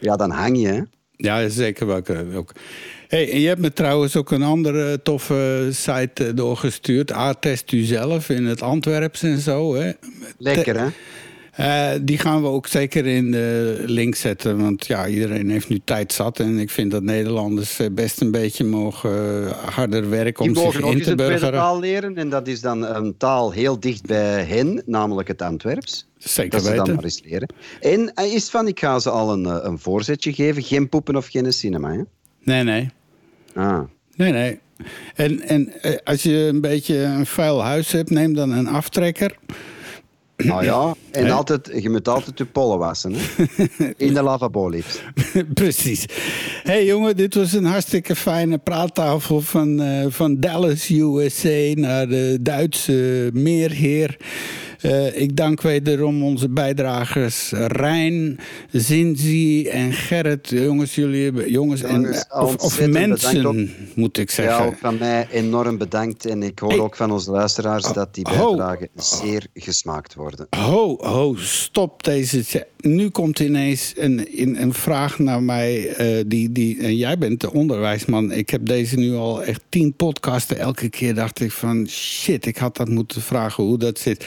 Ja, dan hang je, hè. Ja, zeker wel. eh, Ook. Hey, en je hebt me trouwens ook een andere toffe site eh, doorgestuurd. A-test u zelf in het Antwerps en zo. Hè? Lekker, hè? Eh, die gaan we ook zeker in de link zetten. Want ja, iedereen heeft nu tijd zat. En ik vind dat Nederlanders eh, best een beetje mogen eh, harder werken om zich in te burgeren. taal leren en dat is dan een taal heel dicht bij hen, namelijk het Antwerps. Zeker dat ze weten. dan maar eens leren. En hij is van, ik ga ze al een, een voorzetje geven, geen poepen of geen cinema. Hè? Nee, nee. Ah. Nee, nee. En, en als je een beetje een vuil huis hebt, neem dan een aftrekker. Nou ja, en altijd, je moet altijd je pollen wassen. Hè? In de lavabo liefst. Precies. hey, jongen, dit was een hartstikke fijne praattafel van, eh, van Dallas, USA, naar de Duitse meerheer. Eh, ik dank wederom onze bijdragers Rijn, Zinzi en Gerrit. Jongens, jullie hebben... Jongens, en, of, of mensen, moet ik Ja, zeggen. ook van mij enorm bedankt. En ik hoor ook van onze luisteraars dat die bijdragen zeer gesmaakt worden. Ho, ho, stop deze. Nu komt ineens een, een, vraag naar mij. eh, die, die, en jij bent de onderwijsman. Ik heb deze nu al echt tien podcasten. Elke keer dacht ik van shit, ik had dat moeten vragen hoe dat zit.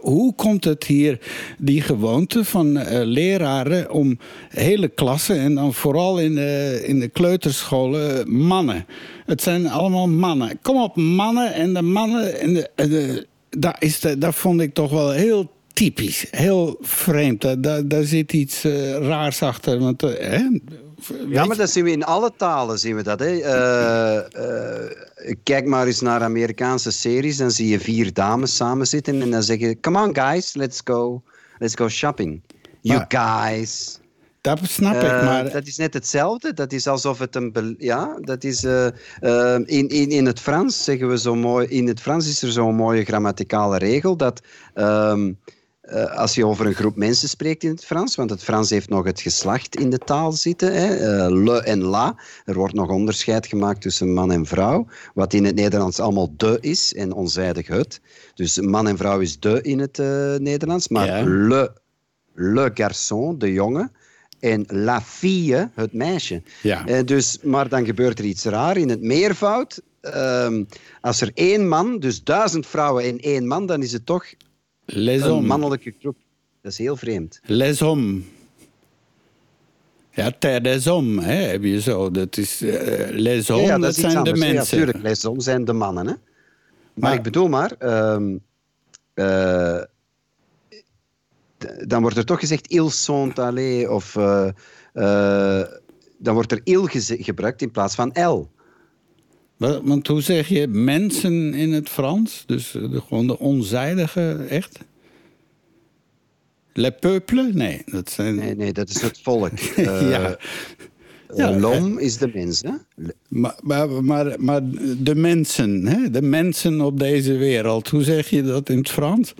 Hoe komt het hier, die gewoonte van eh, leraren om hele klassen en dan vooral in de, in de kleuterscholen mannen. Het zijn allemaal mannen. Kom op, mannen en de mannen en de, daar, is daar vond ik toch wel heel typisch. Heel vreemd. Daar, daar, daar zit iets eh, raars achter. Want, eh, hè? Ja, maar dat zien we in alle talen. Zien we dat, hè? Eh, kijk maar eens naar Amerikaanse series. Dan zie je vier dames samen zitten en dan zeggen: Come on, guys, let's go, let's go shopping. You guys. Dat snap ik, maar... Dat is net hetzelfde. Dat is alsof het een. Ja, dat is. in, in, in het Frans zeggen we zo mooi. In het Frans is er zo'n mooie grammaticale regel dat. ehm, eh, als je over een groep mensen spreekt in het Frans, want het Frans heeft nog het geslacht in de taal zitten, hè, eh, le en la. Er wordt nog onderscheid gemaakt tussen man en vrouw, wat in het Nederlands allemaal de is en onzijdig het. Dus man en vrouw is de in het eh, Nederlands, maar le, le garçon, de jongen, en la fille, het meisje. Ja. Eh, dus, maar dan gebeurt er iets raar in het meervoud. ehm, als er één man, dus duizend vrouwen en één man, dan is het toch Les een mannelijke groep. Dat is heel vreemd. Les hommes. Ja, ter des hommes, hè, heb je zo. Dat is, eh, les hommes, Ja, ja, dat, zijn de anders. Ja, mensen. tuurlijk, les hommes zijn de mannen. Hè? Maar, Maar- ik bedoel maar... ehm, eh, dan wordt er toch gezegd ils sont allés of... eh, dan wordt er il gebruikt in plaats van el. Wa- Want hoe zeg je mensen in het Frans? Dus eh, de, gewoon de onzijdige, echt? Le peuple? Nee, dat zijn... Nee, nee, dat is het volk. Eh, ja. eh, L'homme is de mens, hè? Maar, maar, maar, maar de mensen, hè? de mensen op deze wereld, hoe zeg je dat in het Frans?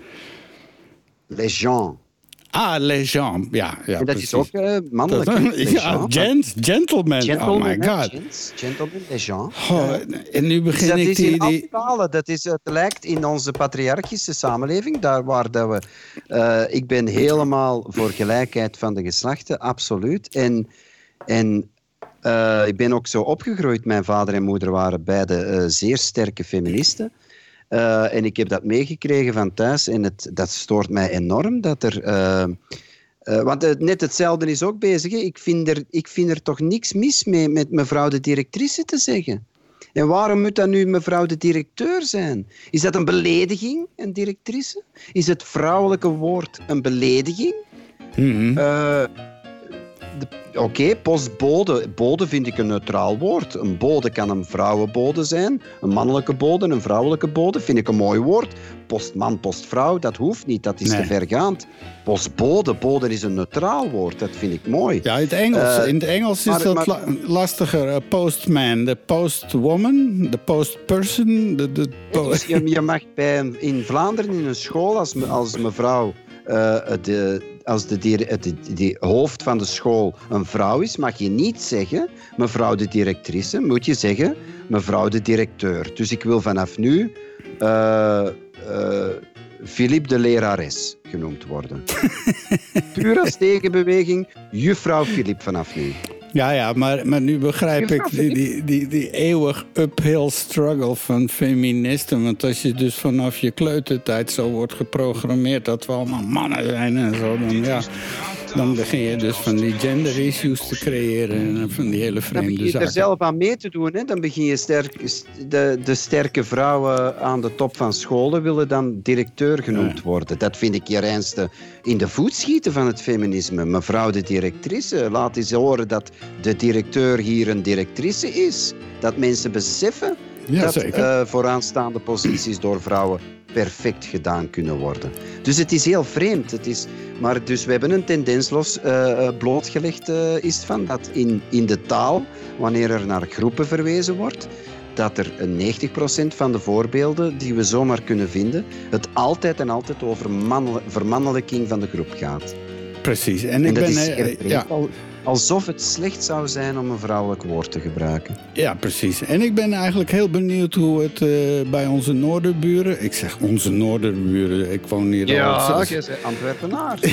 Les gens. Ah, les gens, ja. ja en dat precies. is ook eh, mannelijk. Dat- ja, gens. gent, gentleman. Gentleman, oh my god. Gents, gentlemen, les gens. Oh, en nu Dus begin ik is die... talen. Dat is, het lijkt in onze patriarchische samenleving, daar waar dat we... eh, ik ben helemaal voor gelijkheid van de geslachten, absoluut. En, en eh, ik ben ook zo opgegroeid. Mijn vader en moeder waren beide zeer sterke feministen. Eh, en ik heb dat meegekregen van thuis. En het, dat stoort mij enorm dat er... eh, eh, want het- net hetzelfde is ook bezig. Hè. Ik, vind er, ik vind er toch niks mis mee met mevrouw de directrice te zeggen. En waarom moet dat nu mevrouw de directeur zijn? Is dat een belediging, een directrice? Is het vrouwelijke woord een belediging? De- Oké, postbode. Bode vind ik een neutraal woord. Een bode kan een vrouwenbode zijn. Een mannelijke bode, een vrouwelijke bode. Vind ik een mooi woord. Postman, postvrouw, dat hoeft niet. Dat is Nee. te vergaand. Postbode, bode is een neutraal woord. Dat vind ik mooi. Ja, in het Engels, Eh, in het Engels is maar- dat maar- la- lastiger. Eh, postman, de postwoman, de postperson. De, de po- je, je mag bij in Vlaanderen in een school, als, me, als mevrouw eh, de, als de, het die hoofd van de school een vrouw is, mag je niet zeggen mevrouw de directrice, moet je zeggen mevrouw de directeur. Dus ik wil vanaf nu eh, eh, Philippe de lerares genoemd worden. Puur als tegenbeweging, juffrouw Philippe vanaf nu. Ja, ja, maar, maar nu begrijp ik die, die, die, die eeuwig uphill struggle van feministen. Want als je dus vanaf je kleutertijd zo wordt geprogrammeerd dat we allemaal mannen zijn en zo, dan, ja, dan begin je dus van die gender issues te creëren en van die hele Dan vreemde begin je er zaken. zelf aan mee te doen. Hè? Dan begin je sterk, de, de sterke vrouwen aan de top van scholen willen dan directeur genoemd worden. Dat vind ik je reinste in de voet schieten van het feminisme. Mevrouw de directrice, laat eens horen dat de directeur hier een directrice is. Dat mensen beseffen Ja, dat eh, vooraanstaande posities door vrouwen perfect gedaan kunnen worden. Dus het is heel vreemd. Het is, maar dus we hebben een tendens los eh, eh, blootgelegd eh, is van dat in, in de taal, wanneer er naar groepen verwezen wordt, dat er een 90% van de voorbeelden die we zomaar kunnen vinden, het altijd en altijd over mannel- vermannelijking van de groep gaat. Precies. En, En, ik dat ben. is ja, alsof het slecht zou zijn om een vrouwelijk woord te gebruiken. Ja, precies. En ik ben eigenlijk heel benieuwd hoe het eh, bij onze noorderburen... Ik zeg onze noorderburen, ik woon hier al... jij bent Antwerpenaar.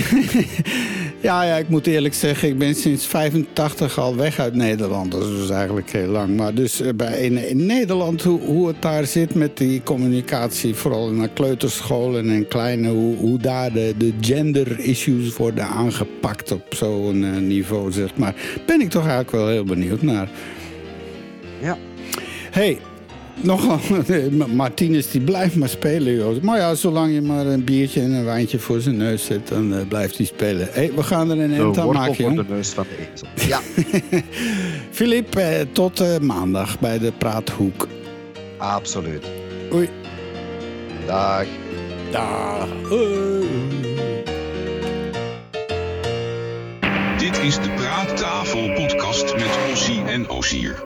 Ja, ja, ik moet eerlijk zeggen, ik ben sinds 85 al weg uit Nederland. Dat is dus eigenlijk heel lang. Maar dus eh, bij, in, in Nederland, hoe, hoe het daar zit met die communicatie... vooral naar kleuterscholen en kleine... hoe, hoe daar de, de gender issues worden aangepakt op zo'n eh, niveau, zeg maar... ben ik toch eigenlijk wel heel benieuwd naar. Ja. hey, nogal, Martinez die blijft maar spelen, joh. Maar ja, zolang je maar een biertje en een wijntje voor zijn neus zet, dan eh, blijft hij spelen. hey, we gaan er een eind aan maken, voor jong. de neus van de ezel. Ja, Filip, eh, tot eh, maandag bij de Praathoek. absoluut. Oei. Dag. Dag. Dit is de Praattafel podcast met Ossie en Osier.